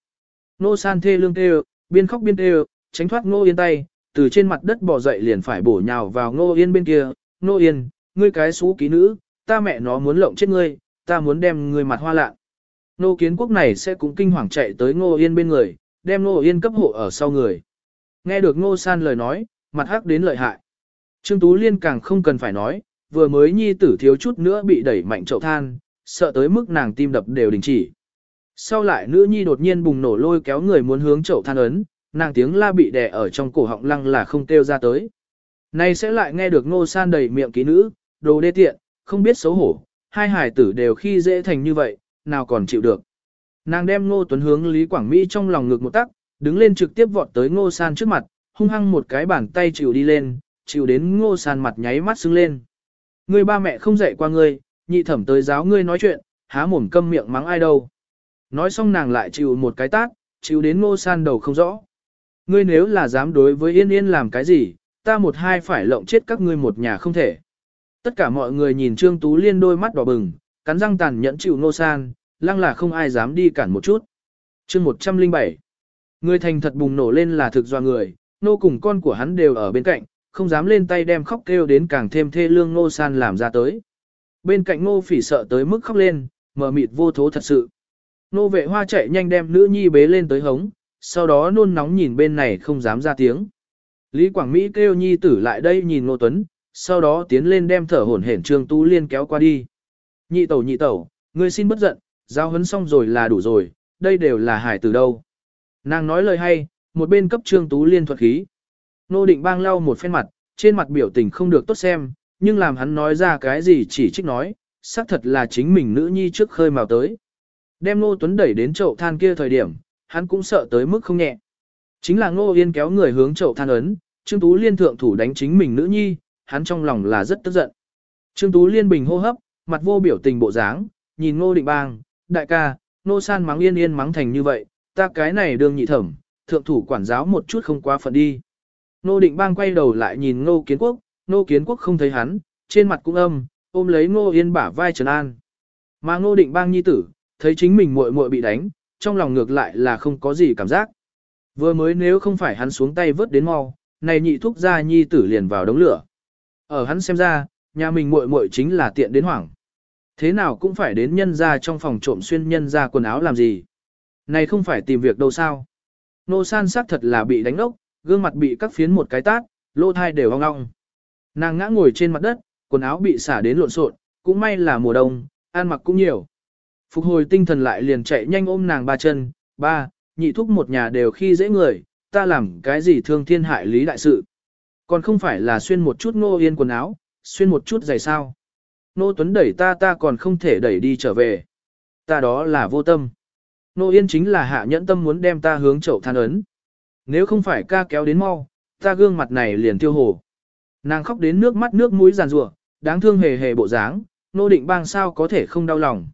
Nô san thê lương tê biên khóc biên tê tránh thoát Ngô Yên tay, từ trên mặt đất bò dậy liền phải bổ nhào vào Ngô Yên bên kia. Ngô Yên, ngươi cái xú ký nữ, ta mẹ nó muốn lộng chết ngươi, ta muốn đem ngươi mặt hoa lạ. Nô kiến quốc này sẽ cũng kinh hoàng chạy tới ngô yên bên người, đem ngô yên cấp hộ ở sau người. Nghe được ngô san lời nói, mặt hắc đến lợi hại. Trương Tú Liên càng không cần phải nói, vừa mới nhi tử thiếu chút nữa bị đẩy mạnh chậu than, sợ tới mức nàng tim đập đều đình chỉ. Sau lại nữ nhi đột nhiên bùng nổ lôi kéo người muốn hướng chậu than ấn, nàng tiếng la bị đè ở trong cổ họng lăng là không kêu ra tới. Này sẽ lại nghe được ngô san đầy miệng ký nữ, đồ đê tiện, không biết xấu hổ, hai hải tử đều khi dễ thành như vậy, nào còn chịu được. Nàng đem ngô tuấn hướng Lý Quảng Mỹ trong lòng ngực một tắc, đứng lên trực tiếp vọt tới ngô san trước mặt, hung hăng một cái bàn tay chịu đi lên, chịu đến ngô san mặt nháy mắt sưng lên. Ngươi ba mẹ không dạy qua ngươi, nhị thẩm tới giáo ngươi nói chuyện, há mồm câm miệng mắng ai đâu. Nói xong nàng lại chịu một cái tát, chịu đến ngô san đầu không rõ. Ngươi nếu là dám đối với yên yên làm cái gì, ta một hai phải lộng chết các ngươi một nhà không thể. Tất cả mọi người nhìn Trương Tú Liên đôi mắt đỏ bừng, cắn răng tàn nhẫn chịu nô san, lăng là không ai dám đi cản một chút. chương 107 Người thành thật bùng nổ lên là thực do người, nô cùng con của hắn đều ở bên cạnh, không dám lên tay đem khóc kêu đến càng thêm thê lương nô san làm ra tới. Bên cạnh nô phỉ sợ tới mức khóc lên, mở mịt vô thố thật sự. Nô vệ hoa chạy nhanh đem nữ nhi bế lên tới hống, sau đó nôn nóng nhìn bên này không dám ra tiếng. Lý Quảng Mỹ kêu nhi tử lại đây nhìn Ngô Tuấn, sau đó tiến lên đem thở hổn hển Trương Tú Liên kéo qua đi. Nhị tẩu nhị tẩu, ngươi xin bất giận, giao hấn xong rồi là đủ rồi, đây đều là hải từ đâu. Nàng nói lời hay, một bên cấp Trương Tú Liên thuật khí. Nô định bang lau một phen mặt, trên mặt biểu tình không được tốt xem, nhưng làm hắn nói ra cái gì chỉ trích nói, xác thật là chính mình nữ nhi trước khơi mào tới. Đem Nô Tuấn đẩy đến chậu than kia thời điểm, hắn cũng sợ tới mức không nhẹ. Chính là Ngô Yên kéo người hướng chậu than ấn, Trương Tú Liên thượng thủ đánh chính mình nữ nhi, hắn trong lòng là rất tức giận. Trương Tú Liên bình hô hấp, mặt vô biểu tình bộ dáng, nhìn Ngô Định Bang, đại ca, Nô San mắng yên yên mắng thành như vậy, ta cái này đương nhị thẩm, thượng thủ quản giáo một chút không quá phận đi. Nô Định Bang quay đầu lại nhìn Ngô Kiến Quốc, Ngô Kiến Quốc không thấy hắn, trên mặt cũng âm, ôm lấy Ngô Yên bả vai trấn an. Mà Ngô Định Bang nhi tử, thấy chính mình muội muội bị đánh, trong lòng ngược lại là không có gì cảm giác. Vừa mới nếu không phải hắn xuống tay vớt đến mau, này nhị thúc gia nhi tử liền vào đống lửa. Ở hắn xem ra, nhà mình muội muội chính là tiện đến hoảng. Thế nào cũng phải đến nhân ra trong phòng trộm xuyên nhân ra quần áo làm gì. Này không phải tìm việc đâu sao. Nô san sắc thật là bị đánh ốc, gương mặt bị các phiến một cái tát, lô thai đều ong ong. Nàng ngã ngồi trên mặt đất, quần áo bị xả đến lộn xộn, cũng may là mùa đông, ăn mặc cũng nhiều. Phục hồi tinh thần lại liền chạy nhanh ôm nàng ba chân, ba, nhị thúc một nhà đều khi dễ người, ta làm cái gì thương thiên hại lý đại sự. Còn không phải là xuyên một chút ngô yên quần áo, xuyên một chút giày sao. Nô Tuấn đẩy ta ta còn không thể đẩy đi trở về. Ta đó là vô tâm. Nô Yên chính là hạ nhẫn tâm muốn đem ta hướng chậu than ấn. Nếu không phải ca kéo đến mau, ta gương mặt này liền tiêu hồ. Nàng khóc đến nước mắt nước mũi giàn rủa đáng thương hề hề bộ dáng, nô định bang sao có thể không đau lòng.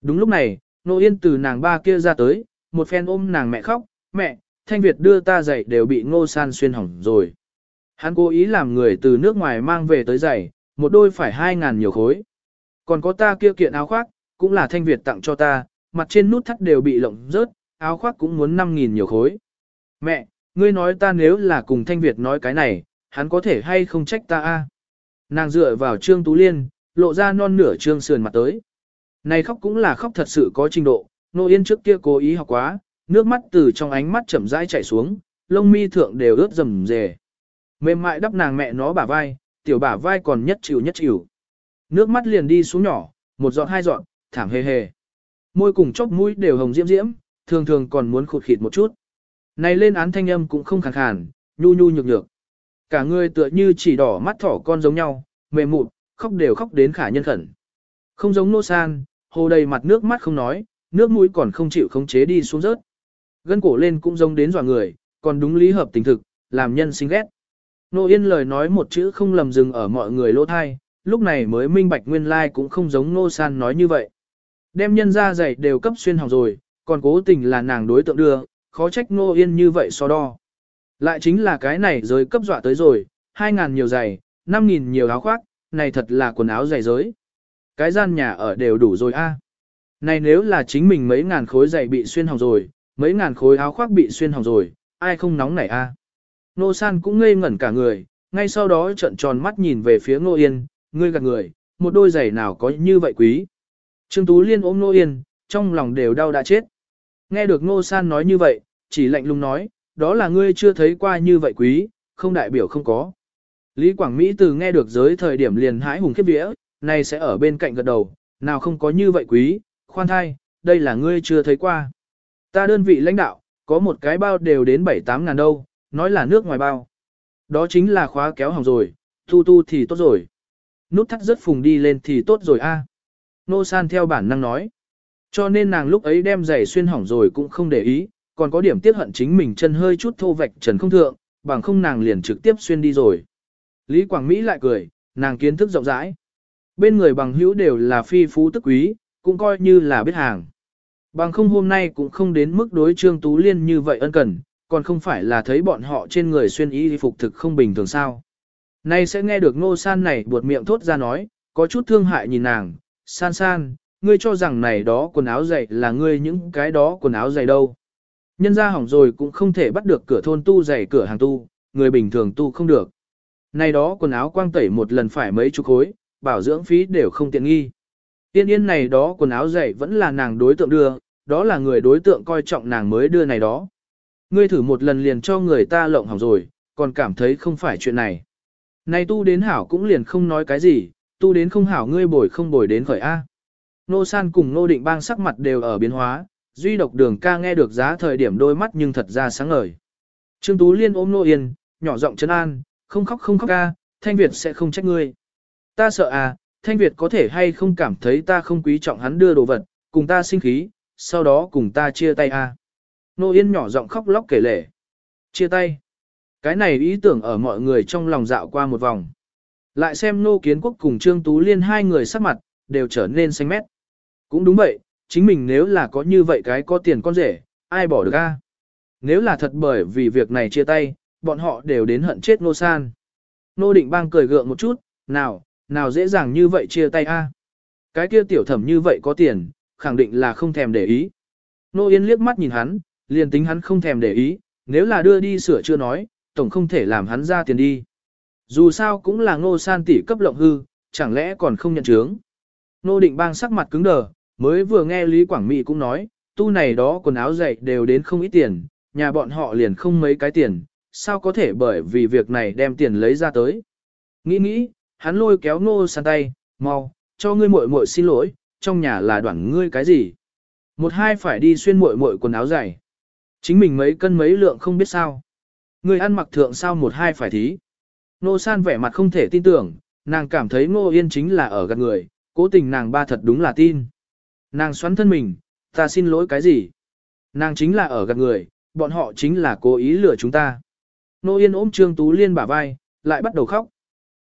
Đúng lúc này, nô yên từ nàng ba kia ra tới, một phen ôm nàng mẹ khóc, mẹ, thanh Việt đưa ta dậy đều bị ngô san xuyên hỏng rồi. Hắn cố ý làm người từ nước ngoài mang về tới giày, một đôi phải hai ngàn nhiều khối. Còn có ta kia kiện áo khoác, cũng là thanh Việt tặng cho ta, mặt trên nút thắt đều bị lộng rớt, áo khoác cũng muốn năm nghìn nhiều khối. Mẹ, ngươi nói ta nếu là cùng thanh Việt nói cái này, hắn có thể hay không trách ta a? Nàng dựa vào Trương Tú Liên, lộ ra non nửa trương sườn mặt tới. Này khóc cũng là khóc thật sự có trình độ, Nô Yên trước kia cố ý học quá, nước mắt từ trong ánh mắt chậm rãi chảy xuống, lông mi thượng đều ướt rầm rề. Mềm mại đắp nàng mẹ nó bả vai, tiểu bả vai còn nhất chịu nhất chịu. Nước mắt liền đi xuống nhỏ, một giọt hai giọt, thảm hề hề. Môi cùng chốc mũi đều hồng diễm diễm, thường thường còn muốn khụt khịt một chút. Này lên án thanh âm cũng không khàn khàn, nhu nhu nhược nhược. Cả người tựa như chỉ đỏ mắt thỏ con giống nhau, mềm mụn, khóc đều khóc đến khả nhân khẩn. Không giống nô san, hồ đầy mặt nước mắt không nói, nước mũi còn không chịu khống chế đi xuống rớt. Gân cổ lên cũng giống đến dọa người, còn đúng lý hợp tình thực, làm nhân sinh ghét. Nô Yên lời nói một chữ không lầm dừng ở mọi người lỗ thai, lúc này mới minh bạch nguyên lai like cũng không giống Nô San nói như vậy. Đem nhân ra giày đều cấp xuyên hỏng rồi, còn cố tình là nàng đối tượng đưa, khó trách Nô Yên như vậy so đo. Lại chính là cái này rồi cấp dọa tới rồi, 2.000 nhiều giày, 5.000 nhiều áo khoác, này thật là quần áo giày giới. Cái gian nhà ở đều đủ rồi a. Này nếu là chính mình mấy ngàn khối giày bị xuyên hỏng rồi, mấy ngàn khối áo khoác bị xuyên hỏng rồi, ai không nóng nảy a? Nô San cũng ngây ngẩn cả người, ngay sau đó trợn tròn mắt nhìn về phía Ngô Yên, ngươi gạt người, một đôi giày nào có như vậy quý. Trương Tú Liên ôm Nô Yên, trong lòng đều đau đã chết. Nghe được Nô San nói như vậy, chỉ lạnh lùng nói, đó là ngươi chưa thấy qua như vậy quý, không đại biểu không có. Lý Quảng Mỹ từ nghe được giới thời điểm liền hãi hùng khiếp vĩa, này sẽ ở bên cạnh gật đầu, nào không có như vậy quý, khoan thai, đây là ngươi chưa thấy qua. Ta đơn vị lãnh đạo, có một cái bao đều đến 7-8 ngàn đâu, nói là nước ngoài bao. Đó chính là khóa kéo hỏng rồi, tu tu thì tốt rồi. Nút thắt rất phùng đi lên thì tốt rồi a. Nô san theo bản năng nói. Cho nên nàng lúc ấy đem giày xuyên hỏng rồi cũng không để ý, còn có điểm tiếc hận chính mình chân hơi chút thô vạch trần không thượng, bằng không nàng liền trực tiếp xuyên đi rồi. Lý Quảng Mỹ lại cười, nàng kiến thức rộng rãi. Bên người bằng hữu đều là phi phú tức quý, cũng coi như là biết hàng. Bằng không hôm nay cũng không đến mức đối Trương Tú Liên như vậy ân cần, còn không phải là thấy bọn họ trên người xuyên y phục thực không bình thường sao. Nay sẽ nghe được ngô san này buột miệng thốt ra nói, có chút thương hại nhìn nàng, san san, ngươi cho rằng này đó quần áo dày là ngươi những cái đó quần áo dày đâu. Nhân ra hỏng rồi cũng không thể bắt được cửa thôn tu dày cửa hàng tu, người bình thường tu không được. Này đó quần áo quang tẩy một lần phải mấy chục khối, bảo dưỡng phí đều không tiện nghi. Tiên yên này đó quần áo dày vẫn là nàng đối tượng đưa, đó là người đối tượng coi trọng nàng mới đưa này đó. Ngươi thử một lần liền cho người ta lộng hỏng rồi, còn cảm thấy không phải chuyện này. Nay tu đến hảo cũng liền không nói cái gì, tu đến không hảo ngươi bồi không bồi đến khởi A. Nô san cùng nô định bang sắc mặt đều ở biến hóa, duy độc đường ca nghe được giá thời điểm đôi mắt nhưng thật ra sáng ngời. Trương Tú Liên ôm nô yên, nhỏ giọng chân an, không khóc không khóc ca, Thanh Việt sẽ không trách ngươi. Ta sợ à, Thanh Việt có thể hay không cảm thấy ta không quý trọng hắn đưa đồ vật, cùng ta sinh khí, sau đó cùng ta chia tay à. Nô Yên nhỏ giọng khóc lóc kể lể. Chia tay. Cái này ý tưởng ở mọi người trong lòng dạo qua một vòng. Lại xem Nô Kiến Quốc cùng Trương Tú Liên hai người sắc mặt, đều trở nên xanh mét. Cũng đúng vậy, chính mình nếu là có như vậy cái có tiền con rể, ai bỏ được a? Nếu là thật bởi vì việc này chia tay, bọn họ đều đến hận chết Nô San. Nô Định Bang cười gượng một chút, nào, nào dễ dàng như vậy chia tay a? Cái kia tiểu thẩm như vậy có tiền, khẳng định là không thèm để ý. Nô Yên liếc mắt nhìn hắn, liền tính hắn không thèm để ý, nếu là đưa đi sửa chưa nói, tổng không thể làm hắn ra tiền đi. Dù sao cũng là ngô san tỷ cấp lộng hư, chẳng lẽ còn không nhận chướng. Nô định bang sắc mặt cứng đờ, mới vừa nghe Lý Quảng Mỹ cũng nói, tu này đó quần áo dày đều đến không ít tiền, nhà bọn họ liền không mấy cái tiền, sao có thể bởi vì việc này đem tiền lấy ra tới. Nghĩ nghĩ, hắn lôi kéo ngô san tay, mau, cho ngươi muội muội xin lỗi, trong nhà là đoạn ngươi cái gì. Một hai phải đi xuyên muội muội quần áo dày. Chính mình mấy cân mấy lượng không biết sao. Người ăn mặc thượng sao một hai phải thí. Nô san vẻ mặt không thể tin tưởng, nàng cảm thấy ngô yên chính là ở gần người, cố tình nàng ba thật đúng là tin. Nàng xoắn thân mình, ta xin lỗi cái gì? Nàng chính là ở gần người, bọn họ chính là cố ý lừa chúng ta. Nô yên ôm Trương Tú Liên bả vai, lại bắt đầu khóc.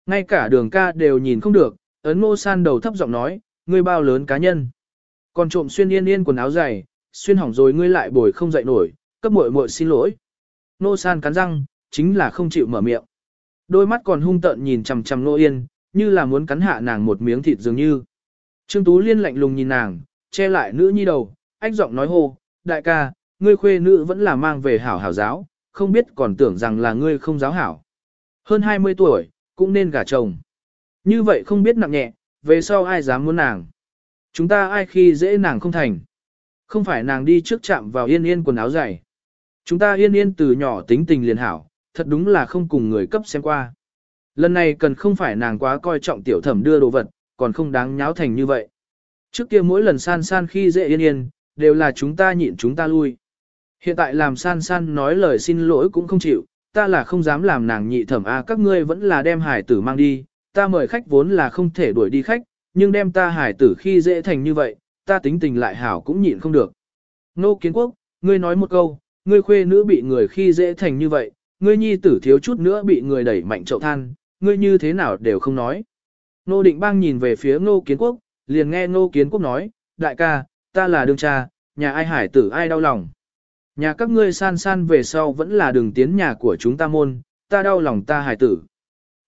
Ngay cả đường ca đều nhìn không được, ấn ngô san đầu thấp giọng nói, ngươi bao lớn cá nhân. Còn trộm xuyên yên yên quần áo dày, xuyên hỏng rồi ngươi lại bồi không dậy nổi, cấp muội muội xin lỗi. Nô san cắn răng, chính là không chịu mở miệng. Đôi mắt còn hung tợn nhìn chằm chằm nô yên, như là muốn cắn hạ nàng một miếng thịt dường như. Trương Tú Liên lạnh lùng nhìn nàng, che lại nữ nhi đầu, ách giọng nói hô, đại ca, ngươi khuê nữ vẫn là mang về hảo hảo giáo, không biết còn tưởng rằng là ngươi không giáo hảo. Hơn 20 tuổi, cũng nên gả chồng. Như vậy không biết nặng nhẹ, về sau ai dám muốn nàng. Chúng ta ai khi dễ nàng không thành. Không phải nàng đi trước chạm vào yên yên quần áo dày. Chúng ta yên yên từ nhỏ tính tình liền hảo, thật đúng là không cùng người cấp xem qua. Lần này cần không phải nàng quá coi trọng tiểu thẩm đưa đồ vật, còn không đáng nháo thành như vậy. Trước kia mỗi lần san san khi dễ yên yên, đều là chúng ta nhịn chúng ta lui. Hiện tại làm san san nói lời xin lỗi cũng không chịu, ta là không dám làm nàng nhị thẩm a các ngươi vẫn là đem hải tử mang đi, ta mời khách vốn là không thể đuổi đi khách, nhưng đem ta hải tử khi dễ thành như vậy, ta tính tình lại hảo cũng nhịn không được. Nô kiến quốc, ngươi nói một câu, ngươi khuê nữ bị người khi dễ thành như vậy, ngươi nhi tử thiếu chút nữa bị người đẩy mạnh chậu than, ngươi như thế nào đều không nói. Nô định bang nhìn về phía ngô kiến quốc, liền nghe ngô kiến quốc nói, đại ca, ta là đương cha, nhà ai hải tử ai đau lòng. Nhà các ngươi san san về sau vẫn là đường tiến nhà của chúng ta môn, ta đau lòng ta hải tử.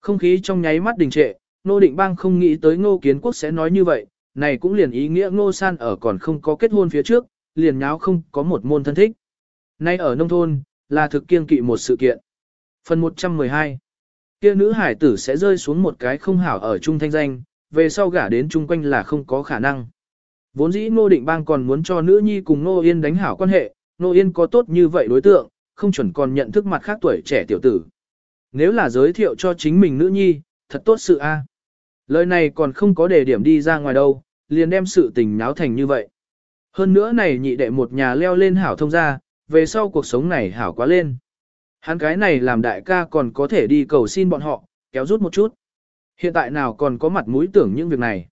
Không khí trong nháy mắt đình trệ, nô định bang không nghĩ tới ngô kiến quốc sẽ nói như vậy, này cũng liền ý nghĩa ngô san ở còn không có kết hôn phía trước, liền nháo không có một môn thân thích. Nay ở nông thôn, là thực kiên kỵ một sự kiện. Phần 112 kia nữ hải tử sẽ rơi xuống một cái không hảo ở trung thanh danh, về sau gả đến chung quanh là không có khả năng. Vốn dĩ Ngô Định Bang còn muốn cho nữ nhi cùng Ngô Yên đánh hảo quan hệ, Ngô Yên có tốt như vậy đối tượng, không chuẩn còn nhận thức mặt khác tuổi trẻ tiểu tử. Nếu là giới thiệu cho chính mình nữ nhi, thật tốt sự a. Lời này còn không có đề điểm đi ra ngoài đâu, liền đem sự tình náo thành như vậy. Hơn nữa này nhị đệ một nhà leo lên hảo thông gia, về sau cuộc sống này hảo quá lên. Hắn cái này làm đại ca còn có thể đi cầu xin bọn họ, kéo rút một chút. Hiện tại nào còn có mặt mũi tưởng những việc này.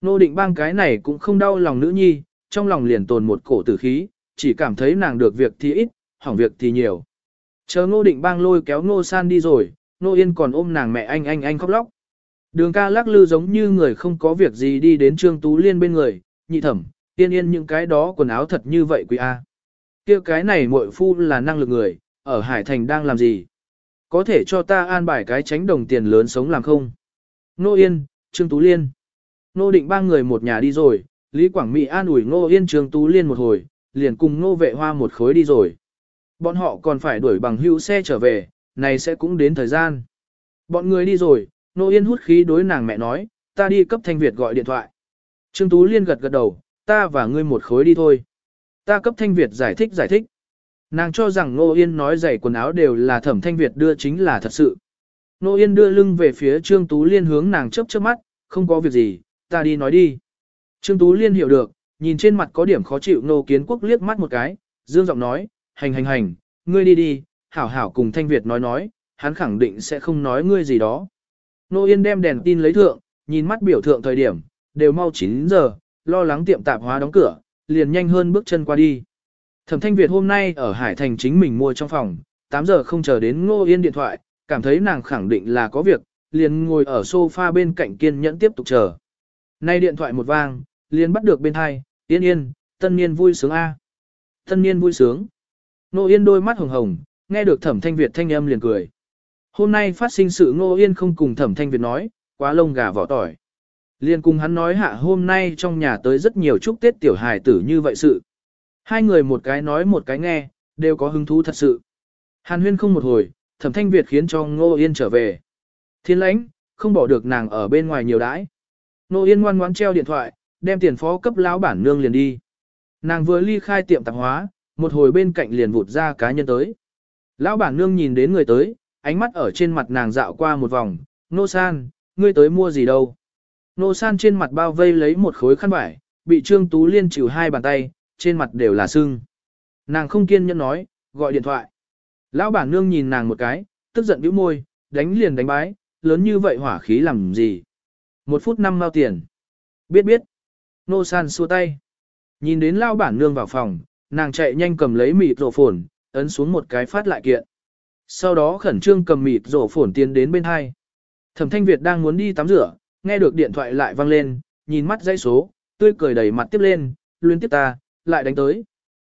Nô định bang cái này cũng không đau lòng nữ nhi, trong lòng liền tồn một cổ tử khí, chỉ cảm thấy nàng được việc thì ít, hỏng việc thì nhiều. Chờ ngô định bang lôi kéo ngô san đi rồi, ngô yên còn ôm nàng mẹ anh anh anh khóc lóc. Đường ca lắc lư giống như người không có việc gì đi đến trương tú liên bên người, nhị thẩm, yên yên những cái đó quần áo thật như vậy quý a kia cái này muội phu là năng lực người, ở Hải Thành đang làm gì? Có thể cho ta an bài cái tránh đồng tiền lớn sống làm không? Nô Yên, Trương Tú Liên. Nô định ba người một nhà đi rồi, Lý Quảng Mỹ an ủi Nô Yên Trương Tú Liên một hồi, liền cùng Nô vệ hoa một khối đi rồi. Bọn họ còn phải đuổi bằng hữu xe trở về, này sẽ cũng đến thời gian. Bọn người đi rồi, Nô Yên hút khí đối nàng mẹ nói, ta đi cấp Thanh Việt gọi điện thoại. Trương Tú Liên gật gật đầu, ta và ngươi một khối đi thôi. Ta cấp Thanh Việt giải thích giải thích. Nàng cho rằng Nô Yên nói giày quần áo đều là thẩm Thanh Việt đưa chính là thật sự. Nô Yên đưa lưng về phía Trương Tú Liên hướng nàng chớp chớp mắt, không có việc gì, ta đi nói đi. Trương Tú Liên hiểu được, nhìn trên mặt có điểm khó chịu Nô Kiến Quốc liếc mắt một cái, dương giọng nói, hành hành hành, ngươi đi đi, hảo hảo cùng Thanh Việt nói nói, hắn khẳng định sẽ không nói ngươi gì đó. Nô Yên đem đèn tin lấy thượng, nhìn mắt biểu thượng thời điểm, đều mau 9 giờ, lo lắng tiệm tạp hóa đóng cửa, liền nhanh hơn bước chân qua đi. Thẩm Thanh Việt hôm nay ở Hải Thành chính mình mua trong phòng, 8 giờ không chờ đến Ngô Yên điện thoại, cảm thấy nàng khẳng định là có việc, liền ngồi ở sofa bên cạnh kiên nhẫn tiếp tục chờ. Nay điện thoại một vang, liền bắt được bên hai, yên yên, tân niên vui sướng A. Tân niên vui sướng. Ngô Yên đôi mắt hồng hồng, nghe được Thẩm Thanh Việt thanh âm liền cười. Hôm nay phát sinh sự Ngô Yên không cùng Thẩm Thanh Việt nói, quá lông gà vỏ tỏi. Liên cùng hắn nói hạ hôm nay trong nhà tới rất nhiều chúc Tết tiểu hài tử như vậy sự. Hai người một cái nói một cái nghe, đều có hứng thú thật sự. Hàn huyên không một hồi, thẩm thanh Việt khiến cho Ngô Yên trở về. Thiên lãnh, không bỏ được nàng ở bên ngoài nhiều đãi. Ngô Yên ngoan ngoãn treo điện thoại, đem tiền phó cấp lão bản nương liền đi. Nàng vừa ly khai tiệm tạp hóa, một hồi bên cạnh liền vụt ra cá nhân tới. Lão bản nương nhìn đến người tới, ánh mắt ở trên mặt nàng dạo qua một vòng, nô san, ngươi tới mua gì đâu. Nô san trên mặt bao vây lấy một khối khăn vải, bị Trương Tú Liên chịu hai bàn tay, trên mặt đều là sưng. Nàng không kiên nhẫn nói, gọi điện thoại. Lão bản nương nhìn nàng một cái, tức giận bĩu môi, đánh liền đánh bái, lớn như vậy hỏa khí làm gì. Một phút năm mao tiền. Biết biết. Nô san xua tay. Nhìn đến lão bản nương vào phòng, nàng chạy nhanh cầm lấy mịt rổ phồn, ấn xuống một cái phát lại kiện. Sau đó khẩn trương cầm mịt rổ phồn tiến đến bên hai. Thẩm thanh Việt đang muốn đi tắm rửa, nghe được điện thoại lại vang lên, nhìn mắt dãy số, tươi cười đầy mặt tiếp lên, luyến tiếp ta, lại đánh tới.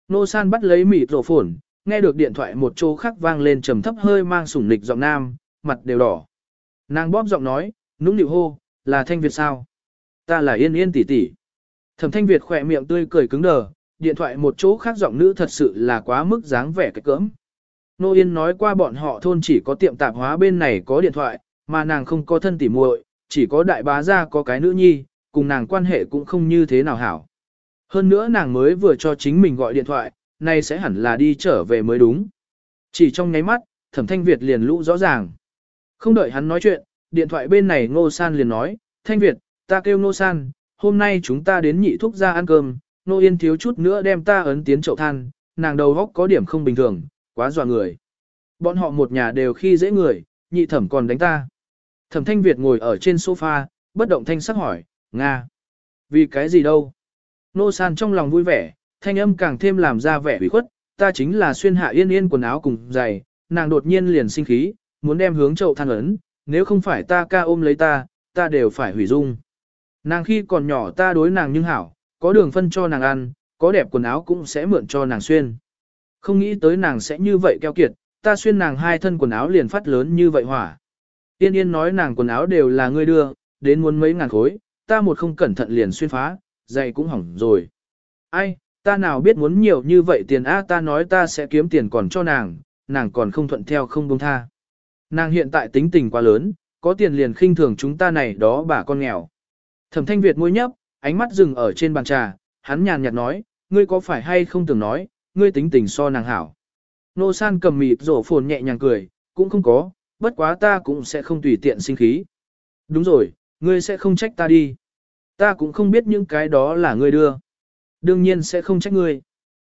Nô san bắt lấy mịt rổ phổn, nghe được điện thoại một chỗ khác vang lên trầm thấp hơi mang sủng nịch giọng nam, mặt đều đỏ. Nàng bóp giọng nói, nũng nịu hô, là Thanh Việt sao? Ta là Yên Yên tỷ tỷ. Thẩm Thanh Việt khỏe miệng tươi cười cứng đờ, điện thoại một chỗ khác giọng nữ thật sự là quá mức dáng vẻ cái cỡm. Nô Yên nói qua bọn họ thôn chỉ có tiệm tạp hóa bên này có điện thoại, mà nàng không có thân tỉ muội, chỉ có đại bá gia có cái nữ nhi, cùng nàng quan hệ cũng không như thế nào hảo. Hơn nữa nàng mới vừa cho chính mình gọi điện thoại, nay sẽ hẳn là đi trở về mới đúng. Chỉ trong nháy mắt, thẩm thanh Việt liền lũ rõ ràng. Không đợi hắn nói chuyện, điện thoại bên này Ngô San liền nói, Thanh Việt, ta kêu Ngô San, hôm nay chúng ta đến nhị thúc ra ăn cơm, Ngô Yên thiếu chút nữa đem ta ấn tiến chậu than, nàng đầu góc có điểm không bình thường, quá dọa người. Bọn họ một nhà đều khi dễ người, nhị thẩm còn đánh ta. Thẩm Thanh Việt ngồi ở trên sofa, bất động thanh sắc hỏi, Nga. Vì cái gì đâu? Nô San trong lòng vui vẻ, thanh âm càng thêm làm ra vẻ ủy khuất, ta chính là xuyên hạ yên yên quần áo cùng giày, nàng đột nhiên liền sinh khí, muốn đem hướng chậu than ấn, nếu không phải ta ca ôm lấy ta, ta đều phải hủy dung. Nàng khi còn nhỏ ta đối nàng nhưng hảo, có đường phân cho nàng ăn, có đẹp quần áo cũng sẽ mượn cho nàng xuyên. Không nghĩ tới nàng sẽ như vậy keo kiệt, ta xuyên nàng hai thân quần áo liền phát lớn như vậy hỏa. Yên yên nói nàng quần áo đều là ngươi đưa, đến muốn mấy ngàn khối, ta một không cẩn thận liền xuyên phá, giày cũng hỏng rồi. Ai, ta nào biết muốn nhiều như vậy tiền a ta nói ta sẽ kiếm tiền còn cho nàng, nàng còn không thuận theo không buông tha. Nàng hiện tại tính tình quá lớn, có tiền liền khinh thường chúng ta này đó bà con nghèo. Thẩm thanh Việt môi nhấp, ánh mắt dừng ở trên bàn trà, hắn nhàn nhạt nói, ngươi có phải hay không từng nói, ngươi tính tình so nàng hảo. Nô san cầm mịt rổ phồn nhẹ nhàng cười, cũng không có, bất quá ta cũng sẽ không tùy tiện sinh khí. Đúng rồi, ngươi sẽ không trách ta đi. Ta cũng không biết những cái đó là ngươi đưa. Đương nhiên sẽ không trách ngươi.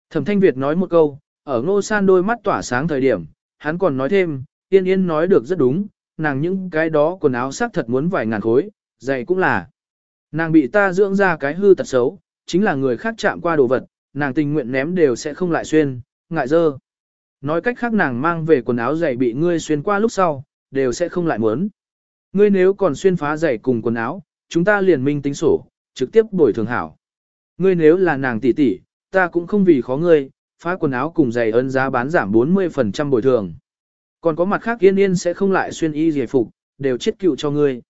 Thẩm Thanh Việt nói một câu, ở ngô san đôi mắt tỏa sáng thời điểm, hắn còn nói thêm, yên yên nói được rất đúng, nàng những cái đó quần áo sắc thật muốn vài ngàn khối, giày cũng là. Nàng bị ta dưỡng ra cái hư tật xấu, chính là người khác chạm qua đồ vật, nàng tình nguyện ném đều sẽ không lại xuyên, ngại dơ. Nói cách khác nàng mang về quần áo giày bị ngươi xuyên qua lúc sau, đều sẽ không lại muốn. Ngươi nếu còn xuyên phá giày cùng quần áo, chúng ta liền minh tính sổ, trực tiếp bồi thường hảo. Ngươi nếu là nàng tỷ tỷ, ta cũng không vì khó ngươi, phá quần áo cùng giày ấn giá bán giảm 40% bồi thường. Còn có mặt khác yên yên sẽ không lại xuyên y giày phục, đều chết cựu cho ngươi.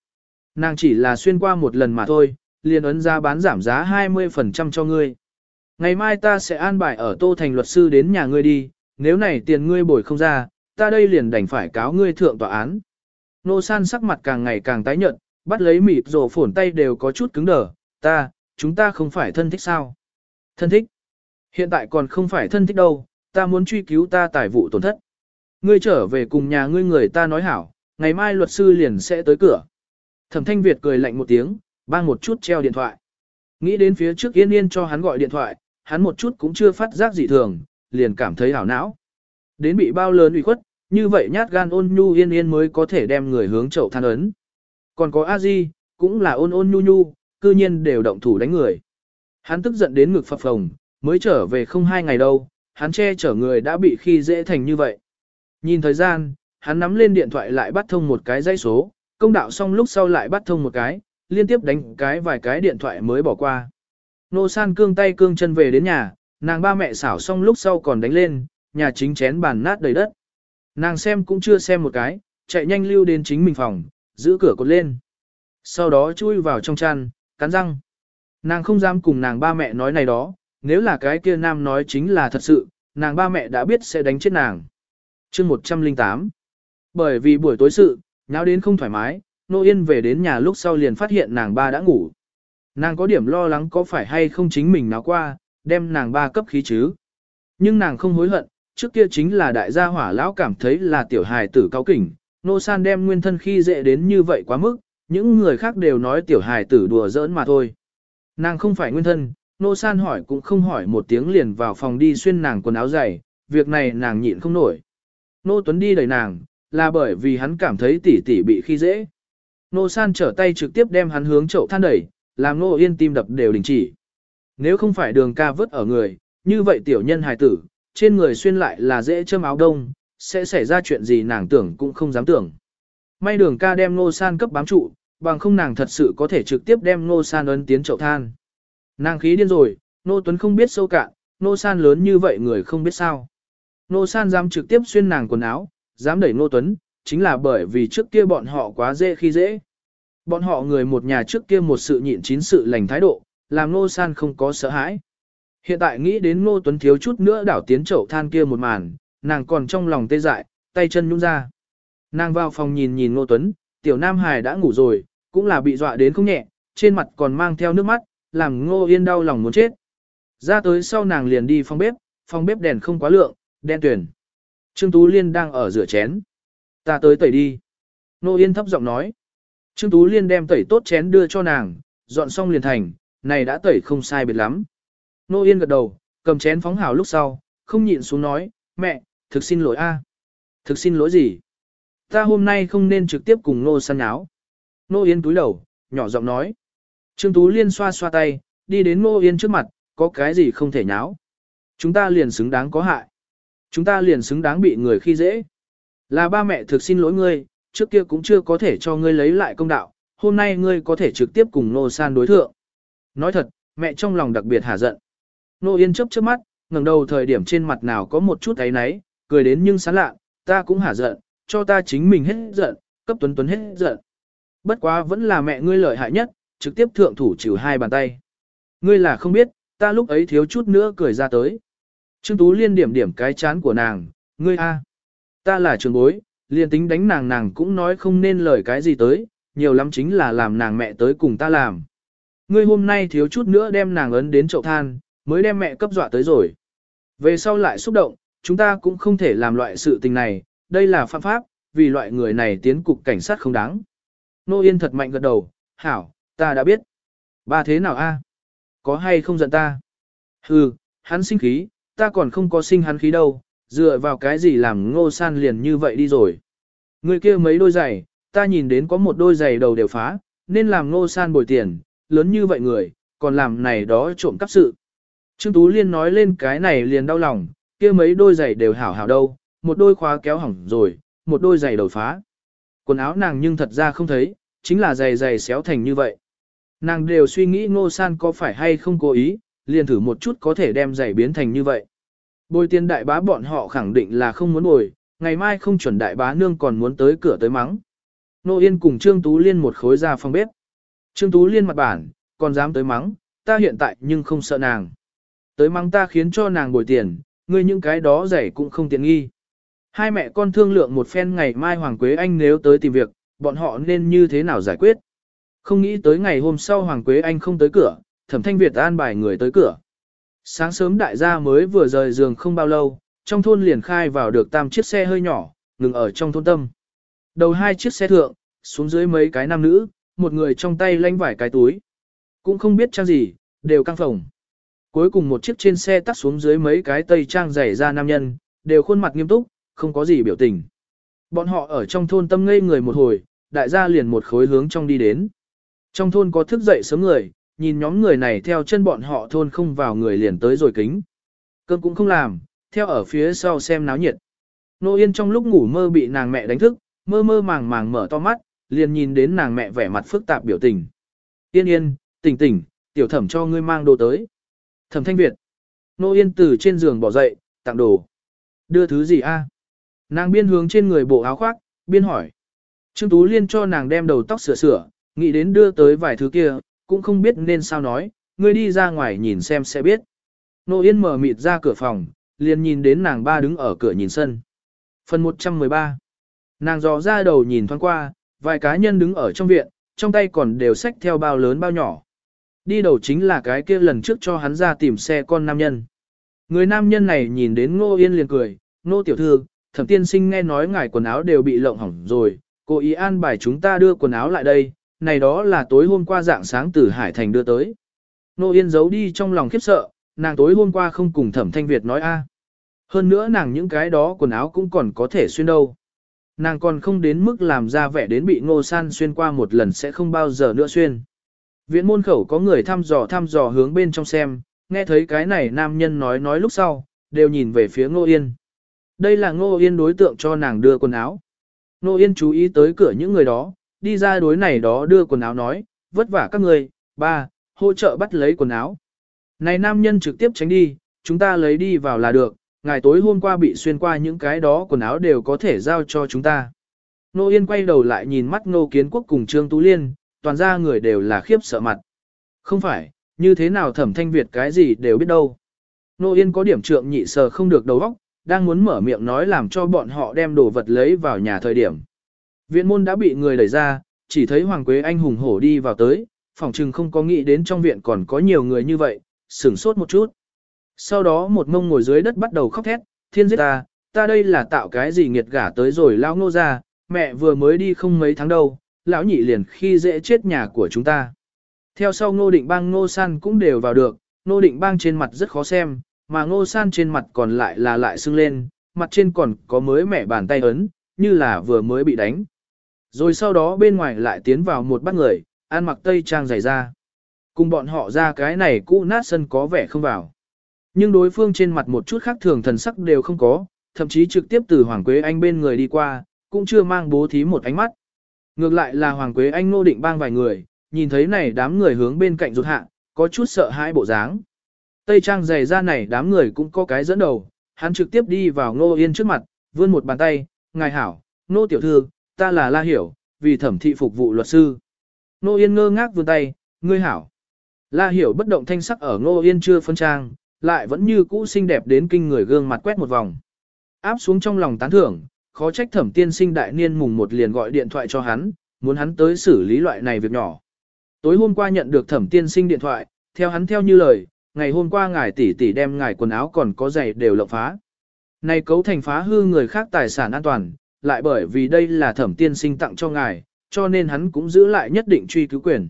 Nàng chỉ là xuyên qua một lần mà thôi, liền ấn giá bán giảm giá 20% cho ngươi. Ngày mai ta sẽ an bài ở Tô Thành luật sư đến nhà ngươi đi, nếu này tiền ngươi bồi không ra, ta đây liền đành phải cáo ngươi thượng tòa án. Nô san sắc mặt càng ngày càng tái nhợt, bắt lấy mịp rổ phổn tay đều có chút cứng đờ, ta, chúng ta không phải thân thích sao? Thân thích? Hiện tại còn không phải thân thích đâu, ta muốn truy cứu ta tài vụ tổn thất. Ngươi trở về cùng nhà ngươi người ta nói hảo, ngày mai luật sư liền sẽ tới cửa. Thẩm Thanh Việt cười lạnh một tiếng, bang một chút treo điện thoại. Nghĩ đến phía trước Yên Yên cho hắn gọi điện thoại, hắn một chút cũng chưa phát giác gì thường, liền cảm thấy hảo não. Đến bị bao lớn ủy khuất, như vậy nhát gan ôn nhu Yên Yên mới có thể đem người hướng chậu than ấn. Còn có A Di, cũng là ôn ôn nhu nhu, cư nhiên đều động thủ đánh người. Hắn tức giận đến ngực phập phồng, mới trở về không hai ngày đâu, hắn che chở người đã bị khi dễ thành như vậy. Nhìn thời gian, hắn nắm lên điện thoại lại bắt thông một cái dây số, công đạo xong lúc sau lại bắt thông một cái, liên tiếp đánh cái vài cái điện thoại mới bỏ qua. Nô san cương tay cương chân về đến nhà, nàng ba mẹ xảo xong lúc sau còn đánh lên, nhà chính chén bàn nát đầy đất. Nàng xem cũng chưa xem một cái, chạy nhanh lưu đến chính mình phòng, giữ cửa cột lên. Sau đó chui vào trong chăn, cắn răng. Nàng không dám cùng nàng ba mẹ nói này đó, nếu là cái kia nam nói chính là thật sự, nàng ba mẹ đã biết sẽ đánh chết nàng. chương 108 Bởi vì buổi tối sự, nháo đến không thoải mái, Nô Yên về đến nhà lúc sau liền phát hiện nàng ba đã ngủ. Nàng có điểm lo lắng có phải hay không chính mình náo qua, đem nàng ba cấp khí chứ. Nhưng nàng không hối hận, trước kia chính là đại gia hỏa lão cảm thấy là tiểu hài tử cao kỉnh, Nô San đem nguyên thân khi dễ đến như vậy quá mức, những người khác đều nói tiểu hài tử đùa giỡn mà thôi. Nàng không phải nguyên thân, Nô San hỏi cũng không hỏi một tiếng liền vào phòng đi xuyên nàng quần áo dày, việc này nàng nhịn không nổi. Nô Tuấn đi đẩy nàng, là bởi vì hắn cảm thấy tỷ tỷ bị khi dễ. Nô San trở tay trực tiếp đem hắn hướng chậu than đẩy, làm Nô Yên tim đập đều đình chỉ. Nếu không phải đường ca vứt ở người, như vậy tiểu nhân hài tử, trên người xuyên lại là dễ châm áo đông, sẽ xảy ra chuyện gì nàng tưởng cũng không dám tưởng. May đường ca đem Ngô San cấp bám trụ, bằng không nàng thật sự có thể trực tiếp đem Ngô San ấn tiến chậu than. Nàng khí điên rồi, Nô Tuấn không biết sâu cạn, Nô San lớn như vậy người không biết sao. Nô San dám trực tiếp xuyên nàng quần áo, dám đẩy Nô Tuấn, chính là bởi vì trước kia bọn họ quá dễ khi dễ. Bọn họ người một nhà trước kia một sự nhịn chín sự lành thái độ, làm Ngô San không có sợ hãi. Hiện tại nghĩ đến Ngô Tuấn thiếu chút nữa đảo tiến chậu than kia một màn, nàng còn trong lòng tê dại, tay chân nhũn ra. Nàng vào phòng nhìn nhìn Ngô Tuấn, tiểu Nam Hải đã ngủ rồi, cũng là bị dọa đến không nhẹ, trên mặt còn mang theo nước mắt, làm Ngô Yên đau lòng muốn chết. Ra tới sau nàng liền đi phòng bếp, phòng bếp đèn không quá lượng, đen tuyển. Trương Tú Liên đang ở rửa chén. Ta tới tẩy đi. Nô Yên thấp giọng nói. Trương Tú Liên đem tẩy tốt chén đưa cho nàng, dọn xong liền thành, này đã tẩy không sai biệt lắm. Nô Yên gật đầu, cầm chén phóng hào lúc sau, không nhịn xuống nói, mẹ, thực xin lỗi a Thực xin lỗi gì? Ta hôm nay không nên trực tiếp cùng Nô săn áo. Nô Yên túi đầu, nhỏ giọng nói. Trương Tú Liên xoa xoa tay, đi đến Nô Yên trước mặt, có cái gì không thể nháo. Chúng ta liền xứng đáng có hại. Chúng ta liền xứng đáng bị người khi dễ. Là ba mẹ thực xin lỗi ngươi, trước kia cũng chưa có thể cho ngươi lấy lại công đạo, hôm nay ngươi có thể trực tiếp cùng Nô San đối thượng. Nói thật, mẹ trong lòng đặc biệt hả giận. Nô Yên chớp chớp mắt, ngẩng đầu thời điểm trên mặt nào có một chút ấy náy, cười đến nhưng sán lạ, ta cũng hả giận, cho ta chính mình hết giận, cấp tuấn tuấn hết giận. Bất quá vẫn là mẹ ngươi lợi hại nhất, trực tiếp thượng thủ chịu hai bàn tay. Ngươi là không biết, ta lúc ấy thiếu chút nữa cười ra tới. Trương Tú Liên điểm điểm cái chán của nàng, ngươi a, ta là trường bối, liền tính đánh nàng nàng cũng nói không nên lời cái gì tới, nhiều lắm chính là làm nàng mẹ tới cùng ta làm. Ngươi hôm nay thiếu chút nữa đem nàng ấn đến chậu than, mới đem mẹ cấp dọa tới rồi. Về sau lại xúc động, chúng ta cũng không thể làm loại sự tình này, đây là phạm pháp, vì loại người này tiến cục cảnh sát không đáng. Nô Yên thật mạnh gật đầu, hảo, ta đã biết. Ba thế nào a Có hay không giận ta? Hừ, hắn sinh khí, ta còn không có sinh hắn khí đâu, dựa vào cái gì làm ngô san liền như vậy đi rồi. Người kia mấy đôi giày, ta nhìn đến có một đôi giày đầu đều phá, nên làm ngô san bồi tiền, lớn như vậy người, còn làm này đó trộm cắp sự. Trương Tú Liên nói lên cái này liền đau lòng, kia mấy đôi giày đều hảo hảo đâu, một đôi khóa kéo hỏng rồi, một đôi giày đầu phá. Quần áo nàng nhưng thật ra không thấy, chính là giày giày xéo thành như vậy. Nàng đều suy nghĩ ngô san có phải hay không cố ý, liền thử một chút có thể đem giày biến thành như vậy. Bồi tiền đại bá bọn họ khẳng định là không muốn bồi, ngày mai không chuẩn đại bá nương còn muốn tới cửa tới mắng. Nô Yên cùng Trương Tú Liên một khối ra phòng bếp. Trương Tú Liên mặt bản, còn dám tới mắng, ta hiện tại nhưng không sợ nàng. Tới mắng ta khiến cho nàng bồi tiền, ngươi những cái đó rẻ cũng không tiện nghi. Hai mẹ con thương lượng một phen ngày mai Hoàng Quế Anh nếu tới tìm việc, bọn họ nên như thế nào giải quyết. Không nghĩ tới ngày hôm sau Hoàng Quế Anh không tới cửa, thẩm thanh Việt an bài người tới cửa. Sáng sớm đại gia mới vừa rời giường không bao lâu, trong thôn liền khai vào được tam chiếc xe hơi nhỏ, ngừng ở trong thôn tâm. Đầu hai chiếc xe thượng, xuống dưới mấy cái nam nữ, một người trong tay lanh vải cái túi. Cũng không biết trang gì, đều căng phòng. Cuối cùng một chiếc trên xe tắt xuống dưới mấy cái tây trang rải ra nam nhân, đều khuôn mặt nghiêm túc, không có gì biểu tình. Bọn họ ở trong thôn tâm ngây người một hồi, đại gia liền một khối hướng trong đi đến. Trong thôn có thức dậy sớm người, nhìn nhóm người này theo chân bọn họ thôn không vào người liền tới rồi kính. Cơm cũng không làm, theo ở phía sau xem náo nhiệt. Nô Yên trong lúc ngủ mơ bị nàng mẹ đánh thức, mơ mơ màng màng mở to mắt, liền nhìn đến nàng mẹ vẻ mặt phức tạp biểu tình. Yên yên, tỉnh tỉnh, tiểu thẩm cho ngươi mang đồ tới. Thẩm thanh Việt. Nô Yên từ trên giường bỏ dậy, tặng đồ. Đưa thứ gì a Nàng biên hướng trên người bộ áo khoác, biên hỏi. Trương Tú Liên cho nàng đem đầu tóc sửa sửa, nghĩ đến đưa tới vài thứ kia, cũng không biết nên sao nói, ngươi đi ra ngoài nhìn xem sẽ biết. Nô Yên mở mịt ra cửa phòng, liền nhìn đến nàng ba đứng ở cửa nhìn sân. Phần 113 Nàng dò ra đầu nhìn thoáng qua, vài cá nhân đứng ở trong viện, trong tay còn đều xách theo bao lớn bao nhỏ. Đi đầu chính là cái kia lần trước cho hắn ra tìm xe con nam nhân. Người nam nhân này nhìn đến Ngô Yên liền cười, Ngô tiểu thư, thẩm tiên sinh nghe nói ngài quần áo đều bị lộng hỏng rồi, cô ý an bài chúng ta đưa quần áo lại đây, này đó là tối hôm qua dạng sáng từ Hải Thành đưa tới. Nô Yên giấu đi trong lòng khiếp sợ, nàng tối hôm qua không cùng thẩm thanh Việt nói a Hơn nữa nàng những cái đó quần áo cũng còn có thể xuyên đâu. Nàng còn không đến mức làm ra vẻ đến bị ngô san xuyên qua một lần sẽ không bao giờ nữa xuyên. Viện môn khẩu có người thăm dò thăm dò hướng bên trong xem, nghe thấy cái này nam nhân nói nói lúc sau, đều nhìn về phía ngô yên. Đây là ngô yên đối tượng cho nàng đưa quần áo. Ngô yên chú ý tới cửa những người đó, đi ra đối này đó đưa quần áo nói, vất vả các người, ba, hỗ trợ bắt lấy quần áo. Này nam nhân trực tiếp tránh đi, chúng ta lấy đi vào là được, ngày tối hôm qua bị xuyên qua những cái đó quần áo đều có thể giao cho chúng ta. Nô Yên quay đầu lại nhìn mắt Nô Kiến Quốc cùng Trương Tú Liên, toàn ra người đều là khiếp sợ mặt. Không phải, như thế nào thẩm thanh Việt cái gì đều biết đâu. Nô Yên có điểm trượng nhị sờ không được đầu óc, đang muốn mở miệng nói làm cho bọn họ đem đồ vật lấy vào nhà thời điểm. Viện môn đã bị người đẩy ra, chỉ thấy Hoàng Quế Anh hùng hổ đi vào tới, phòng trừng không có nghĩ đến trong viện còn có nhiều người như vậy, sửng sốt một chút. Sau đó một mông ngồi dưới đất bắt đầu khóc thét, thiên giết ta, ta đây là tạo cái gì nghiệt gả tới rồi lao ngô ra, mẹ vừa mới đi không mấy tháng đâu, lão nhị liền khi dễ chết nhà của chúng ta. Theo sau ngô định bang ngô san cũng đều vào được, ngô định bang trên mặt rất khó xem, mà ngô san trên mặt còn lại là lại sưng lên, mặt trên còn có mới mẻ bàn tay ấn, như là vừa mới bị đánh. Rồi sau đó bên ngoài lại tiến vào một bát người, ăn mặc tây trang dày ra. Cùng bọn họ ra cái này cũ nát sân có vẻ không vào. Nhưng đối phương trên mặt một chút khác thường thần sắc đều không có, thậm chí trực tiếp từ Hoàng Quế Anh bên người đi qua, cũng chưa mang bố thí một ánh mắt. Ngược lại là Hoàng Quế Anh nô định bang vài người, nhìn thấy này đám người hướng bên cạnh rụt hạ, có chút sợ hãi bộ dáng. Tây trang dày ra này đám người cũng có cái dẫn đầu, hắn trực tiếp đi vào Ngô Yên trước mặt, vươn một bàn tay, ngài hảo, nô tiểu thư, ta là La Hiểu, vì thẩm thị phục vụ luật sư. Ngô Yên ngơ ngác vươn tay, ngươi hảo. La Hiểu bất động thanh sắc ở Ngô Yên chưa phân trang, lại vẫn như cũ xinh đẹp đến kinh người gương mặt quét một vòng. Áp xuống trong lòng tán thưởng, khó trách thẩm tiên sinh đại niên mùng một liền gọi điện thoại cho hắn, muốn hắn tới xử lý loại này việc nhỏ. Tối hôm qua nhận được thẩm tiên sinh điện thoại, theo hắn theo như lời, ngày hôm qua ngài tỷ tỷ đem ngài quần áo còn có giày đều lộng phá. Này cấu thành phá hư người khác tài sản an toàn, lại bởi vì đây là thẩm tiên sinh tặng cho ngài, cho nên hắn cũng giữ lại nhất định truy cứu quyền.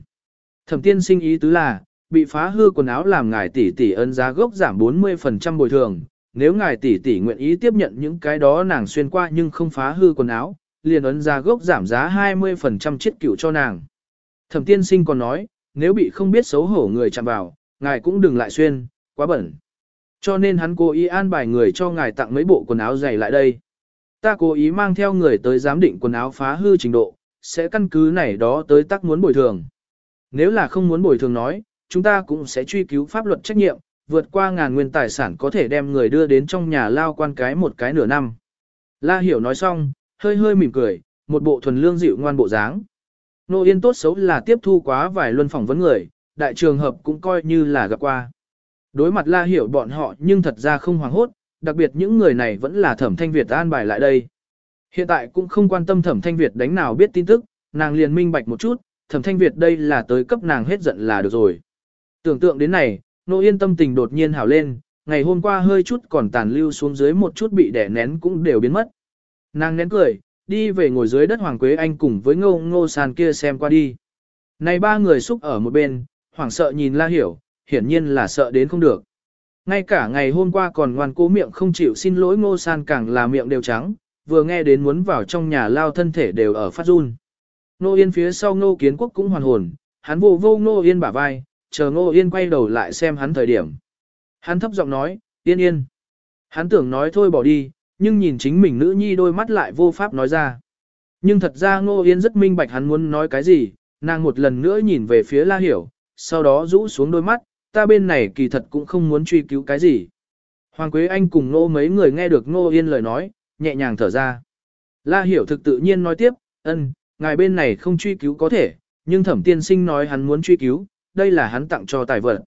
Thẩm tiên sinh ý tứ là, bị phá hư quần áo làm ngài tỷ tỷ ân giá gốc giảm 40% bồi thường, nếu ngài tỷ tỷ nguyện ý tiếp nhận những cái đó nàng xuyên qua nhưng không phá hư quần áo, liền ấn giá gốc giảm giá 20% chiết cửu cho nàng. Thẩm tiên sinh còn nói, nếu bị không biết xấu hổ người chạm vào, ngài cũng đừng lại xuyên, quá bẩn. Cho nên hắn cố ý an bài người cho ngài tặng mấy bộ quần áo dày lại đây. Ta cố ý mang theo người tới giám định quần áo phá hư trình độ, sẽ căn cứ này đó tới tác muốn bồi thường. Nếu là không muốn bồi thường nói, chúng ta cũng sẽ truy cứu pháp luật trách nhiệm, vượt qua ngàn nguyên tài sản có thể đem người đưa đến trong nhà lao quan cái một cái nửa năm. La Hiểu nói xong, hơi hơi mỉm cười, một bộ thuần lương dịu ngoan bộ dáng. Nô Yên tốt xấu là tiếp thu quá vài luân phỏng vấn người, đại trường hợp cũng coi như là gặp qua. Đối mặt La Hiểu bọn họ nhưng thật ra không hoàng hốt, đặc biệt những người này vẫn là thẩm thanh Việt an bài lại đây. Hiện tại cũng không quan tâm thẩm thanh Việt đánh nào biết tin tức, nàng liền minh bạch một chút, thẩm thanh Việt đây là tới cấp nàng hết giận là được rồi. Tưởng tượng đến này, nô yên tâm tình đột nhiên hảo lên, ngày hôm qua hơi chút còn tàn lưu xuống dưới một chút bị đẻ nén cũng đều biến mất. Nàng nén cười, đi về ngồi dưới đất Hoàng Quế Anh cùng với ngô ngô sàn kia xem qua đi. Này ba người xúc ở một bên, hoảng sợ nhìn la hiểu, hiển nhiên là sợ đến không được. Ngay cả ngày hôm qua còn ngoan cố miệng không chịu xin lỗi ngô san càng là miệng đều trắng, vừa nghe đến muốn vào trong nhà lao thân thể đều ở phát run. Nô Yên phía sau Nô Kiến Quốc cũng hoàn hồn, hắn vô vô Nô Yên bả vai, chờ Ngô Yên quay đầu lại xem hắn thời điểm. Hắn thấp giọng nói, Yên Yên. Hắn tưởng nói thôi bỏ đi, nhưng nhìn chính mình nữ nhi đôi mắt lại vô pháp nói ra. Nhưng thật ra Ngô Yên rất minh bạch hắn muốn nói cái gì, nàng một lần nữa nhìn về phía La Hiểu, sau đó rũ xuống đôi mắt, ta bên này kỳ thật cũng không muốn truy cứu cái gì. Hoàng Quế Anh cùng Ngô mấy người nghe được Ngô Yên lời nói, nhẹ nhàng thở ra. La Hiểu thực tự nhiên nói tiếp, ân, ngài bên này không truy cứu có thể, nhưng thẩm tiên sinh nói hắn muốn truy cứu, đây là hắn tặng cho tài vật.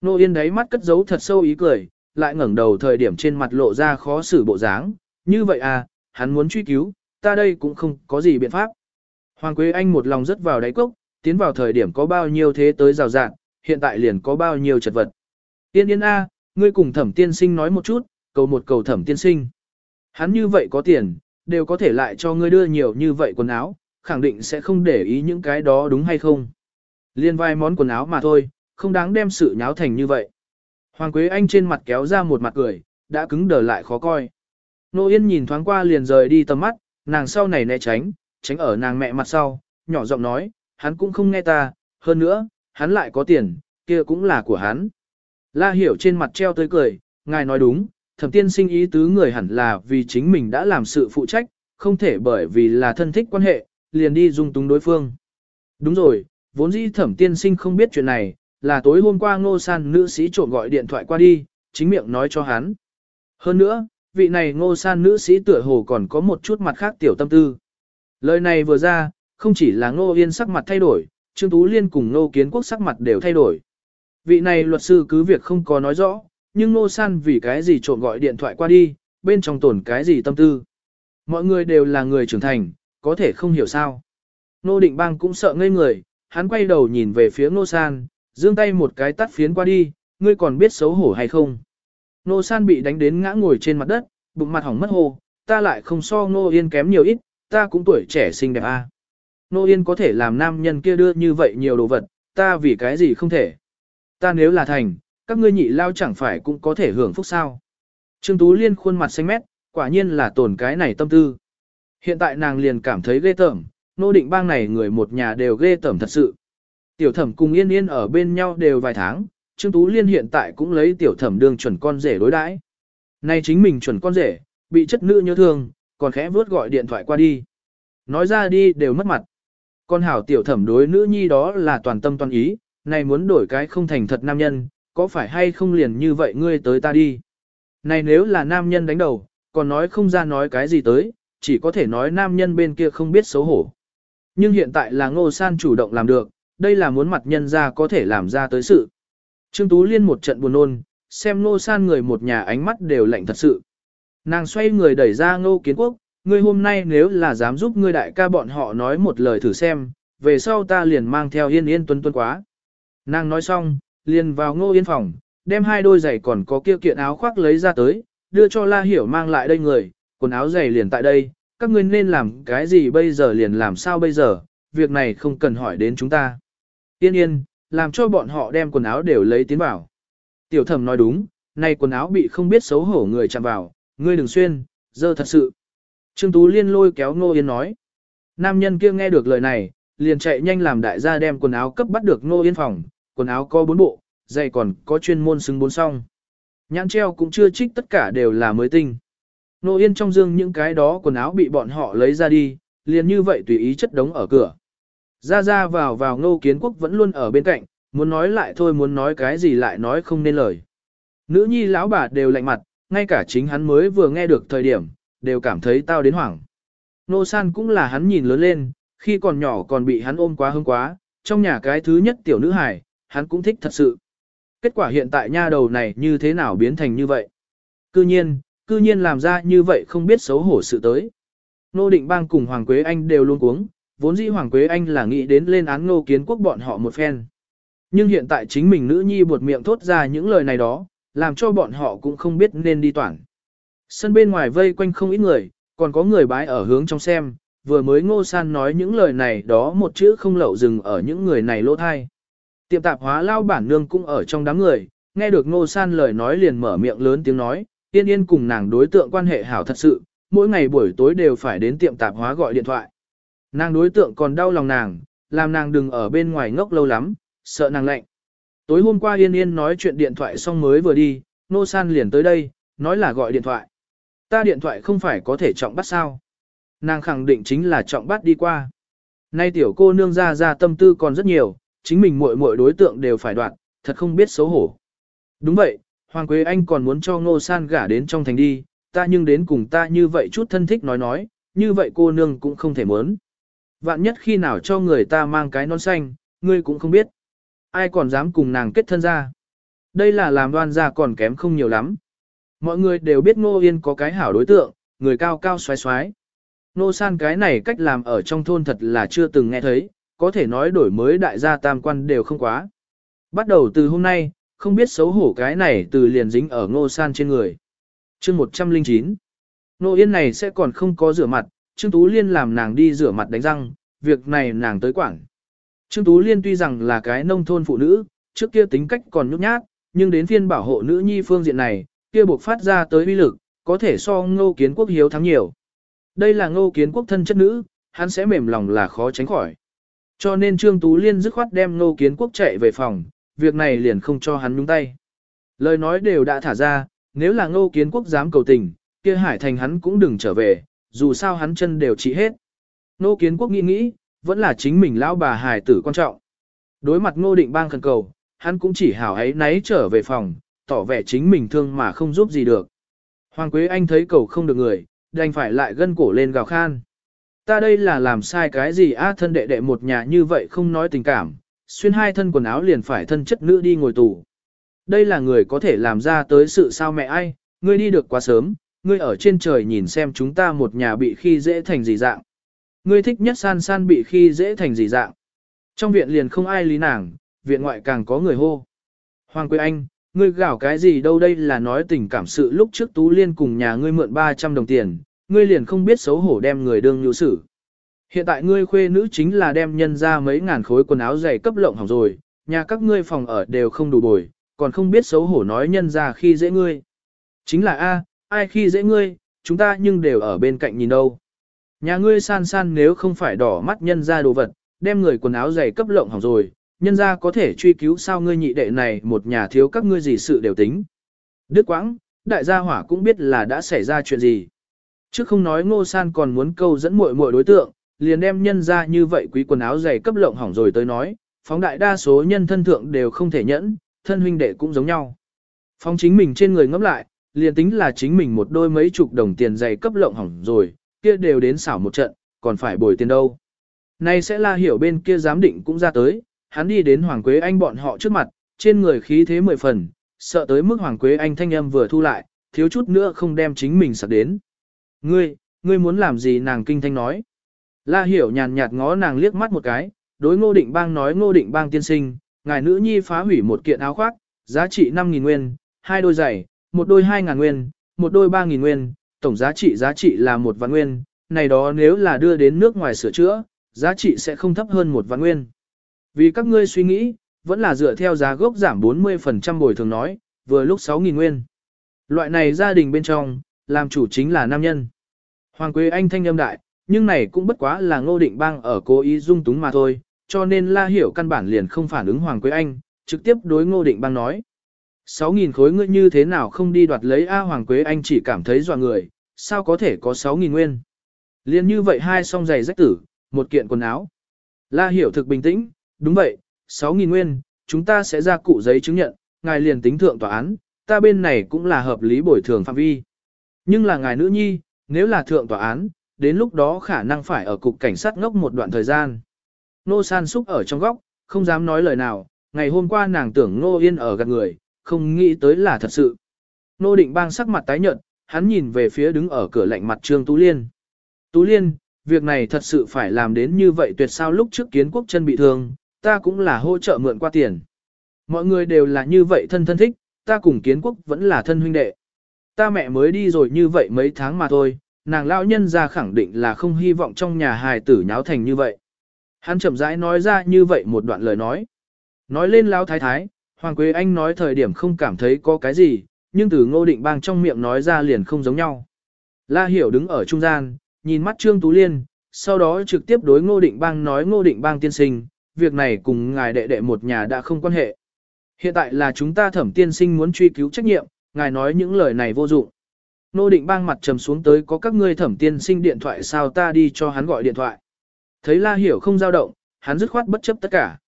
Nô Yên đấy mắt cất giấu thật sâu ý cười, lại ngẩng đầu thời điểm trên mặt lộ ra khó xử bộ dáng, như vậy à, hắn muốn truy cứu, ta đây cũng không có gì biện pháp. Hoàng Quế Anh một lòng rất vào đáy cốc, tiến vào thời điểm có bao nhiêu thế tới rào rạng, hiện tại liền có bao nhiêu chật vật. Tiên yên A, ngươi cùng thẩm tiên sinh nói một chút, cầu một cầu thẩm tiên sinh. Hắn như vậy có tiền, đều có thể lại cho ngươi đưa nhiều như vậy quần áo, khẳng định sẽ không để ý những cái đó đúng hay không. Liên vai món quần áo mà thôi, không đáng đem sự nháo thành như vậy. Hoàng Quế Anh trên mặt kéo ra một mặt cười, đã cứng đờ lại khó coi. Nô Yên nhìn thoáng qua liền rời đi tầm mắt, nàng sau này né tránh, tránh ở nàng mẹ mặt sau, nhỏ giọng nói, hắn cũng không nghe ta, hơn nữa, hắn lại có tiền, kia cũng là của hắn. La hiểu trên mặt treo tới cười, ngài nói đúng, thẩm tiên sinh ý tứ người hẳn là vì chính mình đã làm sự phụ trách, không thể bởi vì là thân thích quan hệ, liền đi dung túng đối phương. Đúng rồi, vốn dĩ thẩm tiên sinh không biết chuyện này, là tối hôm qua ngô san nữ sĩ trộm gọi điện thoại qua đi, chính miệng nói cho hắn. Hơn nữa, vị này ngô san nữ sĩ tựa hồ còn có một chút mặt khác tiểu tâm tư. Lời này vừa ra, không chỉ là ngô yên sắc mặt thay đổi, Trương Tú Liên cùng ngô kiến quốc sắc mặt đều thay đổi. Vị này luật sư cứ việc không có nói rõ, nhưng ngô san vì cái gì trộm gọi điện thoại qua đi, bên trong tổn cái gì tâm tư. Mọi người đều là người trưởng thành, có thể không hiểu sao. Nô định bang cũng sợ ngây người, hắn quay đầu nhìn về phía nô san, giương tay một cái tắt phiến qua đi, ngươi còn biết xấu hổ hay không. Nô san bị đánh đến ngã ngồi trên mặt đất, bụng mặt hỏng mất hồ, ta lại không so nô yên kém nhiều ít, ta cũng tuổi trẻ xinh đẹp a. À. Nô yên có thể làm nam nhân kia đưa như vậy nhiều đồ vật, ta vì cái gì không thể. Ta nếu là thành, các ngươi nhị lao chẳng phải cũng có thể hưởng phúc sao. Trương Tú Liên khuôn mặt xanh mét, quả nhiên là tổn cái này tâm tư. Hiện tại nàng liền cảm thấy ghê tởm, nô định bang này người một nhà đều ghê tởm thật sự. Tiểu thẩm cùng yên yên ở bên nhau đều vài tháng, Trương Tú Liên hiện tại cũng lấy tiểu thẩm đương chuẩn con rể đối đãi. Nay chính mình chuẩn con rể, bị chất nữ nhớ thương, còn khẽ vớt gọi điện thoại qua đi. Nói ra đi đều mất mặt. Con hảo tiểu thẩm đối nữ nhi đó là toàn tâm toàn ý, này muốn đổi cái không thành thật nam nhân, có phải hay không liền như vậy ngươi tới ta đi. Này nếu là nam nhân đánh đầu, còn nói không ra nói cái gì tới, chỉ có thể nói nam nhân bên kia không biết xấu hổ. Nhưng hiện tại là ngô san chủ động làm được, đây là muốn mặt nhân ra có thể làm ra tới sự. Trương Tú Liên một trận buồn nôn, xem ngô san người một nhà ánh mắt đều lạnh thật sự. Nàng xoay người đẩy ra ngô kiến quốc, ngươi hôm nay nếu là dám giúp ngươi đại ca bọn họ nói một lời thử xem, về sau ta liền mang theo yên yên tuân tuân quá. Nàng nói xong, liền vào ngô yên phòng, đem hai đôi giày còn có kia kiện áo khoác lấy ra tới, đưa cho La Hiểu mang lại đây người, quần áo giày liền tại đây, các ngươi nên làm cái gì bây giờ liền làm sao bây giờ, việc này không cần hỏi đến chúng ta. Yên yên, làm cho bọn họ đem quần áo đều lấy tiến vào. Tiểu thẩm nói đúng, này quần áo bị không biết xấu hổ người chạm vào, ngươi đừng xuyên, dơ thật sự. Trương Tú Liên lôi kéo Ngô Yên nói. Nam nhân kia nghe được lời này, liền chạy nhanh làm đại gia đem quần áo cấp bắt được Ngô Yên phòng, quần áo có bốn bộ, giày còn có chuyên môn xứng bốn song. Nhãn treo cũng chưa trích tất cả đều là mới tinh. Nô Yên trong dương những cái đó quần áo bị bọn họ lấy ra đi, liền như vậy tùy ý chất đống ở cửa. Ra ra vào vào Ngô Kiến Quốc vẫn luôn ở bên cạnh, muốn nói lại thôi muốn nói cái gì lại nói không nên lời. Nữ nhi lão bà đều lạnh mặt, ngay cả chính hắn mới vừa nghe được thời điểm, đều cảm thấy tao đến hoảng. Nô san cũng là hắn nhìn lớn lên, khi còn nhỏ còn bị hắn ôm quá hương quá, trong nhà cái thứ nhất tiểu nữ hài, hắn cũng thích thật sự. Kết quả hiện tại nha đầu này như thế nào biến thành như vậy? Cư nhiên, cư nhiên làm ra như vậy không biết xấu hổ sự tới. Nô định bang cùng Hoàng Quế Anh đều luôn cuống, vốn dĩ Hoàng Quế Anh là nghĩ đến lên án nô kiến quốc bọn họ một phen. Nhưng hiện tại chính mình nữ nhi buột miệng thốt ra những lời này đó, làm cho bọn họ cũng không biết nên đi toàn. Sân bên ngoài vây quanh không ít người, còn có người bái ở hướng trong xem, vừa mới ngô san nói những lời này đó một chữ không lậu dừng ở những người này lỗ thai. Tiệm tạp hóa lao bản nương cũng ở trong đám người, nghe được ngô san lời nói liền mở miệng lớn tiếng nói, tiên yên cùng nàng đối tượng quan hệ hảo thật sự, mỗi ngày buổi tối đều phải đến tiệm tạp hóa gọi điện thoại. Nàng đối tượng còn đau lòng nàng, làm nàng đừng ở bên ngoài ngốc lâu lắm, sợ nàng lạnh. Tối hôm qua Yên Yên nói chuyện điện thoại xong mới vừa đi, Nô San liền tới đây, nói là gọi điện thoại. Ta điện thoại không phải có thể trọng bắt sao. Nàng khẳng định chính là trọng bắt đi qua. Nay tiểu cô nương ra ra tâm tư còn rất nhiều, chính mình muội muội đối tượng đều phải đoạn, thật không biết xấu hổ. Đúng vậy, Hoàng Quế Anh còn muốn cho Ngô San gả đến trong thành đi, ta nhưng đến cùng ta như vậy chút thân thích nói nói, như vậy cô nương cũng không thể muốn. Vạn nhất khi nào cho người ta mang cái non xanh, ngươi cũng không biết. Ai còn dám cùng nàng kết thân ra. Đây là làm đoan ra còn kém không nhiều lắm. Mọi người đều biết Ngô Yên có cái hảo đối tượng, người cao cao xoái xoái. Ngô san cái này cách làm ở trong thôn thật là chưa từng nghe thấy, có thể nói đổi mới đại gia tam quan đều không quá. Bắt đầu từ hôm nay, không biết xấu hổ cái này từ liền dính ở ngô san trên người. chương 109 Nô Yên này sẽ còn không có rửa mặt, Trương Tú Liên làm nàng đi rửa mặt đánh răng, việc này nàng tới quảng. Trương Tú Liên tuy rằng là cái nông thôn phụ nữ, trước kia tính cách còn nhút nhát, nhưng đến phiên bảo hộ nữ nhi phương diện này, kia buộc phát ra tới uy lực, có thể so ngô kiến quốc hiếu thắng nhiều. Đây là ngô kiến quốc thân chất nữ, hắn sẽ mềm lòng là khó tránh khỏi. Cho nên Trương Tú Liên dứt khoát đem ngô kiến quốc chạy về phòng, việc này liền không cho hắn nhúng tay. Lời nói đều đã thả ra, nếu là ngô kiến quốc dám cầu tình, kia hải thành hắn cũng đừng trở về, dù sao hắn chân đều trị hết. Ngô kiến quốc nghĩ nghĩ, vẫn là chính mình lão bà Hải tử quan trọng. Đối mặt ngô định bang khẩn cầu, hắn cũng chỉ hảo ấy náy trở về phòng, tỏ vẻ chính mình thương mà không giúp gì được. Hoàng Quế Anh thấy cầu không được người, đành phải lại gân cổ lên gào khan. Ta đây là làm sai cái gì a thân đệ đệ một nhà như vậy không nói tình cảm, xuyên hai thân quần áo liền phải thân chất nữ đi ngồi tù. Đây là người có thể làm ra tới sự sao mẹ ai, ngươi đi được quá sớm, ngươi ở trên trời nhìn xem chúng ta một nhà bị khi dễ thành gì dạng. Ngươi thích nhất san san bị khi dễ thành gì dạng. Trong viện liền không ai lý nàng, viện ngoại càng có người hô. Hoàng Quế Anh, ngươi gào cái gì đâu đây là nói tình cảm sự lúc trước Tú Liên cùng nhà ngươi mượn 300 đồng tiền, ngươi liền không biết xấu hổ đem người đương nhu xử. Hiện tại ngươi khuê nữ chính là đem nhân ra mấy ngàn khối quần áo dày cấp lộng hỏng rồi, nhà các ngươi phòng ở đều không đủ bồi, còn không biết xấu hổ nói nhân ra khi dễ ngươi. Chính là A, ai khi dễ ngươi, chúng ta nhưng đều ở bên cạnh nhìn đâu. Nhà ngươi san san nếu không phải đỏ mắt nhân ra đồ vật, đem người quần áo dày cấp lộng hỏng rồi, nhân ra có thể truy cứu sao ngươi nhị đệ này một nhà thiếu các ngươi gì sự đều tính. Đức quãng, đại gia hỏa cũng biết là đã xảy ra chuyện gì. Trước không nói ngô san còn muốn câu dẫn muội muội đối tượng, liền đem nhân ra như vậy quý quần áo dày cấp lộng hỏng rồi tới nói, phóng đại đa số nhân thân thượng đều không thể nhẫn, thân huynh đệ cũng giống nhau. Phóng chính mình trên người ngẫm lại, liền tính là chính mình một đôi mấy chục đồng tiền dày cấp lộng hỏng rồi, kia đều đến xảo một trận, còn phải bồi tiền đâu. nay sẽ là hiểu bên kia giám định cũng ra tới, hắn đi đến Hoàng Quế Anh bọn họ trước mặt, trên người khí thế mười phần, sợ tới mức Hoàng Quế Anh thanh âm vừa thu lại, thiếu chút nữa không đem chính mình sạc đến. Ngươi, ngươi muốn làm gì nàng kinh thanh nói. La hiểu nhàn nhạt ngó nàng liếc mắt một cái, đối ngô định bang nói ngô định bang tiên sinh, ngài nữ nhi phá hủy một kiện áo khoác, giá trị 5.000 nguyên, hai đôi giày, một đôi 2.000 nguyên, một đôi 3.000 nguyên, tổng giá trị giá trị là một vạn nguyên, này đó nếu là đưa đến nước ngoài sửa chữa, giá trị sẽ không thấp hơn một vạn nguyên. Vì các ngươi suy nghĩ, vẫn là dựa theo giá gốc giảm 40% bồi thường nói, vừa lúc 6.000 nguyên. Loại này gia đình bên trong, làm chủ chính là nam nhân. Hoàng Quế Anh thanh âm đại, nhưng này cũng bất quá là ngô định bang ở cố ý dung túng mà thôi, cho nên la hiểu căn bản liền không phản ứng Hoàng Quế Anh, trực tiếp đối ngô định bang nói. 6.000 khối ngươi như thế nào không đi đoạt lấy A Hoàng Quế Anh chỉ cảm thấy dọa người, sao có thể có 6.000 nguyên. Liên như vậy hai song giày rách tử, một kiện quần áo. La hiểu thực bình tĩnh, đúng vậy, 6.000 nguyên, chúng ta sẽ ra cụ giấy chứng nhận, ngài liền tính thượng tòa án, ta bên này cũng là hợp lý bồi thường phạm vi. Nhưng là ngài nữ nhi, nếu là thượng tòa án, đến lúc đó khả năng phải ở cục cảnh sát ngốc một đoạn thời gian. Nô san xúc ở trong góc, không dám nói lời nào, ngày hôm qua nàng tưởng Nô Yên ở gần người, không nghĩ tới là thật sự. Nô định bang sắc mặt tái nhợt, hắn nhìn về phía đứng ở cửa lạnh mặt Trương Tú Liên. Tú Liên, việc này thật sự phải làm đến như vậy tuyệt sao lúc trước kiến quốc chân bị thương, ta cũng là hỗ trợ mượn qua tiền. Mọi người đều là như vậy thân thân thích, ta cùng kiến quốc vẫn là thân huynh đệ. Ta mẹ mới đi rồi như vậy mấy tháng mà thôi, nàng lão nhân ra khẳng định là không hy vọng trong nhà hài tử nháo thành như vậy. Hắn chậm rãi nói ra như vậy một đoạn lời nói. Nói lên lão thái thái, Hoàng Quế Anh nói thời điểm không cảm thấy có cái gì, nhưng từ ngô định bang trong miệng nói ra liền không giống nhau. La Hiểu đứng ở trung gian, nhìn mắt Trương Tú Liên, sau đó trực tiếp đối ngô định bang nói ngô định bang tiên sinh, việc này cùng ngài đệ đệ một nhà đã không quan hệ. Hiện tại là chúng ta thẩm tiên sinh muốn truy cứu trách nhiệm, ngài nói những lời này vô dụng. Nô định bang mặt trầm xuống tới có các ngươi thẩm tiên sinh điện thoại sao ta đi cho hắn gọi điện thoại. Thấy la hiểu không dao động, hắn dứt khoát bất chấp tất cả.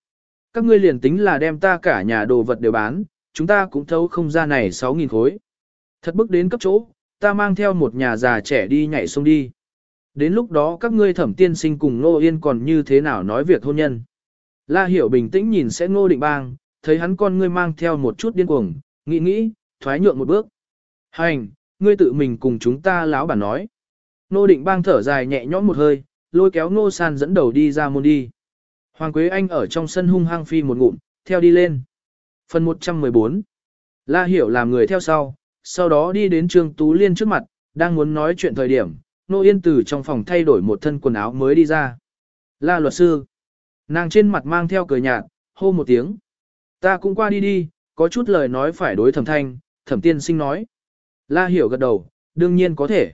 Các ngươi liền tính là đem ta cả nhà đồ vật đều bán, chúng ta cũng thấu không ra này 6.000 khối. Thật bức đến cấp chỗ, ta mang theo một nhà già trẻ đi nhảy sông đi. Đến lúc đó các ngươi thẩm tiên sinh cùng Nô Yên còn như thế nào nói việc hôn nhân. La hiểu bình tĩnh nhìn sẽ ngô định bang, thấy hắn con ngươi mang theo một chút điên cuồng, nghĩ nghĩ, thoái nhượng một bước. Hành, ngươi tự mình cùng chúng ta láo bản nói. Nô định bang thở dài nhẹ nhõm một hơi, lôi kéo nô san dẫn đầu đi ra môn đi. Hoàng Quế Anh ở trong sân hung hăng phi một ngụm, theo đi lên. Phần 114 La Hiểu làm người theo sau, sau đó đi đến Trương Tú Liên trước mặt, đang muốn nói chuyện thời điểm, Nô Yên từ trong phòng thay đổi một thân quần áo mới đi ra. La luật sư. Nàng trên mặt mang theo cười nhạt, hô một tiếng. Ta cũng qua đi đi, có chút lời nói phải đối thẩm thanh, thẩm tiên sinh nói. La hiểu gật đầu, đương nhiên có thể.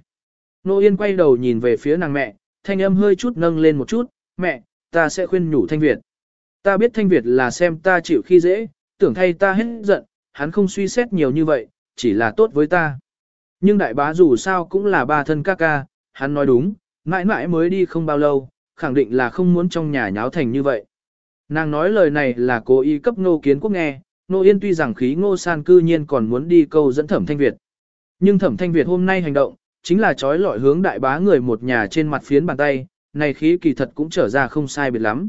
Nô Yên quay đầu nhìn về phía nàng mẹ, thanh âm hơi chút nâng lên một chút, mẹ, ta sẽ khuyên nhủ Thanh Việt. Ta biết Thanh Việt là xem ta chịu khi dễ, tưởng thay ta hết giận, hắn không suy xét nhiều như vậy, chỉ là tốt với ta. Nhưng đại bá dù sao cũng là ba thân ca ca, hắn nói đúng, mãi mãi mới đi không bao lâu, khẳng định là không muốn trong nhà nháo thành như vậy. Nàng nói lời này là cố ý cấp nô kiến quốc nghe, nô yên tuy rằng khí ngô san cư nhiên còn muốn đi câu dẫn thẩm thanh Việt. Nhưng thẩm thanh Việt hôm nay hành động, chính là trói lọi hướng đại bá người một nhà trên mặt phiến bàn tay, này khí kỳ thật cũng trở ra không sai biệt lắm.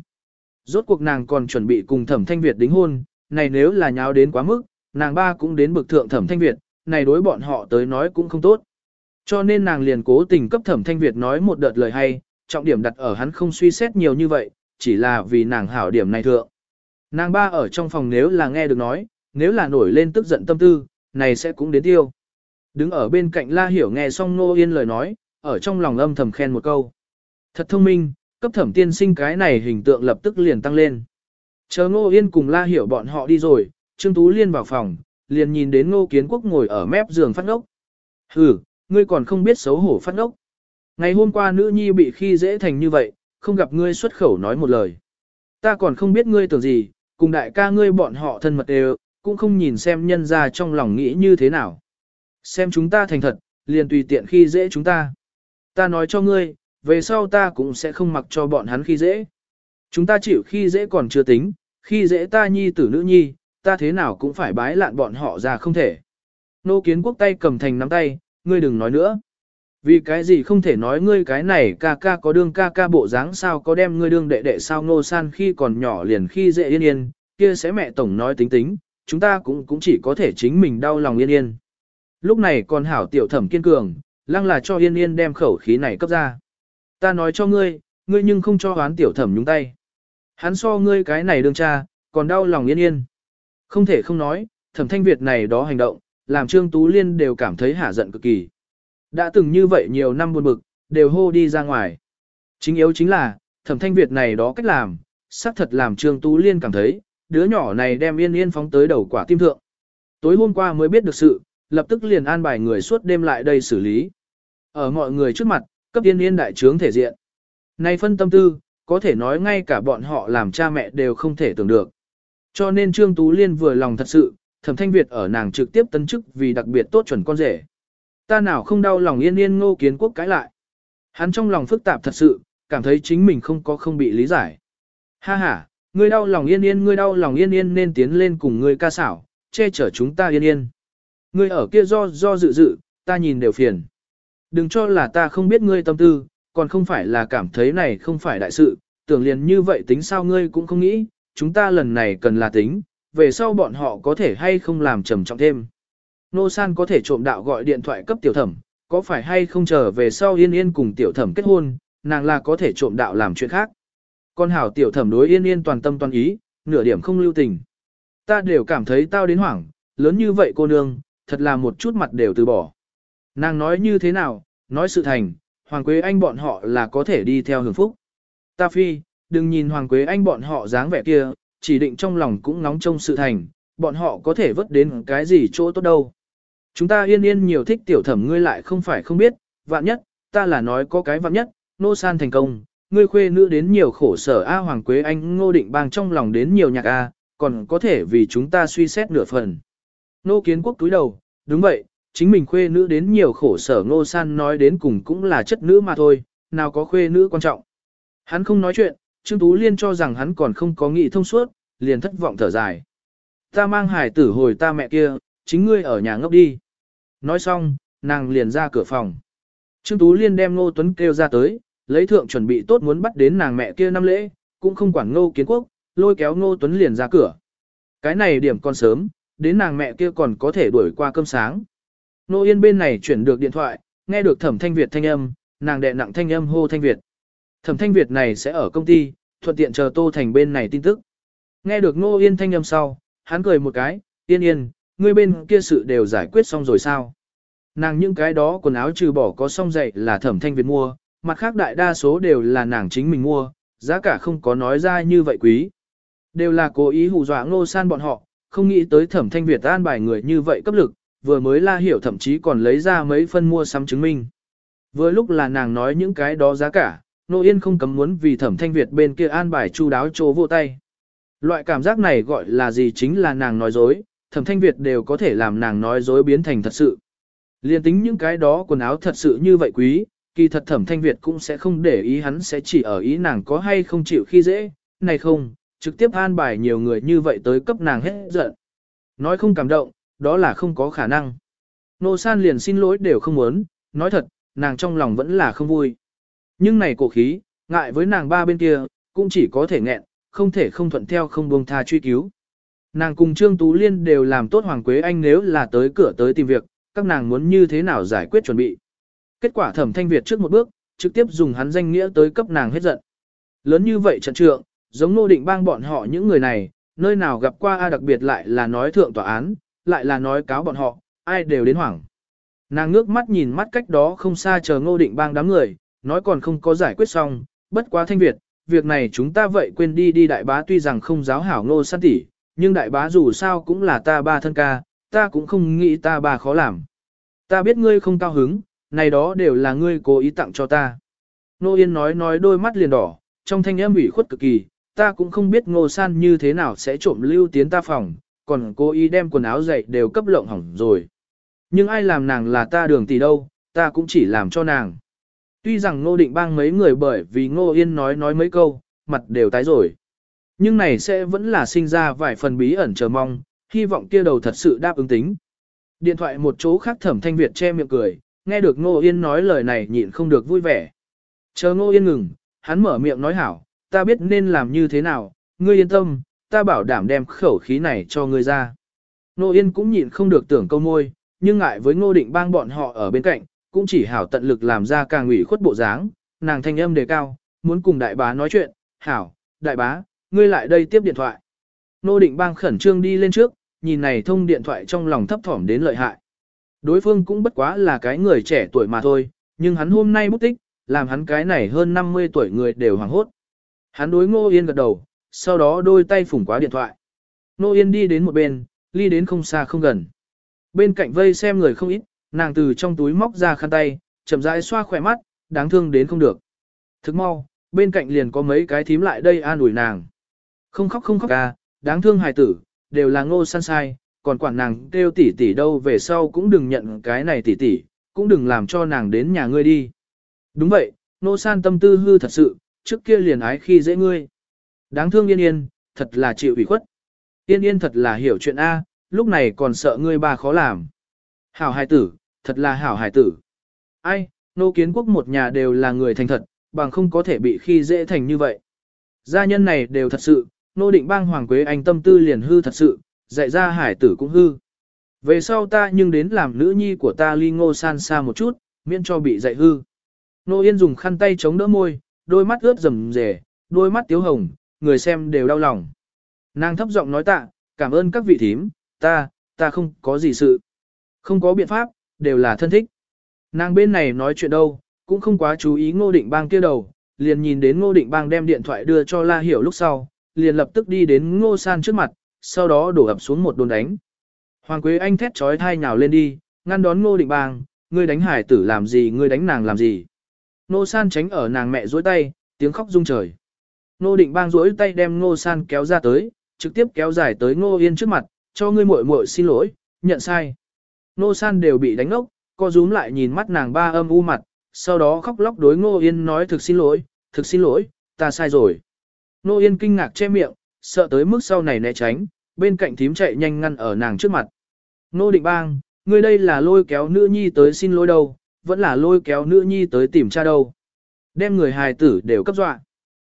Rốt cuộc nàng còn chuẩn bị cùng thẩm thanh Việt đính hôn, này nếu là nháo đến quá mức, nàng ba cũng đến bực thượng thẩm thanh Việt, này đối bọn họ tới nói cũng không tốt. Cho nên nàng liền cố tình cấp thẩm thanh Việt nói một đợt lời hay, trọng điểm đặt ở hắn không suy xét nhiều như vậy, chỉ là vì nàng hảo điểm này thượng. Nàng ba ở trong phòng nếu là nghe được nói, nếu là nổi lên tức giận tâm tư, này sẽ cũng đến tiêu. Đứng ở bên cạnh La Hiểu nghe xong Nô Yên lời nói, ở trong lòng âm thầm khen một câu. Thật thông minh, cấp thẩm tiên sinh cái này hình tượng lập tức liền tăng lên. Chờ Ngô Yên cùng La Hiểu bọn họ đi rồi, Trương Tú Liên vào phòng, liền nhìn đến Ngô Kiến Quốc ngồi ở mép giường phát ngốc. Hừ, ngươi còn không biết xấu hổ phát ngốc. Ngày hôm qua nữ nhi bị khi dễ thành như vậy, không gặp ngươi xuất khẩu nói một lời. Ta còn không biết ngươi tưởng gì, cùng đại ca ngươi bọn họ thân mật đều, cũng không nhìn xem nhân ra trong lòng nghĩ như thế nào. Xem chúng ta thành thật, liền tùy tiện khi dễ chúng ta. Ta nói cho ngươi, về sau ta cũng sẽ không mặc cho bọn hắn khi dễ. Chúng ta chịu khi dễ còn chưa tính, khi dễ ta nhi tử nữ nhi, ta thế nào cũng phải bái lạn bọn họ ra không thể. Nô kiến quốc tay cầm thành nắm tay, ngươi đừng nói nữa. Vì cái gì không thể nói ngươi cái này ca ca có đương ca ca bộ dáng sao có đem ngươi đương đệ đệ sao nô san khi còn nhỏ liền khi dễ yên yên, kia sẽ mẹ tổng nói tính tính, chúng ta cũng cũng chỉ có thể chính mình đau lòng yên yên. Lúc này còn hảo tiểu thẩm kiên cường, lăng là cho yên yên đem khẩu khí này cấp ra. Ta nói cho ngươi, ngươi nhưng không cho hoán tiểu thẩm nhúng tay. Hắn so ngươi cái này đương cha, còn đau lòng yên yên. Không thể không nói, thẩm thanh Việt này đó hành động, làm Trương Tú Liên đều cảm thấy hả giận cực kỳ. Đã từng như vậy nhiều năm buồn bực, đều hô đi ra ngoài. Chính yếu chính là, thẩm thanh Việt này đó cách làm, xác thật làm Trương Tú Liên cảm thấy, đứa nhỏ này đem yên yên phóng tới đầu quả tim thượng. Tối hôm qua mới biết được sự, lập tức liền an bài người suốt đêm lại đây xử lý. Ở mọi người trước mặt, cấp tiên yên đại trướng thể diện. Này phân tâm tư, có thể nói ngay cả bọn họ làm cha mẹ đều không thể tưởng được. Cho nên Trương Tú Liên vừa lòng thật sự, thẩm thanh Việt ở nàng trực tiếp tấn chức vì đặc biệt tốt chuẩn con rể. Ta nào không đau lòng yên yên ngô kiến quốc cãi lại. Hắn trong lòng phức tạp thật sự, cảm thấy chính mình không có không bị lý giải. Ha ha, ngươi đau lòng yên yên ngươi đau lòng yên yên nên tiến lên cùng ngươi ca xảo, che chở chúng ta yên yên. Ngươi ở kia do do dự dự, ta nhìn đều phiền. Đừng cho là ta không biết ngươi tâm tư, còn không phải là cảm thấy này không phải đại sự, tưởng liền như vậy tính sao ngươi cũng không nghĩ, chúng ta lần này cần là tính, về sau bọn họ có thể hay không làm trầm trọng thêm. Nô San có thể trộm đạo gọi điện thoại cấp tiểu thẩm, có phải hay không chờ về sau yên yên cùng tiểu thẩm kết hôn, nàng là có thể trộm đạo làm chuyện khác. Con hảo tiểu thẩm đối yên yên toàn tâm toàn ý, nửa điểm không lưu tình. Ta đều cảm thấy tao đến hoảng, lớn như vậy cô nương, thật là một chút mặt đều từ bỏ. Nàng nói như thế nào, nói sự thành, Hoàng Quế Anh bọn họ là có thể đi theo hưởng phúc. Ta phi, đừng nhìn Hoàng Quế Anh bọn họ dáng vẻ kia, chỉ định trong lòng cũng nóng trong sự thành, bọn họ có thể vớt đến cái gì chỗ tốt đâu. Chúng ta yên yên nhiều thích tiểu thẩm ngươi lại không phải không biết, vạn nhất, ta là nói có cái vạn nhất, nô san thành công, ngươi khuê nữ đến nhiều khổ sở A Hoàng Quế Anh ngô định bang trong lòng đến nhiều nhạc A, còn có thể vì chúng ta suy xét nửa phần. Nô kiến quốc túi đầu, đúng vậy, chính mình khuê nữ đến nhiều khổ sở ngô san nói đến cùng cũng là chất nữ mà thôi, nào có khuê nữ quan trọng. Hắn không nói chuyện, Trương Tú Liên cho rằng hắn còn không có nghị thông suốt, liền thất vọng thở dài. Ta mang hải tử hồi ta mẹ kia, chính ngươi ở nhà ngốc đi. Nói xong, nàng liền ra cửa phòng. Trương Tú Liên đem Ngô Tuấn kêu ra tới, lấy thượng chuẩn bị tốt muốn bắt đến nàng mẹ kia năm lễ, cũng không quản Ngô Kiến Quốc, lôi kéo Ngô Tuấn liền ra cửa. Cái này điểm còn sớm, đến nàng mẹ kia còn có thể đuổi qua cơm sáng. Nô Yên bên này chuyển được điện thoại, nghe được Thẩm Thanh Việt thanh âm, nàng đệ nặng thanh âm hô Thanh Việt. Thẩm Thanh Việt này sẽ ở công ty, thuận tiện chờ Tô Thành bên này tin tức. Nghe được Nô Yên thanh âm sau, hắn cười một cái, yên yên, ngươi bên kia sự đều giải quyết xong rồi sao? Nàng những cái đó quần áo trừ bỏ có xong dậy là Thẩm Thanh Việt mua, mặt khác đại đa số đều là nàng chính mình mua, giá cả không có nói ra như vậy quý. Đều là cố ý hù dọa ngô san bọn họ, không nghĩ tới thẩm thanh Việt an bài người như vậy cấp lực, vừa mới la hiểu thậm chí còn lấy ra mấy phân mua sắm chứng minh. Vừa lúc là nàng nói những cái đó giá cả, Nô Yên không cấm muốn vì thẩm thanh Việt bên kia an bài chu đáo chỗ vô tay. Loại cảm giác này gọi là gì chính là nàng nói dối, thẩm thanh Việt đều có thể làm nàng nói dối biến thành thật sự. Liên tính những cái đó quần áo thật sự như vậy quý, kỳ thật thẩm thanh Việt cũng sẽ không để ý hắn sẽ chỉ ở ý nàng có hay không chịu khi dễ, này không, trực tiếp an bài nhiều người như vậy tới cấp nàng hết giận. Nói không cảm động, đó là không có khả năng. Nô san liền xin lỗi đều không muốn, nói thật, nàng trong lòng vẫn là không vui. Nhưng này cổ khí, ngại với nàng ba bên kia, cũng chỉ có thể nghẹn, không thể không thuận theo không buông tha truy cứu. Nàng cùng Trương Tú Liên đều làm tốt Hoàng Quế Anh nếu là tới cửa tới tìm việc, các nàng muốn như thế nào giải quyết chuẩn bị. Kết quả thẩm thanh Việt trước một bước, trực tiếp dùng hắn danh nghĩa tới cấp nàng hết giận. Lớn như vậy trận trượng, giống nô định bang bọn họ những người này, nơi nào gặp qua a đặc biệt lại là nói thượng tòa án, lại là nói cáo bọn họ, ai đều đến hoảng. Nàng ngước mắt nhìn mắt cách đó không xa chờ ngô định bang đám người, nói còn không có giải quyết xong, bất quá thanh Việt, việc này chúng ta vậy quên đi đi đại bá tuy rằng không giáo hảo ngô sát tỷ, nhưng đại bá dù sao cũng là ta ba thân ca, ta cũng không nghĩ ta ba khó làm. Ta biết ngươi không cao hứng, này đó đều là ngươi cố ý tặng cho ta. Nô Yên nói nói đôi mắt liền đỏ, trong thanh âm ủy khuất cực kỳ, ta cũng không biết ngô san như thế nào sẽ trộm lưu tiến ta phòng, còn cố ý đem quần áo dậy đều cấp lộng hỏng rồi. Nhưng ai làm nàng là ta đường tỷ đâu, ta cũng chỉ làm cho nàng. Tuy rằng ngô định bang mấy người bởi vì ngô yên nói nói mấy câu, mặt đều tái rồi. Nhưng này sẽ vẫn là sinh ra vài phần bí ẩn chờ mong, hy vọng kia đầu thật sự đáp ứng tính. Điện thoại một chỗ khác thẩm thanh Việt che miệng cười, nghe được ngô yên nói lời này nhịn không được vui vẻ. Chờ ngô yên ngừng, hắn mở miệng nói hảo, ta biết nên làm như thế nào, ngươi yên tâm, ta bảo đảm đem khẩu khí này cho ngươi ra. Nô Yên cũng nhịn không được tưởng câu môi, nhưng ngại với ngô định bang bọn họ ở bên cạnh, cũng chỉ hảo tận lực làm ra càng ủy khuất bộ dáng, nàng thanh âm đề cao, muốn cùng đại bá nói chuyện, hảo, đại bá, ngươi lại đây tiếp điện thoại. Nô định bang khẩn trương đi lên trước, nhìn này thông điện thoại trong lòng thấp thỏm đến lợi hại. Đối phương cũng bất quá là cái người trẻ tuổi mà thôi, nhưng hắn hôm nay bút tích, làm hắn cái này hơn 50 tuổi người đều hoàng hốt. Hắn đối Ngô Yên gật đầu, sau đó đôi tay phủng quá điện thoại. Ngô Yên đi đến một bên, ly đến không xa không gần. Bên cạnh vây xem người không ít, nàng từ trong túi móc ra khăn tay, chậm rãi xoa khỏe mắt, đáng thương đến không được. Thức mau, bên cạnh liền có mấy cái thím lại đây an ủi nàng. Không khóc không khóc à, đáng thương hài tử, đều là ngô san sai, còn quản nàng kêu tỷ tỷ đâu về sau cũng đừng nhận cái này tỷ tỷ, cũng đừng làm cho nàng đến nhà ngươi đi. Đúng vậy, ngô san tâm tư hư thật sự, trước kia liền ái khi dễ ngươi. Đáng thương yên yên, thật là chịu ủy khuất. Yên yên thật là hiểu chuyện A, lúc này còn sợ ngươi bà khó làm. Hảo hài tử, thật là hảo hài tử. Ai, nô kiến quốc một nhà đều là người thành thật, bằng không có thể bị khi dễ thành như vậy. Gia nhân này đều thật sự, nô định bang Hoàng Quế Anh tâm tư liền hư thật sự, dạy ra hải tử cũng hư. Về sau ta nhưng đến làm nữ nhi của ta ly ngô san xa một chút, miễn cho bị dạy hư. Nô Yên dùng khăn tay chống đỡ môi, đôi mắt ướt rầm rề, đôi mắt tiếu hồng, người xem đều đau lòng. Nàng thấp giọng nói tạ, cảm ơn các vị thím, ta, ta không có gì sự. Không có biện pháp, đều là thân thích. Nàng bên này nói chuyện đâu, cũng không quá chú ý ngô định bang kia đầu, liền nhìn đến ngô định bang đem điện thoại đưa cho La Hiểu lúc sau, liền lập tức đi đến ngô san trước mặt, sau đó đổ ập xuống một đồn đánh. Hoàng Quế Anh thét trói thai nhào lên đi, ngăn đón ngô định bang, ngươi đánh hải tử làm gì, ngươi đánh nàng làm gì. Nô san tránh ở nàng mẹ duỗi tay, tiếng khóc rung trời. Nô định bang duỗi tay đem Nô san kéo ra tới, trực tiếp kéo dài tới Nô yên trước mặt, cho ngươi muội muội xin lỗi, nhận sai. Nô san đều bị đánh ngốc, co rúm lại nhìn mắt nàng ba âm u mặt, sau đó khóc lóc đối Ngô Yên nói thực xin lỗi, thực xin lỗi, ta sai rồi. Nô Yên kinh ngạc che miệng, sợ tới mức sau này né tránh, bên cạnh thím chạy nhanh ngăn ở nàng trước mặt. Nô Định Bang, ngươi đây là lôi kéo nữ nhi tới xin lỗi đâu, vẫn là lôi kéo nữ nhi tới tìm cha đâu. Đem người hài tử đều cấp dọa.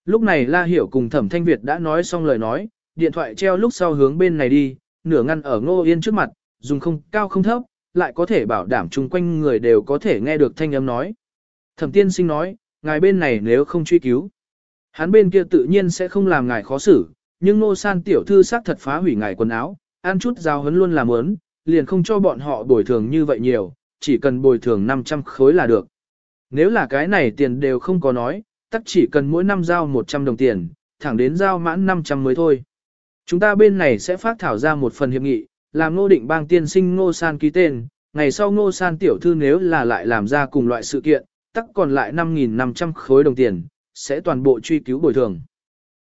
Lúc này La Hiểu cùng Thẩm Thanh Việt đã nói xong lời nói, điện thoại treo lúc sau hướng bên này đi, nửa ngăn ở Ngô Yên trước mặt, dùng không cao không thấp, lại có thể bảo đảm chung quanh người đều có thể nghe được thanh âm nói. Thẩm tiên sinh nói, ngài bên này nếu không truy cứu, hắn bên kia tự nhiên sẽ không làm ngài khó xử, nhưng nô san tiểu thư xác thật phá hủy ngài quần áo, ăn chút giao hấn luôn làm ớn, liền không cho bọn họ bồi thường như vậy nhiều, chỉ cần bồi thường 500 khối là được. Nếu là cái này tiền đều không có nói, tắc chỉ cần mỗi năm giao 100 đồng tiền, thẳng đến giao mãn 500 mới thôi. Chúng ta bên này sẽ phát thảo ra một phần hiệp nghị, làm ngô định bang tiên sinh ngô san ký tên, ngày sau ngô san tiểu thư nếu là lại làm ra cùng loại sự kiện, tắc còn lại 5.500 khối đồng tiền, sẽ toàn bộ truy cứu bồi thường.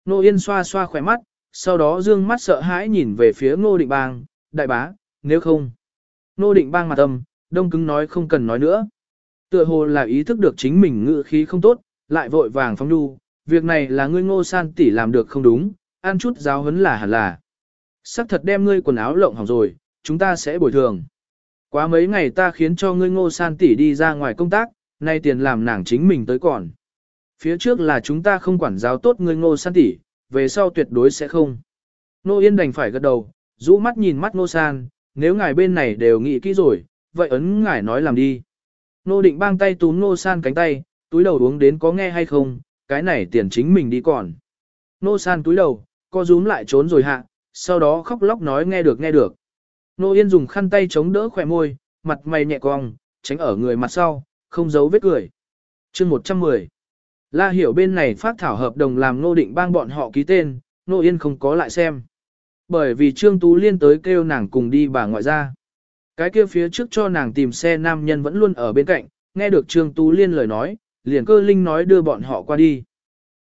Ngô Yên xoa xoa khỏe mắt, sau đó dương mắt sợ hãi nhìn về phía ngô định bang, đại bá, nếu không. Ngô định bang mặt âm, đông cứng nói không cần nói nữa. Tựa hồ là ý thức được chính mình ngự khí không tốt, lại vội vàng phong đu, việc này là ngươi ngô san tỷ làm được không đúng, ăn chút giáo huấn là hẳn là. Sắc thật đem ngươi quần áo lộng hỏng rồi, chúng ta sẽ bồi thường. Quá mấy ngày ta khiến cho ngươi ngô san tỷ đi ra ngoài công tác, nay tiền làm nàng chính mình tới còn. Phía trước là chúng ta không quản giáo tốt ngươi ngô san tỷ, về sau tuyệt đối sẽ không. Nô Yên đành phải gật đầu, rũ mắt nhìn mắt ngô san, nếu ngài bên này đều nghĩ kỹ rồi, vậy ấn ngài nói làm đi. Nô định bang tay túm nô san cánh tay, túi đầu uống đến có nghe hay không, cái này tiền chính mình đi còn. Nô san túi đầu, co rúm lại trốn rồi hạ, sau đó khóc lóc nói nghe được nghe được. Nô Yên dùng khăn tay chống đỡ khỏe môi, mặt mày nhẹ cong, tránh ở người mặt sau, không giấu vết cười. chương 110 La hiểu bên này phát thảo hợp đồng làm Nô Định bang bọn họ ký tên, Nô Yên không có lại xem. Bởi vì Trương Tú Liên tới kêu nàng cùng đi bà ngoại ra. Cái kia phía trước cho nàng tìm xe nam nhân vẫn luôn ở bên cạnh, nghe được Trương Tú Liên lời nói, liền cơ linh nói đưa bọn họ qua đi.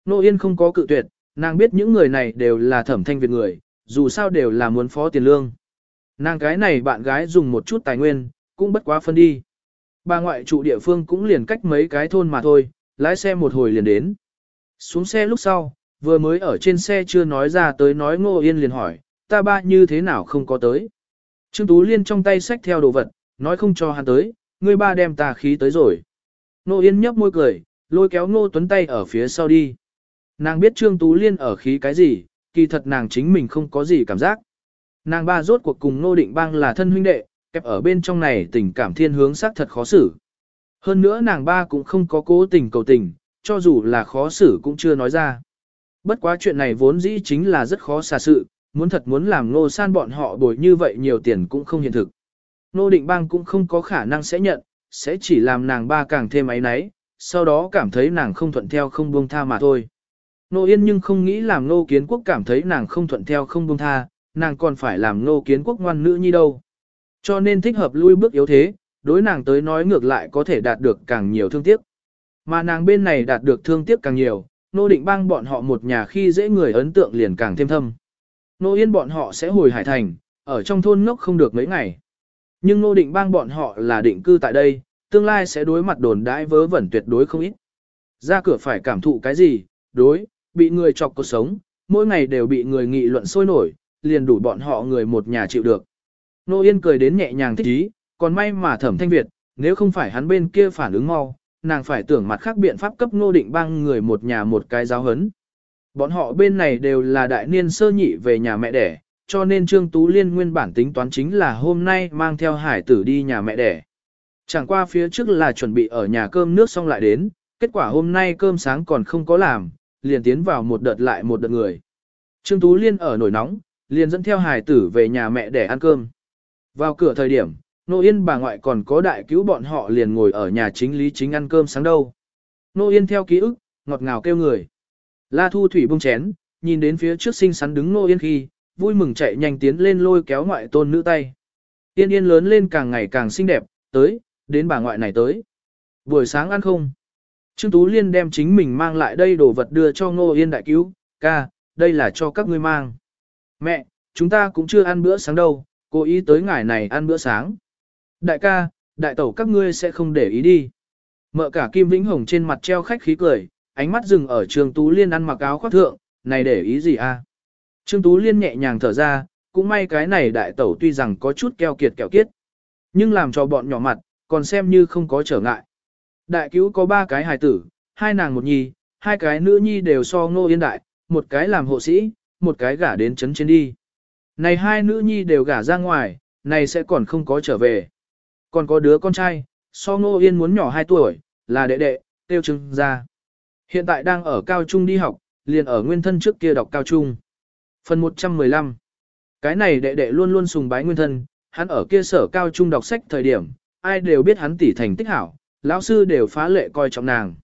Nô Yên không có cự tuyệt, nàng biết những người này đều là thẩm thanh Việt người, dù sao đều là muốn phó tiền lương. Nàng cái này bạn gái dùng một chút tài nguyên, cũng bất quá phân đi. Bà ngoại trụ địa phương cũng liền cách mấy cái thôn mà thôi, lái xe một hồi liền đến. Xuống xe lúc sau, vừa mới ở trên xe chưa nói ra tới nói ngô yên liền hỏi, ta ba như thế nào không có tới. Trương Tú Liên trong tay xách theo đồ vật, nói không cho hắn tới, ngươi ba đem tà khí tới rồi. Nô yên nhấp môi cười, lôi kéo ngô tuấn tay ở phía sau đi. Nàng biết Trương Tú Liên ở khí cái gì, kỳ thật nàng chính mình không có gì cảm giác. Nàng ba rốt cuộc cùng Ngô Định Bang là thân huynh đệ, kẹp ở bên trong này tình cảm thiên hướng xác thật khó xử. Hơn nữa nàng ba cũng không có cố tình cầu tình, cho dù là khó xử cũng chưa nói ra. Bất quá chuyện này vốn dĩ chính là rất khó xả sự, muốn thật muốn làm nô san bọn họ bồi như vậy nhiều tiền cũng không hiện thực. Nô định bang cũng không có khả năng sẽ nhận, sẽ chỉ làm nàng ba càng thêm ấy náy, sau đó cảm thấy nàng không thuận theo không buông tha mà thôi. Nô Yên nhưng không nghĩ làm nô kiến quốc cảm thấy nàng không thuận theo không buông tha, nàng còn phải làm nô kiến quốc ngoan nữ nhi đâu. Cho nên thích hợp lui bước yếu thế, đối nàng tới nói ngược lại có thể đạt được càng nhiều thương tiếc. Mà nàng bên này đạt được thương tiếc càng nhiều, nô định bang bọn họ một nhà khi dễ người ấn tượng liền càng thêm thâm. Nô yên bọn họ sẽ hồi hải thành, ở trong thôn ngốc không được mấy ngày. Nhưng nô định bang bọn họ là định cư tại đây, tương lai sẽ đối mặt đồn đãi vớ vẩn tuyệt đối không ít. Ra cửa phải cảm thụ cái gì, đối, bị người chọc cuộc sống, mỗi ngày đều bị người nghị luận sôi nổi, liền đủ bọn họ người một nhà chịu được. Nô Yên cười đến nhẹ nhàng thích ý, còn may mà thẩm thanh Việt, nếu không phải hắn bên kia phản ứng mau, nàng phải tưởng mặt khác biện pháp cấp nô định băng người một nhà một cái giáo hấn. Bọn họ bên này đều là đại niên sơ nhị về nhà mẹ đẻ, cho nên Trương Tú Liên nguyên bản tính toán chính là hôm nay mang theo hải tử đi nhà mẹ đẻ. Chẳng qua phía trước là chuẩn bị ở nhà cơm nước xong lại đến, kết quả hôm nay cơm sáng còn không có làm, liền tiến vào một đợt lại một đợt người. Trương Tú Liên ở nổi nóng, liền dẫn theo hải tử về nhà mẹ để ăn cơm. Vào cửa thời điểm, Nô Yên bà ngoại còn có đại cứu bọn họ liền ngồi ở nhà chính lý chính ăn cơm sáng đâu. Nô Yên theo ký ức, ngọt ngào kêu người. La Thu Thủy bông chén, nhìn đến phía trước xinh xắn đứng Nô Yên khi, vui mừng chạy nhanh tiến lên lôi kéo ngoại tôn nữ tay. Yên Yên lớn lên càng ngày càng xinh đẹp, tới, đến bà ngoại này tới. Buổi sáng ăn không? Trương Tú Liên đem chính mình mang lại đây đồ vật đưa cho Nô Yên đại cứu, ca, đây là cho các ngươi mang. Mẹ, chúng ta cũng chưa ăn bữa sáng đâu, cố ý tới ngài này ăn bữa sáng. Đại ca, đại tẩu các ngươi sẽ không để ý đi. Mợ cả Kim Vĩnh Hồng trên mặt treo khách khí cười, ánh mắt dừng ở Trương Tú Liên ăn mặc áo khoác thượng, này để ý gì a? À? Trương Tú Liên nhẹ nhàng thở ra, cũng may cái này đại tẩu tuy rằng có chút keo kiệt kẹo kiết, nhưng làm cho bọn nhỏ mặt, còn xem như không có trở ngại. Đại cứu có ba cái hài tử, hai nàng một nhi, hai cái nữ nhi đều so ngô yên đại, một cái làm hộ sĩ, một cái gả đến chấn trên đi. Này hai nữ nhi đều gả ra ngoài, này sẽ còn không có trở về. Còn có đứa con trai, so ngô yên muốn nhỏ 2 tuổi, là đệ đệ, tiêu trưng ra. Hiện tại đang ở cao trung đi học, liền ở nguyên thân trước kia đọc cao trung. Phần 115 Cái này đệ đệ luôn luôn sùng bái nguyên thân, hắn ở kia sở cao trung đọc sách thời điểm, ai đều biết hắn tỉ thành tích hảo, lão sư đều phá lệ coi trọng nàng.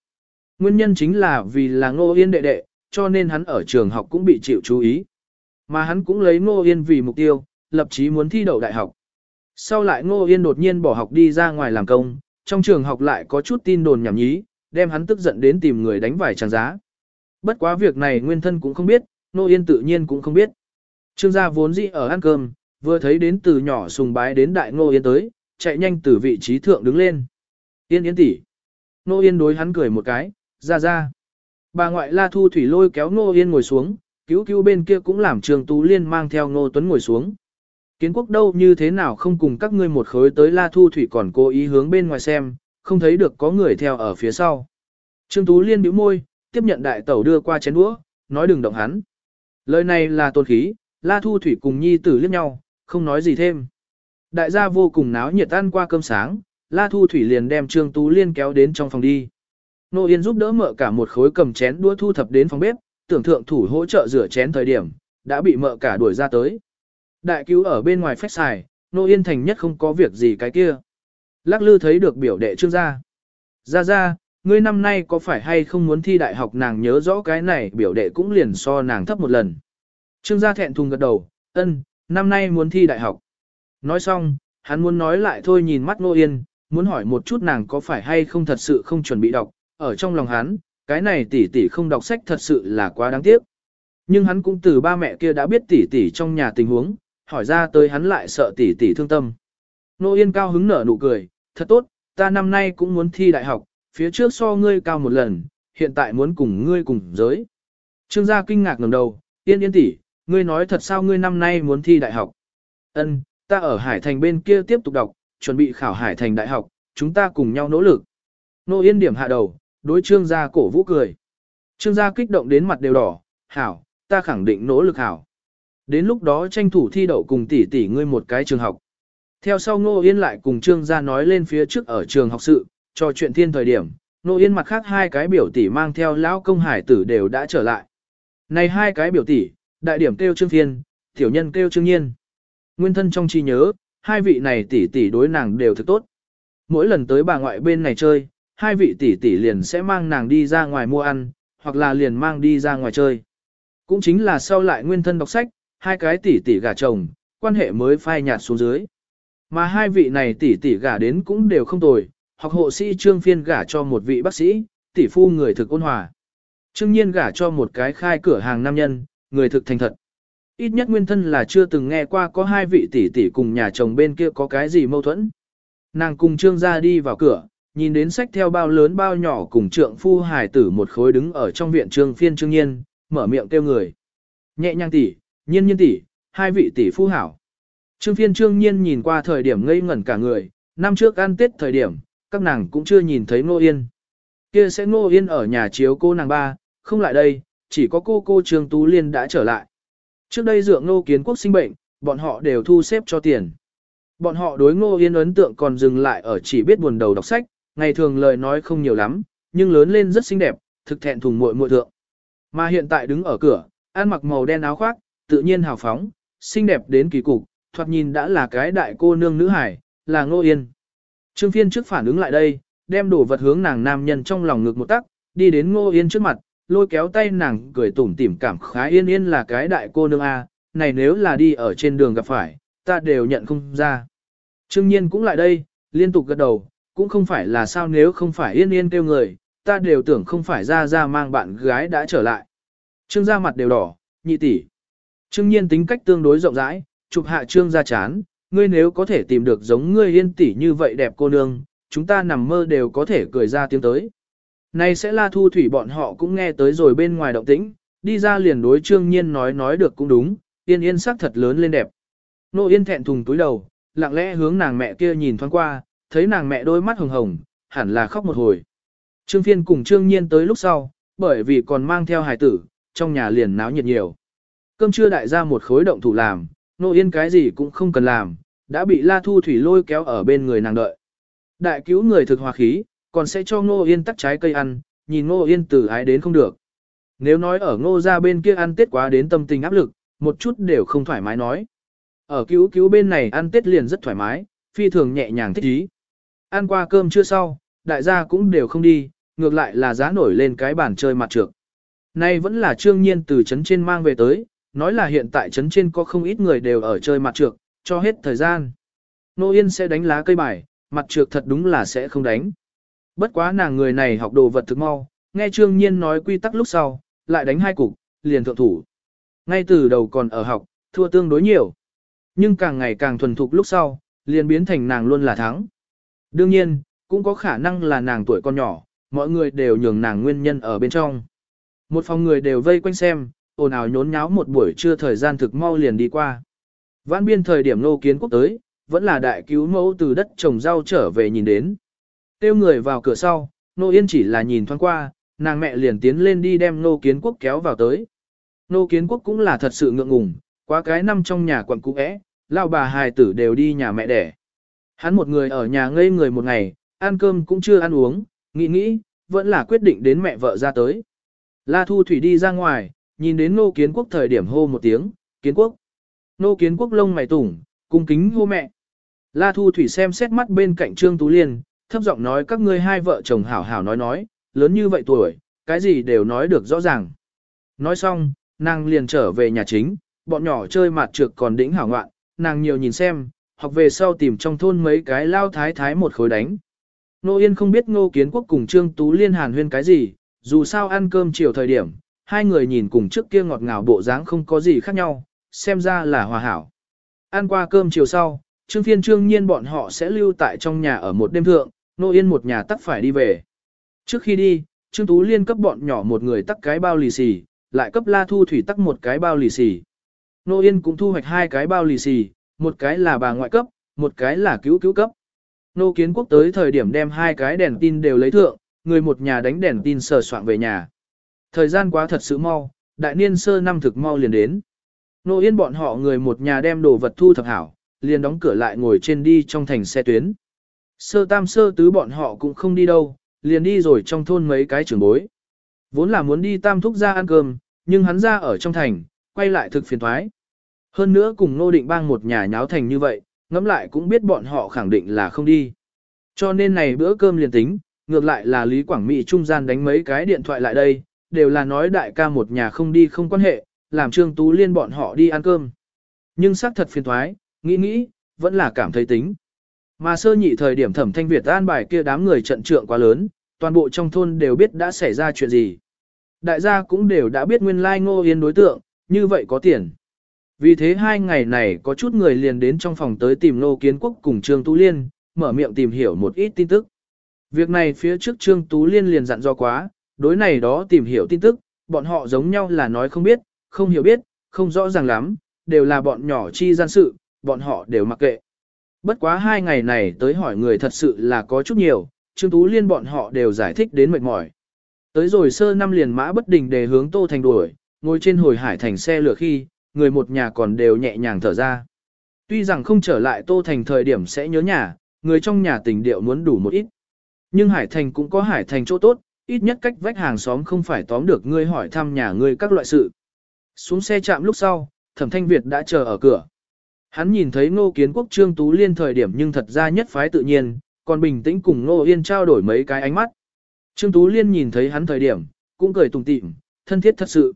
Nguyên nhân chính là vì là ngô yên đệ đệ, cho nên hắn ở trường học cũng bị chịu chú ý. Mà hắn cũng lấy ngô yên vì mục tiêu, lập chí muốn thi đậu đại học. Sau lại Ngô Yên đột nhiên bỏ học đi ra ngoài làm công, trong trường học lại có chút tin đồn nhảm nhí, đem hắn tức giận đến tìm người đánh vải tràng giá. Bất quá việc này nguyên thân cũng không biết, Nô Yên tự nhiên cũng không biết. Trương gia vốn dĩ ở ăn cơm, vừa thấy đến từ nhỏ sùng bái đến đại Ngô Yên tới, chạy nhanh từ vị trí thượng đứng lên. Yên Yên tỷ. Nô Yên đối hắn cười một cái, ra ra. Bà ngoại La Thu Thủy lôi kéo Nô Yên ngồi xuống, cứu cứu bên kia cũng làm Trường Tú Liên mang theo Ngô Tuấn ngồi xuống. Kiến quốc đâu như thế nào không cùng các ngươi một khối tới La Thu Thủy còn cố ý hướng bên ngoài xem, không thấy được có người theo ở phía sau. Trương Tú Liên bĩu môi, tiếp nhận đại tẩu đưa qua chén đũa, nói đừng động hắn. Lời này là tôn khí, La Thu Thủy cùng nhi tử liếc nhau, không nói gì thêm. Đại gia vô cùng náo nhiệt ăn qua cơm sáng, La Thu Thủy liền đem Trương Tú Liên kéo đến trong phòng đi. Nô Yên giúp đỡ mợ cả một khối cầm chén đũa thu thập đến phòng bếp, tưởng thượng thủ hỗ trợ rửa chén thời điểm, đã bị mợ cả đuổi ra tới. Đại cứu ở bên ngoài phách xài, nô yên thành nhất không có việc gì cái kia. Lắc lư thấy được biểu đệ trương gia. Ra ra, ngươi năm nay có phải hay không muốn thi đại học nàng nhớ rõ cái này biểu đệ cũng liền so nàng thấp một lần. Trương gia thẹn thùng gật đầu, ân, năm nay muốn thi đại học. Nói xong, hắn muốn nói lại thôi nhìn mắt nô yên, muốn hỏi một chút nàng có phải hay không thật sự không chuẩn bị đọc, ở trong lòng hắn, cái này tỷ tỷ không đọc sách thật sự là quá đáng tiếc. Nhưng hắn cũng từ ba mẹ kia đã biết tỷ tỷ trong nhà tình huống, hỏi ra tới hắn lại sợ tỷ tỷ thương tâm. Nô Yên cao hứng nở nụ cười, thật tốt, ta năm nay cũng muốn thi đại học, phía trước so ngươi cao một lần, hiện tại muốn cùng ngươi cùng giới. Trương gia kinh ngạc ngẩng đầu, Yên Yên tỷ, ngươi nói thật sao ngươi năm nay muốn thi đại học? Ân, ta ở Hải Thành bên kia tiếp tục đọc, chuẩn bị khảo Hải Thành đại học, chúng ta cùng nhau nỗ lực. Nô Yên điểm hạ đầu, đối Trương gia cổ vũ cười. Trương gia kích động đến mặt đều đỏ, hảo, ta khẳng định nỗ lực hảo. Đến lúc đó tranh thủ thi đậu cùng tỷ tỷ ngươi một cái trường học. Theo sau Ngô Yên lại cùng Trương gia nói lên phía trước ở trường học sự, cho chuyện thiên thời điểm, Ngô Yên mặt khác hai cái biểu tỷ mang theo lão công hải tử đều đã trở lại. Này hai cái biểu tỷ, đại điểm kêu Trương thiên tiểu nhân kêu Trương Nhiên. Nguyên thân trong chi nhớ, hai vị này tỷ tỷ đối nàng đều thực tốt. Mỗi lần tới bà ngoại bên này chơi, hai vị tỷ tỷ liền sẽ mang nàng đi ra ngoài mua ăn, hoặc là liền mang đi ra ngoài chơi. Cũng chính là sau lại nguyên thân đọc sách, hai cái tỷ tỷ gả chồng, quan hệ mới phai nhạt xuống dưới. Mà hai vị này tỷ tỷ gả đến cũng đều không tồi, hoặc hộ sĩ trương phiên gả cho một vị bác sĩ, tỷ phu người thực ôn hòa. Trương nhiên gả cho một cái khai cửa hàng nam nhân, người thực thành thật. Ít nhất nguyên thân là chưa từng nghe qua có hai vị tỷ tỷ cùng nhà chồng bên kia có cái gì mâu thuẫn. Nàng cùng trương gia đi vào cửa, nhìn đến sách theo bao lớn bao nhỏ cùng trượng phu hài tử một khối đứng ở trong viện trương phiên trương nhiên, mở miệng kêu người. Nhẹ nhàng tỷ, nhiên nhiên tỷ, hai vị tỷ phu hảo. Trương phiên trương nhiên nhìn qua thời điểm ngây ngẩn cả người, năm trước ăn tết thời điểm, các nàng cũng chưa nhìn thấy Ngô Yên. Kia sẽ Ngô Yên ở nhà chiếu cô nàng ba, không lại đây, chỉ có cô cô Trương Tú Liên đã trở lại. Trước đây dượng Ngô Kiến Quốc sinh bệnh, bọn họ đều thu xếp cho tiền. Bọn họ đối Ngô Yên ấn tượng còn dừng lại ở chỉ biết buồn đầu đọc sách, ngày thường lời nói không nhiều lắm, nhưng lớn lên rất xinh đẹp, thực thẹn thùng muội muội thượng. Mà hiện tại đứng ở cửa, ăn mặc màu đen áo khoác, tự nhiên hào phóng, xinh đẹp đến kỳ cục, thoạt nhìn đã là cái đại cô nương nữ hải, là Ngô Yên. Trương Phiên trước phản ứng lại đây, đem đồ vật hướng nàng nam nhân trong lòng ngực một tắc, đi đến Ngô Yên trước mặt, lôi kéo tay nàng cười tủm tỉm cảm khá yên yên là cái đại cô nương A, này nếu là đi ở trên đường gặp phải, ta đều nhận không ra. Trương Nhiên cũng lại đây, liên tục gật đầu, cũng không phải là sao nếu không phải yên yên kêu người, ta đều tưởng không phải ra ra mang bạn gái đã trở lại. Trương gia mặt đều đỏ, nhị tỷ. Trương Nhiên tính cách tương đối rộng rãi, chụp hạ Trương gia chán, ngươi nếu có thể tìm được giống ngươi yên tỷ như vậy đẹp cô nương, chúng ta nằm mơ đều có thể cười ra tiếng tới. Này sẽ la thu thủy bọn họ cũng nghe tới rồi bên ngoài động tĩnh, đi ra liền đối trương nhiên nói nói được cũng đúng, yên yên sắc thật lớn lên đẹp. Nô yên thẹn thùng túi đầu, lặng lẽ hướng nàng mẹ kia nhìn thoáng qua, thấy nàng mẹ đôi mắt hồng hồng, hẳn là khóc một hồi. Trương phiên cùng trương nhiên tới lúc sau, bởi vì còn mang theo hài tử, trong nhà liền náo nhiệt nhiều. Cơm trưa đại ra một khối động thủ làm, nô yên cái gì cũng không cần làm, đã bị la thu thủy lôi kéo ở bên người nàng đợi. Đại cứu người thực hòa khí, còn sẽ cho Ngô Yên tắt trái cây ăn, nhìn Ngô Yên từ ái đến không được. Nếu nói ở Ngô ra bên kia ăn Tết quá đến tâm tình áp lực, một chút đều không thoải mái nói. Ở cứu cứu bên này ăn Tết liền rất thoải mái, phi thường nhẹ nhàng thích ý. Ăn qua cơm chưa sau, đại gia cũng đều không đi, ngược lại là giá nổi lên cái bàn chơi mặt trược. Nay vẫn là trương nhiên từ trấn trên mang về tới, nói là hiện tại trấn trên có không ít người đều ở chơi mặt trược, cho hết thời gian. Nô Yên sẽ đánh lá cây bài, mặt trược thật đúng là sẽ không đánh. Bất quá nàng người này học đồ vật thực mau, nghe Trương Nhiên nói quy tắc lúc sau, lại đánh hai cục, liền thượng thủ. Ngay từ đầu còn ở học, thua tương đối nhiều. Nhưng càng ngày càng thuần thục lúc sau, liền biến thành nàng luôn là thắng. Đương nhiên, cũng có khả năng là nàng tuổi con nhỏ, mọi người đều nhường nàng nguyên nhân ở bên trong. Một phòng người đều vây quanh xem, ồn ào nhốn nháo một buổi trưa thời gian thực mau liền đi qua. Vãn biên thời điểm nô kiến quốc tới, vẫn là đại cứu mẫu từ đất trồng rau trở về nhìn đến. Tiêu người vào cửa sau, nô yên chỉ là nhìn thoáng qua, nàng mẹ liền tiến lên đi đem nô kiến quốc kéo vào tới. Nô kiến quốc cũng là thật sự ngượng ngùng, quá cái năm trong nhà quận cũ ẽ, lao bà hài tử đều đi nhà mẹ đẻ. Hắn một người ở nhà ngây người một ngày, ăn cơm cũng chưa ăn uống, nghĩ nghĩ, vẫn là quyết định đến mẹ vợ ra tới. La Thu Thủy đi ra ngoài, nhìn đến nô kiến quốc thời điểm hô một tiếng, kiến quốc. Nô kiến quốc lông mày tủng, cung kính hô mẹ. La Thu Thủy xem xét mắt bên cạnh Trương Tú Liên, thấp giọng nói các ngươi hai vợ chồng hảo hảo nói nói, lớn như vậy tuổi, cái gì đều nói được rõ ràng. Nói xong, nàng liền trở về nhà chính, bọn nhỏ chơi mặt trược còn đỉnh hảo ngoạn, nàng nhiều nhìn xem, học về sau tìm trong thôn mấy cái lao thái thái một khối đánh. Nô Yên không biết Ngô Kiến Quốc cùng Trương Tú Liên hàn huyên cái gì, dù sao ăn cơm chiều thời điểm, hai người nhìn cùng trước kia ngọt ngào bộ dáng không có gì khác nhau, xem ra là hòa hảo. Ăn qua cơm chiều sau, Trương Phiên Trương Nhiên bọn họ sẽ lưu tại trong nhà ở một đêm thượng, Nô Yên một nhà tắc phải đi về. Trước khi đi, Trương Tú Liên cấp bọn nhỏ một người tắc cái bao lì xì, lại cấp La Thu Thủy tắc một cái bao lì xì. Nô Yên cũng thu hoạch hai cái bao lì xì, một cái là bà ngoại cấp, một cái là cứu cứu cấp. Nô Kiến Quốc tới thời điểm đem hai cái đèn tin đều lấy thượng, người một nhà đánh đèn tin sờ soạn về nhà. Thời gian quá thật sự mau, đại niên sơ năm thực mau liền đến. Nô Yên bọn họ người một nhà đem đồ vật thu thập hảo, liền đóng cửa lại ngồi trên đi trong thành xe tuyến. Sơ tam sơ tứ bọn họ cũng không đi đâu, liền đi rồi trong thôn mấy cái trưởng bối. Vốn là muốn đi tam thúc ra ăn cơm, nhưng hắn ra ở trong thành, quay lại thực phiền thoái. Hơn nữa cùng Nô Định Bang một nhà nháo thành như vậy, ngẫm lại cũng biết bọn họ khẳng định là không đi. Cho nên này bữa cơm liền tính, ngược lại là Lý Quảng Mỹ trung gian đánh mấy cái điện thoại lại đây, đều là nói đại ca một nhà không đi không quan hệ, làm Trương Tú Liên bọn họ đi ăn cơm. Nhưng xác thật phiền thoái, nghĩ nghĩ, vẫn là cảm thấy tính. Mà sơ nhị thời điểm thẩm thanh Việt an bài kia đám người trận trượng quá lớn, toàn bộ trong thôn đều biết đã xảy ra chuyện gì. Đại gia cũng đều đã biết nguyên lai ngô yên đối tượng, như vậy có tiền. Vì thế hai ngày này có chút người liền đến trong phòng tới tìm Nô Kiến Quốc cùng Trương Tú Liên, mở miệng tìm hiểu một ít tin tức. Việc này phía trước Trương Tú Liên liền dặn do quá, đối này đó tìm hiểu tin tức, bọn họ giống nhau là nói không biết, không hiểu biết, không rõ ràng lắm, đều là bọn nhỏ chi gian sự, bọn họ đều mặc kệ. Bất quá hai ngày này tới hỏi người thật sự là có chút nhiều, Trương Tú Liên bọn họ đều giải thích đến mệt mỏi. Tới rồi sơ năm liền mã bất đình để hướng Tô Thành đuổi, ngồi trên hồi hải thành xe lửa khi, người một nhà còn đều nhẹ nhàng thở ra. Tuy rằng không trở lại Tô Thành thời điểm sẽ nhớ nhà, người trong nhà tình điệu muốn đủ một ít. Nhưng Hải Thành cũng có Hải Thành chỗ tốt, ít nhất cách vách hàng xóm không phải tóm được ngươi hỏi thăm nhà ngươi các loại sự. Xuống xe chạm lúc sau, Thẩm Thanh Việt đã chờ ở cửa. Hắn nhìn thấy Ngô Kiến Quốc Trương Tú Liên thời điểm nhưng thật ra nhất phái tự nhiên, còn bình tĩnh cùng Ngô Yên trao đổi mấy cái ánh mắt. Trương Tú Liên nhìn thấy hắn thời điểm, cũng cười tùng tịm, thân thiết thật sự.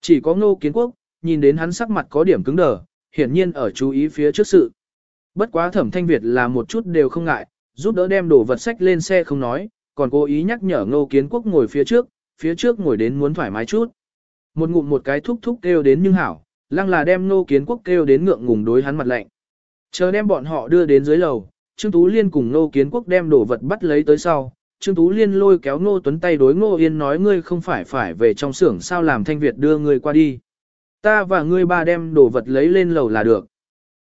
Chỉ có Ngô Kiến Quốc, nhìn đến hắn sắc mặt có điểm cứng đờ, hiển nhiên ở chú ý phía trước sự. Bất quá Thẩm Thanh Việt là một chút đều không ngại, giúp đỡ đem đồ vật sách lên xe không nói, còn cố ý nhắc nhở Ngô Kiến Quốc ngồi phía trước, phía trước ngồi đến muốn thoải mái chút. Một ngụm một cái thúc thúc kêu đến nhưng hảo, lăng là đem Ngô Kiến Quốc kêu đến ngượng ngùng đối hắn mặt lạnh. Chờ đem bọn họ đưa đến dưới lầu, Trương Tú Liên cùng Ngô Kiến Quốc đem đồ vật bắt lấy tới sau. Trương Tú Liên lôi kéo Ngô Tuấn tay đối Ngô Yên nói ngươi không phải phải về trong xưởng sao làm Thanh Việt đưa ngươi qua đi. Ta và ngươi ba đem đồ vật lấy lên lầu là được.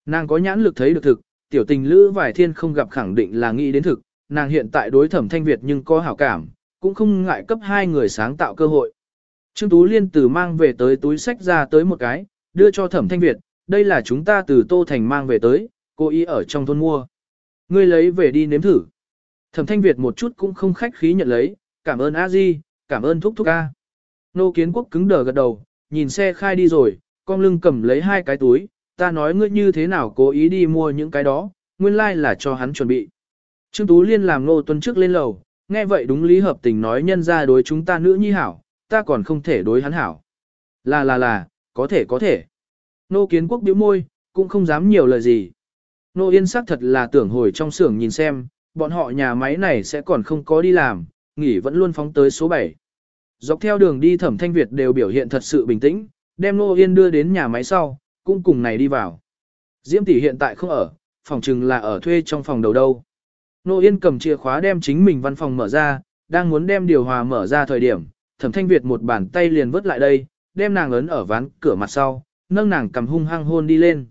Nàng có nhãn lực thấy được thực, tiểu tình lữ vải thiên không gặp khẳng định là nghĩ đến thực, nàng hiện tại đối thẩm thanh Việt nhưng có hảo cảm, cũng không ngại cấp hai người sáng tạo cơ hội. Trương Tú Liên từ mang về tới túi sách ra tới một cái, đưa cho thẩm thanh Việt, đây là chúng ta từ Tô Thành mang về tới, cô ý ở trong thôn mua. Ngươi lấy về đi nếm thử. Thẩm thanh Việt một chút cũng không khách khí nhận lấy, cảm ơn a di, cảm ơn thúc thúc a. Nô kiến quốc cứng đờ gật đầu, nhìn xe khai đi rồi, con lưng cầm lấy hai cái túi, ta nói ngươi như thế nào cố ý đi mua những cái đó, nguyên lai like là cho hắn chuẩn bị. Trương Tú Liên làm Ngô Tuấn trước lên lầu, nghe vậy đúng lý hợp tình nói nhân ra đối chúng ta nữ nhi hảo, ta còn không thể đối hắn hảo. Là là là, có thể có thể. Nô Kiến Quốc bĩu môi, cũng không dám nhiều lời gì. Nô Yên sắc thật là tưởng hồi trong xưởng nhìn xem, bọn họ nhà máy này sẽ còn không có đi làm, nghỉ vẫn luôn phóng tới số 7. Dọc theo đường đi thẩm thanh Việt đều biểu hiện thật sự bình tĩnh, đem Nô Yên đưa đến nhà máy sau, cũng cùng này đi vào. Diễm tỷ hiện tại không ở, phòng trừng là ở thuê trong phòng đầu đâu. Nô Yên cầm chìa khóa đem chính mình văn phòng mở ra, đang muốn đem điều hòa mở ra thời điểm, Thẩm Thanh Việt một bàn tay liền vớt lại đây, đem nàng ấn ở ván cửa mặt sau, nâng nàng cầm hung hăng hôn đi lên.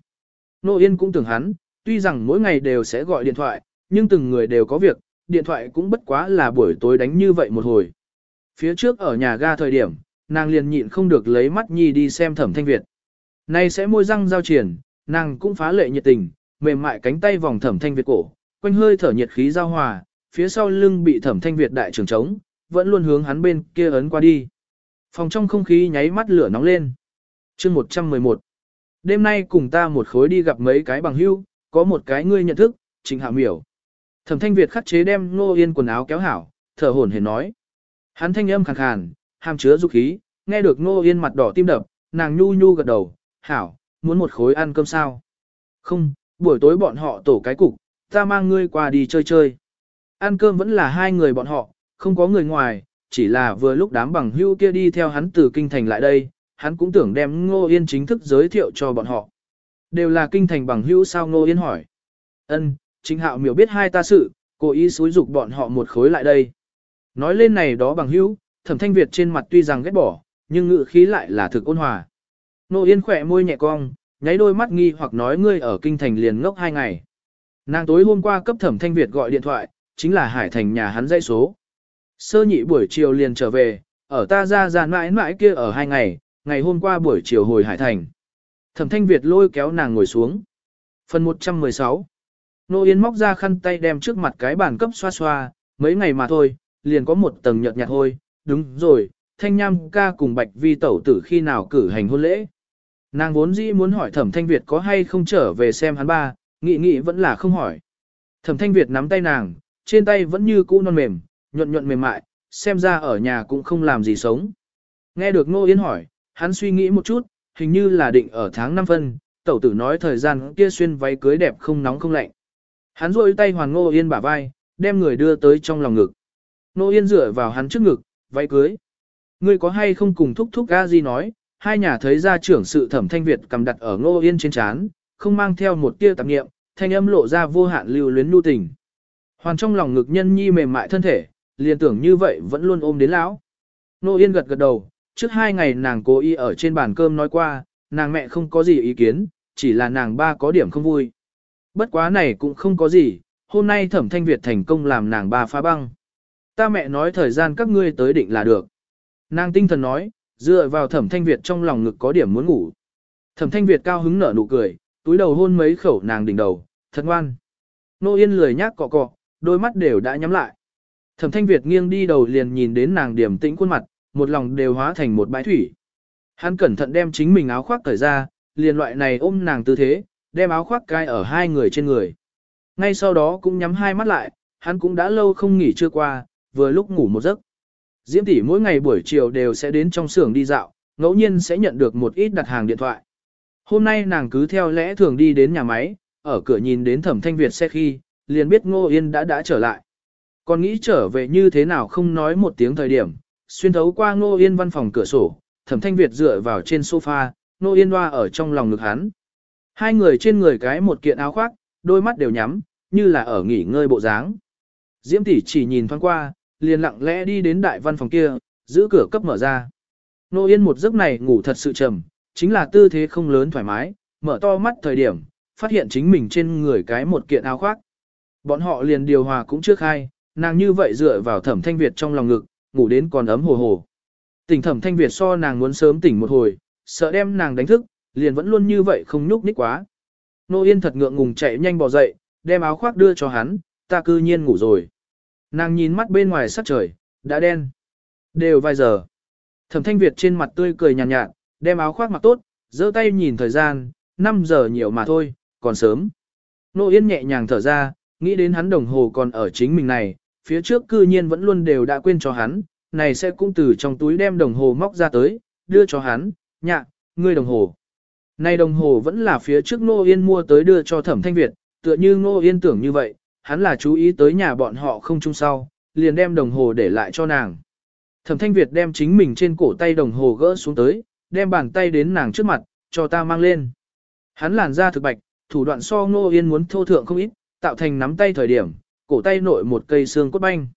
Nô Yên cũng tưởng hắn, tuy rằng mỗi ngày đều sẽ gọi điện thoại, nhưng từng người đều có việc, điện thoại cũng bất quá là buổi tối đánh như vậy một hồi. Phía trước ở nhà ga thời điểm, nàng liền nhịn không được lấy mắt nhi đi xem Thẩm Thanh Việt. Nay sẽ môi răng giao triển, nàng cũng phá lệ nhiệt tình, mềm mại cánh tay vòng Thẩm Thanh Việt cổ, quanh hơi thở nhiệt khí giao hòa, phía sau lưng bị thẩm thanh Việt đại trường trống, vẫn luôn hướng hắn bên kia ấn qua đi. Phòng trong không khí nháy mắt lửa nóng lên. chương 111 Đêm nay cùng ta một khối đi gặp mấy cái bằng hưu, có một cái ngươi nhận thức, trình hạ miểu. Thẩm thanh Việt khắc chế đem Ngô yên quần áo kéo hảo, thở hổn hển nói. Hắn thanh âm khàn khàn, hàm chứa dục khí, nghe được Ngô yên mặt đỏ tim đập, nàng nhu nhu gật đầu, hảo, muốn một khối ăn cơm sao? Không, buổi tối bọn họ tổ cái cục, ta mang ngươi qua đi chơi chơi. Ăn cơm vẫn là hai người bọn họ, không có người ngoài, chỉ là vừa lúc đám bằng hưu kia đi theo hắn từ kinh thành lại đây, hắn cũng tưởng đem Ngô Yên chính thức giới thiệu cho bọn họ. Đều là kinh thành bằng hữu sao Ngô Yên hỏi. Ân, chính hạo miểu biết hai ta sự, cố ý xúi dục bọn họ một khối lại đây. Nói lên này đó bằng hữu, thẩm thanh Việt trên mặt tuy rằng ghét bỏ, nhưng ngự khí lại là thực ôn hòa. Ngô Yên khỏe môi nhẹ cong, nháy đôi mắt nghi hoặc nói ngươi ở kinh thành liền ngốc hai ngày. Nàng tối hôm qua cấp thẩm thanh Việt gọi điện thoại, chính là Hải Thành nhà hắn dây số. Sơ nhị buổi chiều liền trở về, ở ta ra ra mãi mãi kia ở hai ngày, ngày hôm qua buổi chiều hồi Hải Thành. Thẩm thanh Việt lôi kéo nàng ngồi xuống. Phần 116 Nô yến móc ra khăn tay đem trước mặt cái bàn cấp xoa xoa, mấy ngày mà thôi, liền có một tầng nhợt nhạt hôi. Đúng rồi, thanh nham ca cùng bạch vi tẩu tử khi nào cử hành hôn lễ. Nàng vốn dĩ muốn hỏi thẩm thanh Việt có hay không trở về xem hắn ba, nghĩ nghĩ vẫn là không hỏi. Thẩm thanh Việt nắm tay nàng, trên tay vẫn như cũ non mềm, nhuận nhuận mềm mại, xem ra ở nhà cũng không làm gì sống. Nghe được Ngô Yến hỏi, hắn suy nghĩ một chút, hình như là định ở tháng 5 phân, tẩu tử nói thời gian kia xuyên váy cưới đẹp không nóng không lạnh. Hắn rôi tay hoàn Ngô Yên bả vai, đem người đưa tới trong lòng ngực. Ngô Yên dựa vào hắn trước ngực, váy cưới. Ngươi có hay không cùng thúc thúc A gì nói, hai nhà thấy ra trưởng sự thẩm thanh Việt cầm đặt ở Ngô Yên trên chán, không mang theo một tia tạp nghiệm, thanh âm lộ ra vô hạn lưu luyến nu tình. Hoàn trong lòng ngực nhân nhi mềm mại thân thể, liền tưởng như vậy vẫn luôn ôm đến lão. Nô Yên gật gật đầu, trước hai ngày nàng cố ý ở trên bàn cơm nói qua, nàng mẹ không có gì ý kiến, chỉ là nàng ba có điểm không vui. Bất quá này cũng không có gì, hôm nay thẩm thanh Việt thành công làm nàng ba phá băng. Ta mẹ nói thời gian các ngươi tới định là được. Nàng tinh thần nói, dựa vào thẩm thanh Việt trong lòng ngực có điểm muốn ngủ. Thẩm thanh Việt cao hứng nở nụ cười, túi đầu hôn mấy khẩu nàng đỉnh đầu, thật ngoan. Nô Yên lười nhác cọ cọ, đôi mắt đều đã nhắm lại. Thẩm thanh Việt nghiêng đi đầu liền nhìn đến nàng điểm tĩnh khuôn mặt, một lòng đều hóa thành một bãi thủy. Hắn cẩn thận đem chính mình áo khoác cởi ra, liền loại này ôm nàng tư thế, đem áo khoác cai ở hai người trên người. Ngay sau đó cũng nhắm hai mắt lại, hắn cũng đã lâu không nghỉ chưa qua, vừa lúc ngủ một giấc. Diễm tỷ mỗi ngày buổi chiều đều sẽ đến trong xưởng đi dạo, ngẫu nhiên sẽ nhận được một ít đặt hàng điện thoại. Hôm nay nàng cứ theo lẽ thường đi đến nhà máy, ở cửa nhìn đến thẩm thanh Việt xe khi, liền biết Ngô Yên đã đã trở lại. Còn nghĩ trở về như thế nào không nói một tiếng thời điểm, xuyên thấu qua Ngô Yên văn phòng cửa sổ, thẩm thanh Việt dựa vào trên sofa, Ngô Yên hoa ở trong lòng ngực hắn. Hai người trên người cái một kiện áo khoác, đôi mắt đều nhắm, như là ở nghỉ ngơi bộ dáng. Diễm tỷ chỉ nhìn thoáng qua, liền lặng lẽ đi đến đại văn phòng kia, giữ cửa cấp mở ra. Nô Yên một giấc này ngủ thật sự trầm, chính là tư thế không lớn thoải mái, mở to mắt thời điểm, phát hiện chính mình trên người cái một kiện áo khoác. Bọn họ liền điều hòa cũng chưa hai, nàng như vậy dựa vào thẩm thanh Việt trong lòng ngực, ngủ đến còn ấm hồ hồ. Tỉnh thẩm thanh Việt so nàng muốn sớm tỉnh một hồi, sợ đem nàng đánh thức, liền vẫn luôn như vậy không nhúc nhích quá. Nô Yên thật ngượng ngùng chạy nhanh bò dậy, đem áo khoác đưa cho hắn, ta cư nhiên ngủ rồi. Nàng nhìn mắt bên ngoài sắc trời, đã đen. Đều vài giờ. Thẩm thanh Việt trên mặt tươi cười nhàn nhạt, nhạt, đem áo khoác mặc tốt, giơ tay nhìn thời gian, 5 giờ nhiều mà thôi, còn sớm. Nô Yên nhẹ nhàng thở ra, nghĩ đến hắn đồng hồ còn ở chính mình này, phía trước cư nhiên vẫn luôn đều đã quên cho hắn, này sẽ cũng từ trong túi đem đồng hồ móc ra tới, đưa cho hắn, nhạ, ngươi đồng hồ. Này đồng hồ vẫn là phía trước Nô Yên mua tới đưa cho Thẩm Thanh Việt, tựa như Nô Yên tưởng như vậy, hắn là chú ý tới nhà bọn họ không chung sau, liền đem đồng hồ để lại cho nàng. Thẩm Thanh Việt đem chính mình trên cổ tay đồng hồ gỡ xuống tới, đem bàn tay đến nàng trước mặt, cho ta mang lên. Hắn làn da thực bạch, thủ đoạn so Ngô Yên muốn thô thượng không ít, tạo thành nắm tay thời điểm, cổ tay nội một cây xương cốt banh.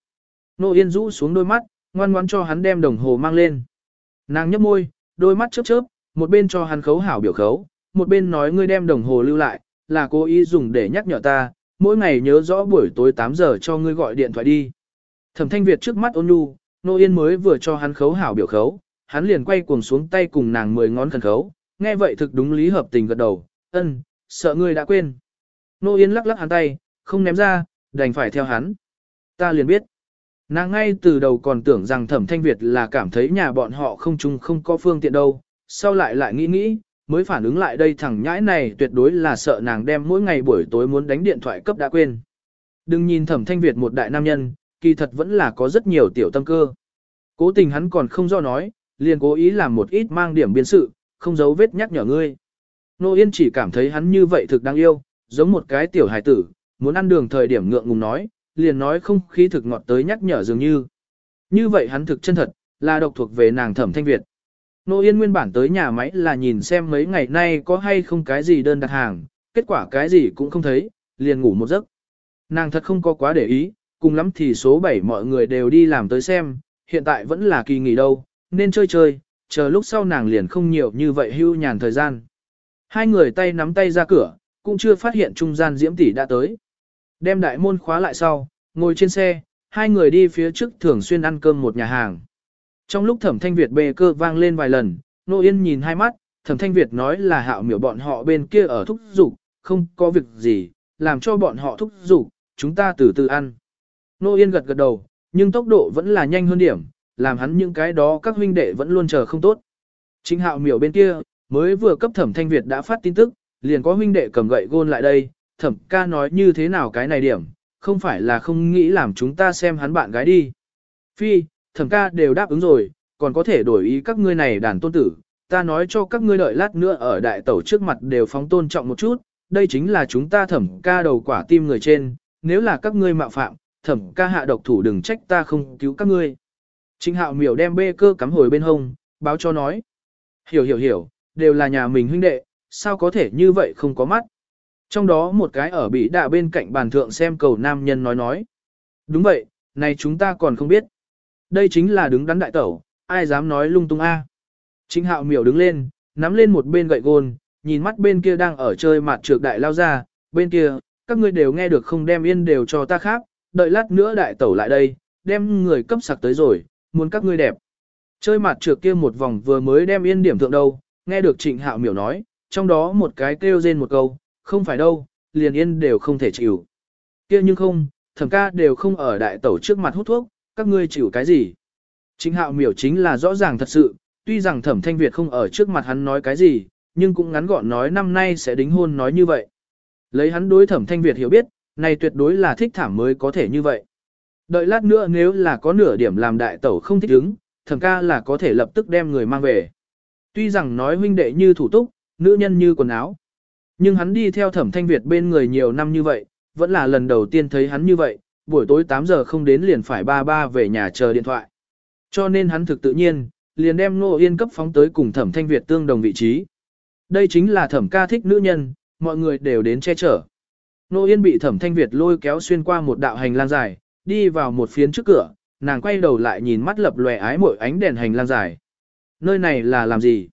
Ngô Yên rũ xuống đôi mắt, ngoan ngoãn cho hắn đem đồng hồ mang lên. Nàng nhấp môi, đôi mắt chớp chớp, một bên cho hắn khấu hảo biểu khấu, một bên nói ngươi đem đồng hồ lưu lại, là cố ý dùng để nhắc nhở ta, mỗi ngày nhớ rõ buổi tối 8 giờ cho ngươi gọi điện thoại đi. Thẩm Thanh Việt trước mắt ôn nhu, Nô Yên mới vừa cho hắn khấu hảo biểu khấu, hắn liền quay cuồng xuống tay cùng nàng mười ngón khẩn khấu, nghe vậy thực đúng lý hợp tình gật đầu, ân, sợ ngươi đã quên. Nô Yên lắc lắc hắn tay, không ném ra, đành phải theo hắn. Ta liền biết. Nàng ngay từ đầu còn tưởng rằng thẩm thanh Việt là cảm thấy nhà bọn họ không chung không có phương tiện đâu, sau lại lại nghĩ nghĩ, mới phản ứng lại đây thằng nhãi này tuyệt đối là sợ nàng đem mỗi ngày buổi tối muốn đánh điện thoại cấp đã quên. Đừng nhìn thẩm thanh Việt một đại nam nhân, kỳ thật vẫn là có rất nhiều tiểu tâm cơ. Cố tình hắn còn không do nói, liền cố ý làm một ít mang điểm biên sự, không giấu vết nhắc nhở ngươi. Nô Yên chỉ cảm thấy hắn như vậy thực đáng yêu, giống một cái tiểu hài tử, muốn ăn đường thời điểm ngượng ngùng nói, liền nói không khí thực ngọt tới nhắc nhở dường như. Như vậy hắn thực chân thật, là độc thuộc về nàng thẩm thanh Việt. Nô Yên nguyên bản tới nhà máy là nhìn xem mấy ngày nay có hay không cái gì đơn đặt hàng, kết quả cái gì cũng không thấy, liền ngủ một giấc. Nàng thật không có quá để ý, cùng lắm thì số 7 mọi người đều đi làm tới xem, hiện tại vẫn là kỳ nghỉ đâu, nên chơi chơi, chờ lúc sau nàng liền không nhiều như vậy hưu nhàn thời gian. Hai người tay nắm tay ra cửa, cũng chưa phát hiện trung gian diễm tỷ đã tới. Đem đại môn khóa lại sau, ngồi trên xe, hai người đi phía trước thường xuyên ăn cơm một nhà hàng. Trong lúc thẩm thanh Việt bê cơ vang lên vài lần, Nô Yên nhìn hai mắt, thẩm thanh Việt nói là hạo miểu bọn họ bên kia ở thúc dục không có việc gì, làm cho bọn họ thúc dục chúng ta từ từ ăn. Nô Yên gật gật đầu, nhưng tốc độ vẫn là nhanh hơn điểm, làm hắn những cái đó các huynh đệ vẫn luôn chờ không tốt. Chính hạo miểu bên kia, mới vừa cấp thẩm thanh Việt đã phát tin tức, liền có huynh đệ cầm gậy gôn lại đây, thẩm ca nói như thế nào cái này điểm, không phải là không nghĩ làm chúng ta xem hắn bạn gái đi. Phi, thẩm ca đều đáp ứng rồi, còn có thể đổi ý các ngươi này đàn tôn tử, ta nói cho các ngươi đợi lát nữa ở đại tẩu trước mặt đều phóng tôn trọng một chút, đây chính là chúng ta thẩm ca đầu quả tim người trên, nếu là các ngươi mạo phạm, thẩm ca hạ độc thủ đừng trách ta không cứu các ngươi. Trịnh hạo miểu đem bê cơ cắm hồi bên hông, báo cho nói. Hiểu hiểu hiểu, đều là nhà mình huynh đệ, sao có thể như vậy không có mắt. Trong đó một cái ở bị đạ bên cạnh bàn thượng xem cầu nam nhân nói nói. Đúng vậy, này chúng ta còn không biết. Đây chính là đứng đắn đại tẩu, ai dám nói lung tung a? Trịnh hạo miểu đứng lên, nắm lên một bên gậy gôn, nhìn mắt bên kia đang ở chơi mặt trược đại lao ra, bên kia, các ngươi đều nghe được không đem yên đều cho ta khác, đợi lát nữa đại tẩu lại đây, đem người cấp sặc tới rồi, muốn các ngươi đẹp. Chơi mặt trượt kia một vòng vừa mới đem yên điểm thượng đâu, nghe được trịnh hạo miểu nói, trong đó một cái kêu rên một câu, không phải đâu, liền yên đều không thể chịu. kia nhưng không, thẩm ca đều không ở đại tẩu trước mặt hút thuốc, các ngươi chịu cái gì. Trịnh hạo miểu chính là rõ ràng thật sự, tuy rằng thẩm thanh Việt không ở trước mặt hắn nói cái gì, nhưng cũng ngắn gọn nói năm nay sẽ đính hôn nói như vậy. Lấy hắn đối thẩm thanh Việt hiểu biết, này tuyệt đối là thích thảm mới có thể như vậy. Đợi lát nữa nếu là có nửa điểm làm đại tẩu không thích ứng, thẩm ca là có thể lập tức đem người mang về. Tuy rằng nói huynh đệ như thủ túc, nữ nhân như quần áo. Nhưng hắn đi theo thẩm thanh Việt bên người nhiều năm như vậy, vẫn là lần đầu tiên thấy hắn như vậy, buổi tối 8 giờ không đến liền phải ba ba về nhà chờ điện thoại. Cho nên hắn thực tự nhiên, liền đem Nô Yên cấp phóng tới cùng thẩm thanh Việt tương đồng vị trí. Đây chính là thẩm ca thích nữ nhân, mọi người đều đến che chở. Nô Yên bị thẩm thanh Việt lôi kéo xuyên qua một đạo hành lang dài, đi vào một phiến trước cửa, nàng quay đầu lại nhìn mắt lập lòe ái mỗi ánh đèn hành lang dài. Nơi này là làm gì?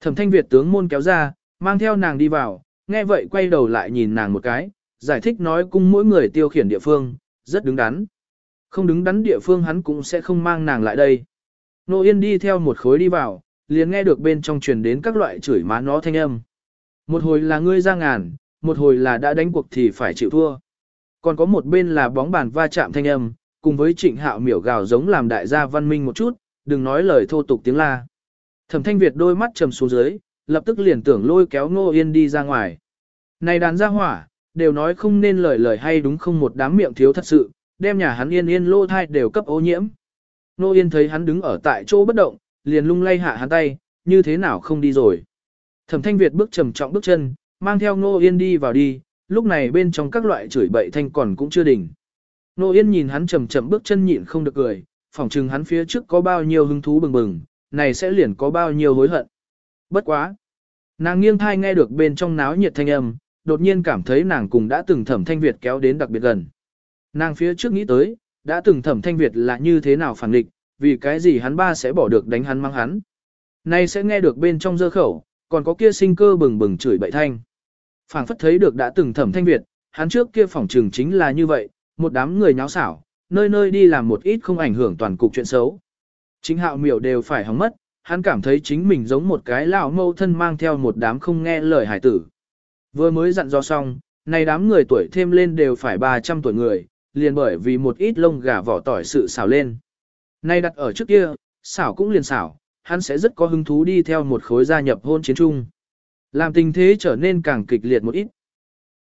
Thẩm thanh Việt tướng môn kéo ra, mang theo nàng đi vào, nghe vậy quay đầu lại nhìn nàng một cái, giải thích nói cung mỗi người tiêu khiển địa phương, rất đứng đắn. Không đứng đắn địa phương hắn cũng sẽ không mang nàng lại đây. Nô Yên đi theo một khối đi vào, liền nghe được bên trong truyền đến các loại chửi má nó thanh âm. Một hồi là ngươi ra ngàn, một hồi là đã đánh cuộc thì phải chịu thua. Còn có một bên là bóng bàn va chạm thanh âm, cùng với trịnh hạo miểu gào giống làm đại gia văn minh một chút, đừng nói lời thô tục tiếng la. Thẩm thanh Việt đôi mắt trầm xuống dưới, lập tức liền tưởng lôi kéo Ngô Yên đi ra ngoài. Này đàn gia hỏa, đều nói không nên lời lời hay đúng không một đám miệng thiếu thật sự, đem nhà hắn yên yên lô thai đều cấp ô nhiễm. Ngô Yên thấy hắn đứng ở tại chỗ bất động, liền lung lay hạ hắn tay, như thế nào không đi rồi. Thẩm Thanh Việt bước trầm trọng bước chân, mang theo Ngô Yên đi vào đi, lúc này bên trong các loại chửi bậy thanh còn cũng chưa đỉnh. Nô Yên nhìn hắn chậm chậm bước chân nhịn không được cười, phỏng chừng hắn phía trước có bao nhiêu hứng thú bừng bừng, này sẽ liền có bao nhiêu hối hận. Bất quá. Nàng nghiêng thai nghe được bên trong náo nhiệt thanh âm, đột nhiên cảm thấy nàng cùng đã từng thẩm thanh Việt kéo đến đặc biệt gần. Nàng phía trước nghĩ tới, đã từng thẩm thanh Việt là như thế nào phản địch, vì cái gì hắn ba sẽ bỏ được đánh hắn mang hắn. Nay sẽ nghe được bên trong dơ khẩu, còn có kia sinh cơ bừng bừng chửi bậy thanh phảng phất thấy được đã từng thẩm thanh Việt, hắn trước kia phỏng trường chính là như vậy, một đám người nháo xảo, nơi nơi đi làm một ít không ảnh hưởng toàn cục chuyện xấu. Chính hạo miểu đều phải hóng mất, hắn cảm thấy chính mình giống một cái lão mâu thân mang theo một đám không nghe lời hải tử. Vừa mới dặn dò xong, này đám người tuổi thêm lên đều phải 300 tuổi người, liền bởi vì một ít lông gà vỏ tỏi sự xảo lên. Nay đặt ở trước kia, xảo cũng liền xảo, hắn sẽ rất có hứng thú đi theo một khối gia nhập hôn chiến trung. Làm tình thế trở nên càng kịch liệt một ít.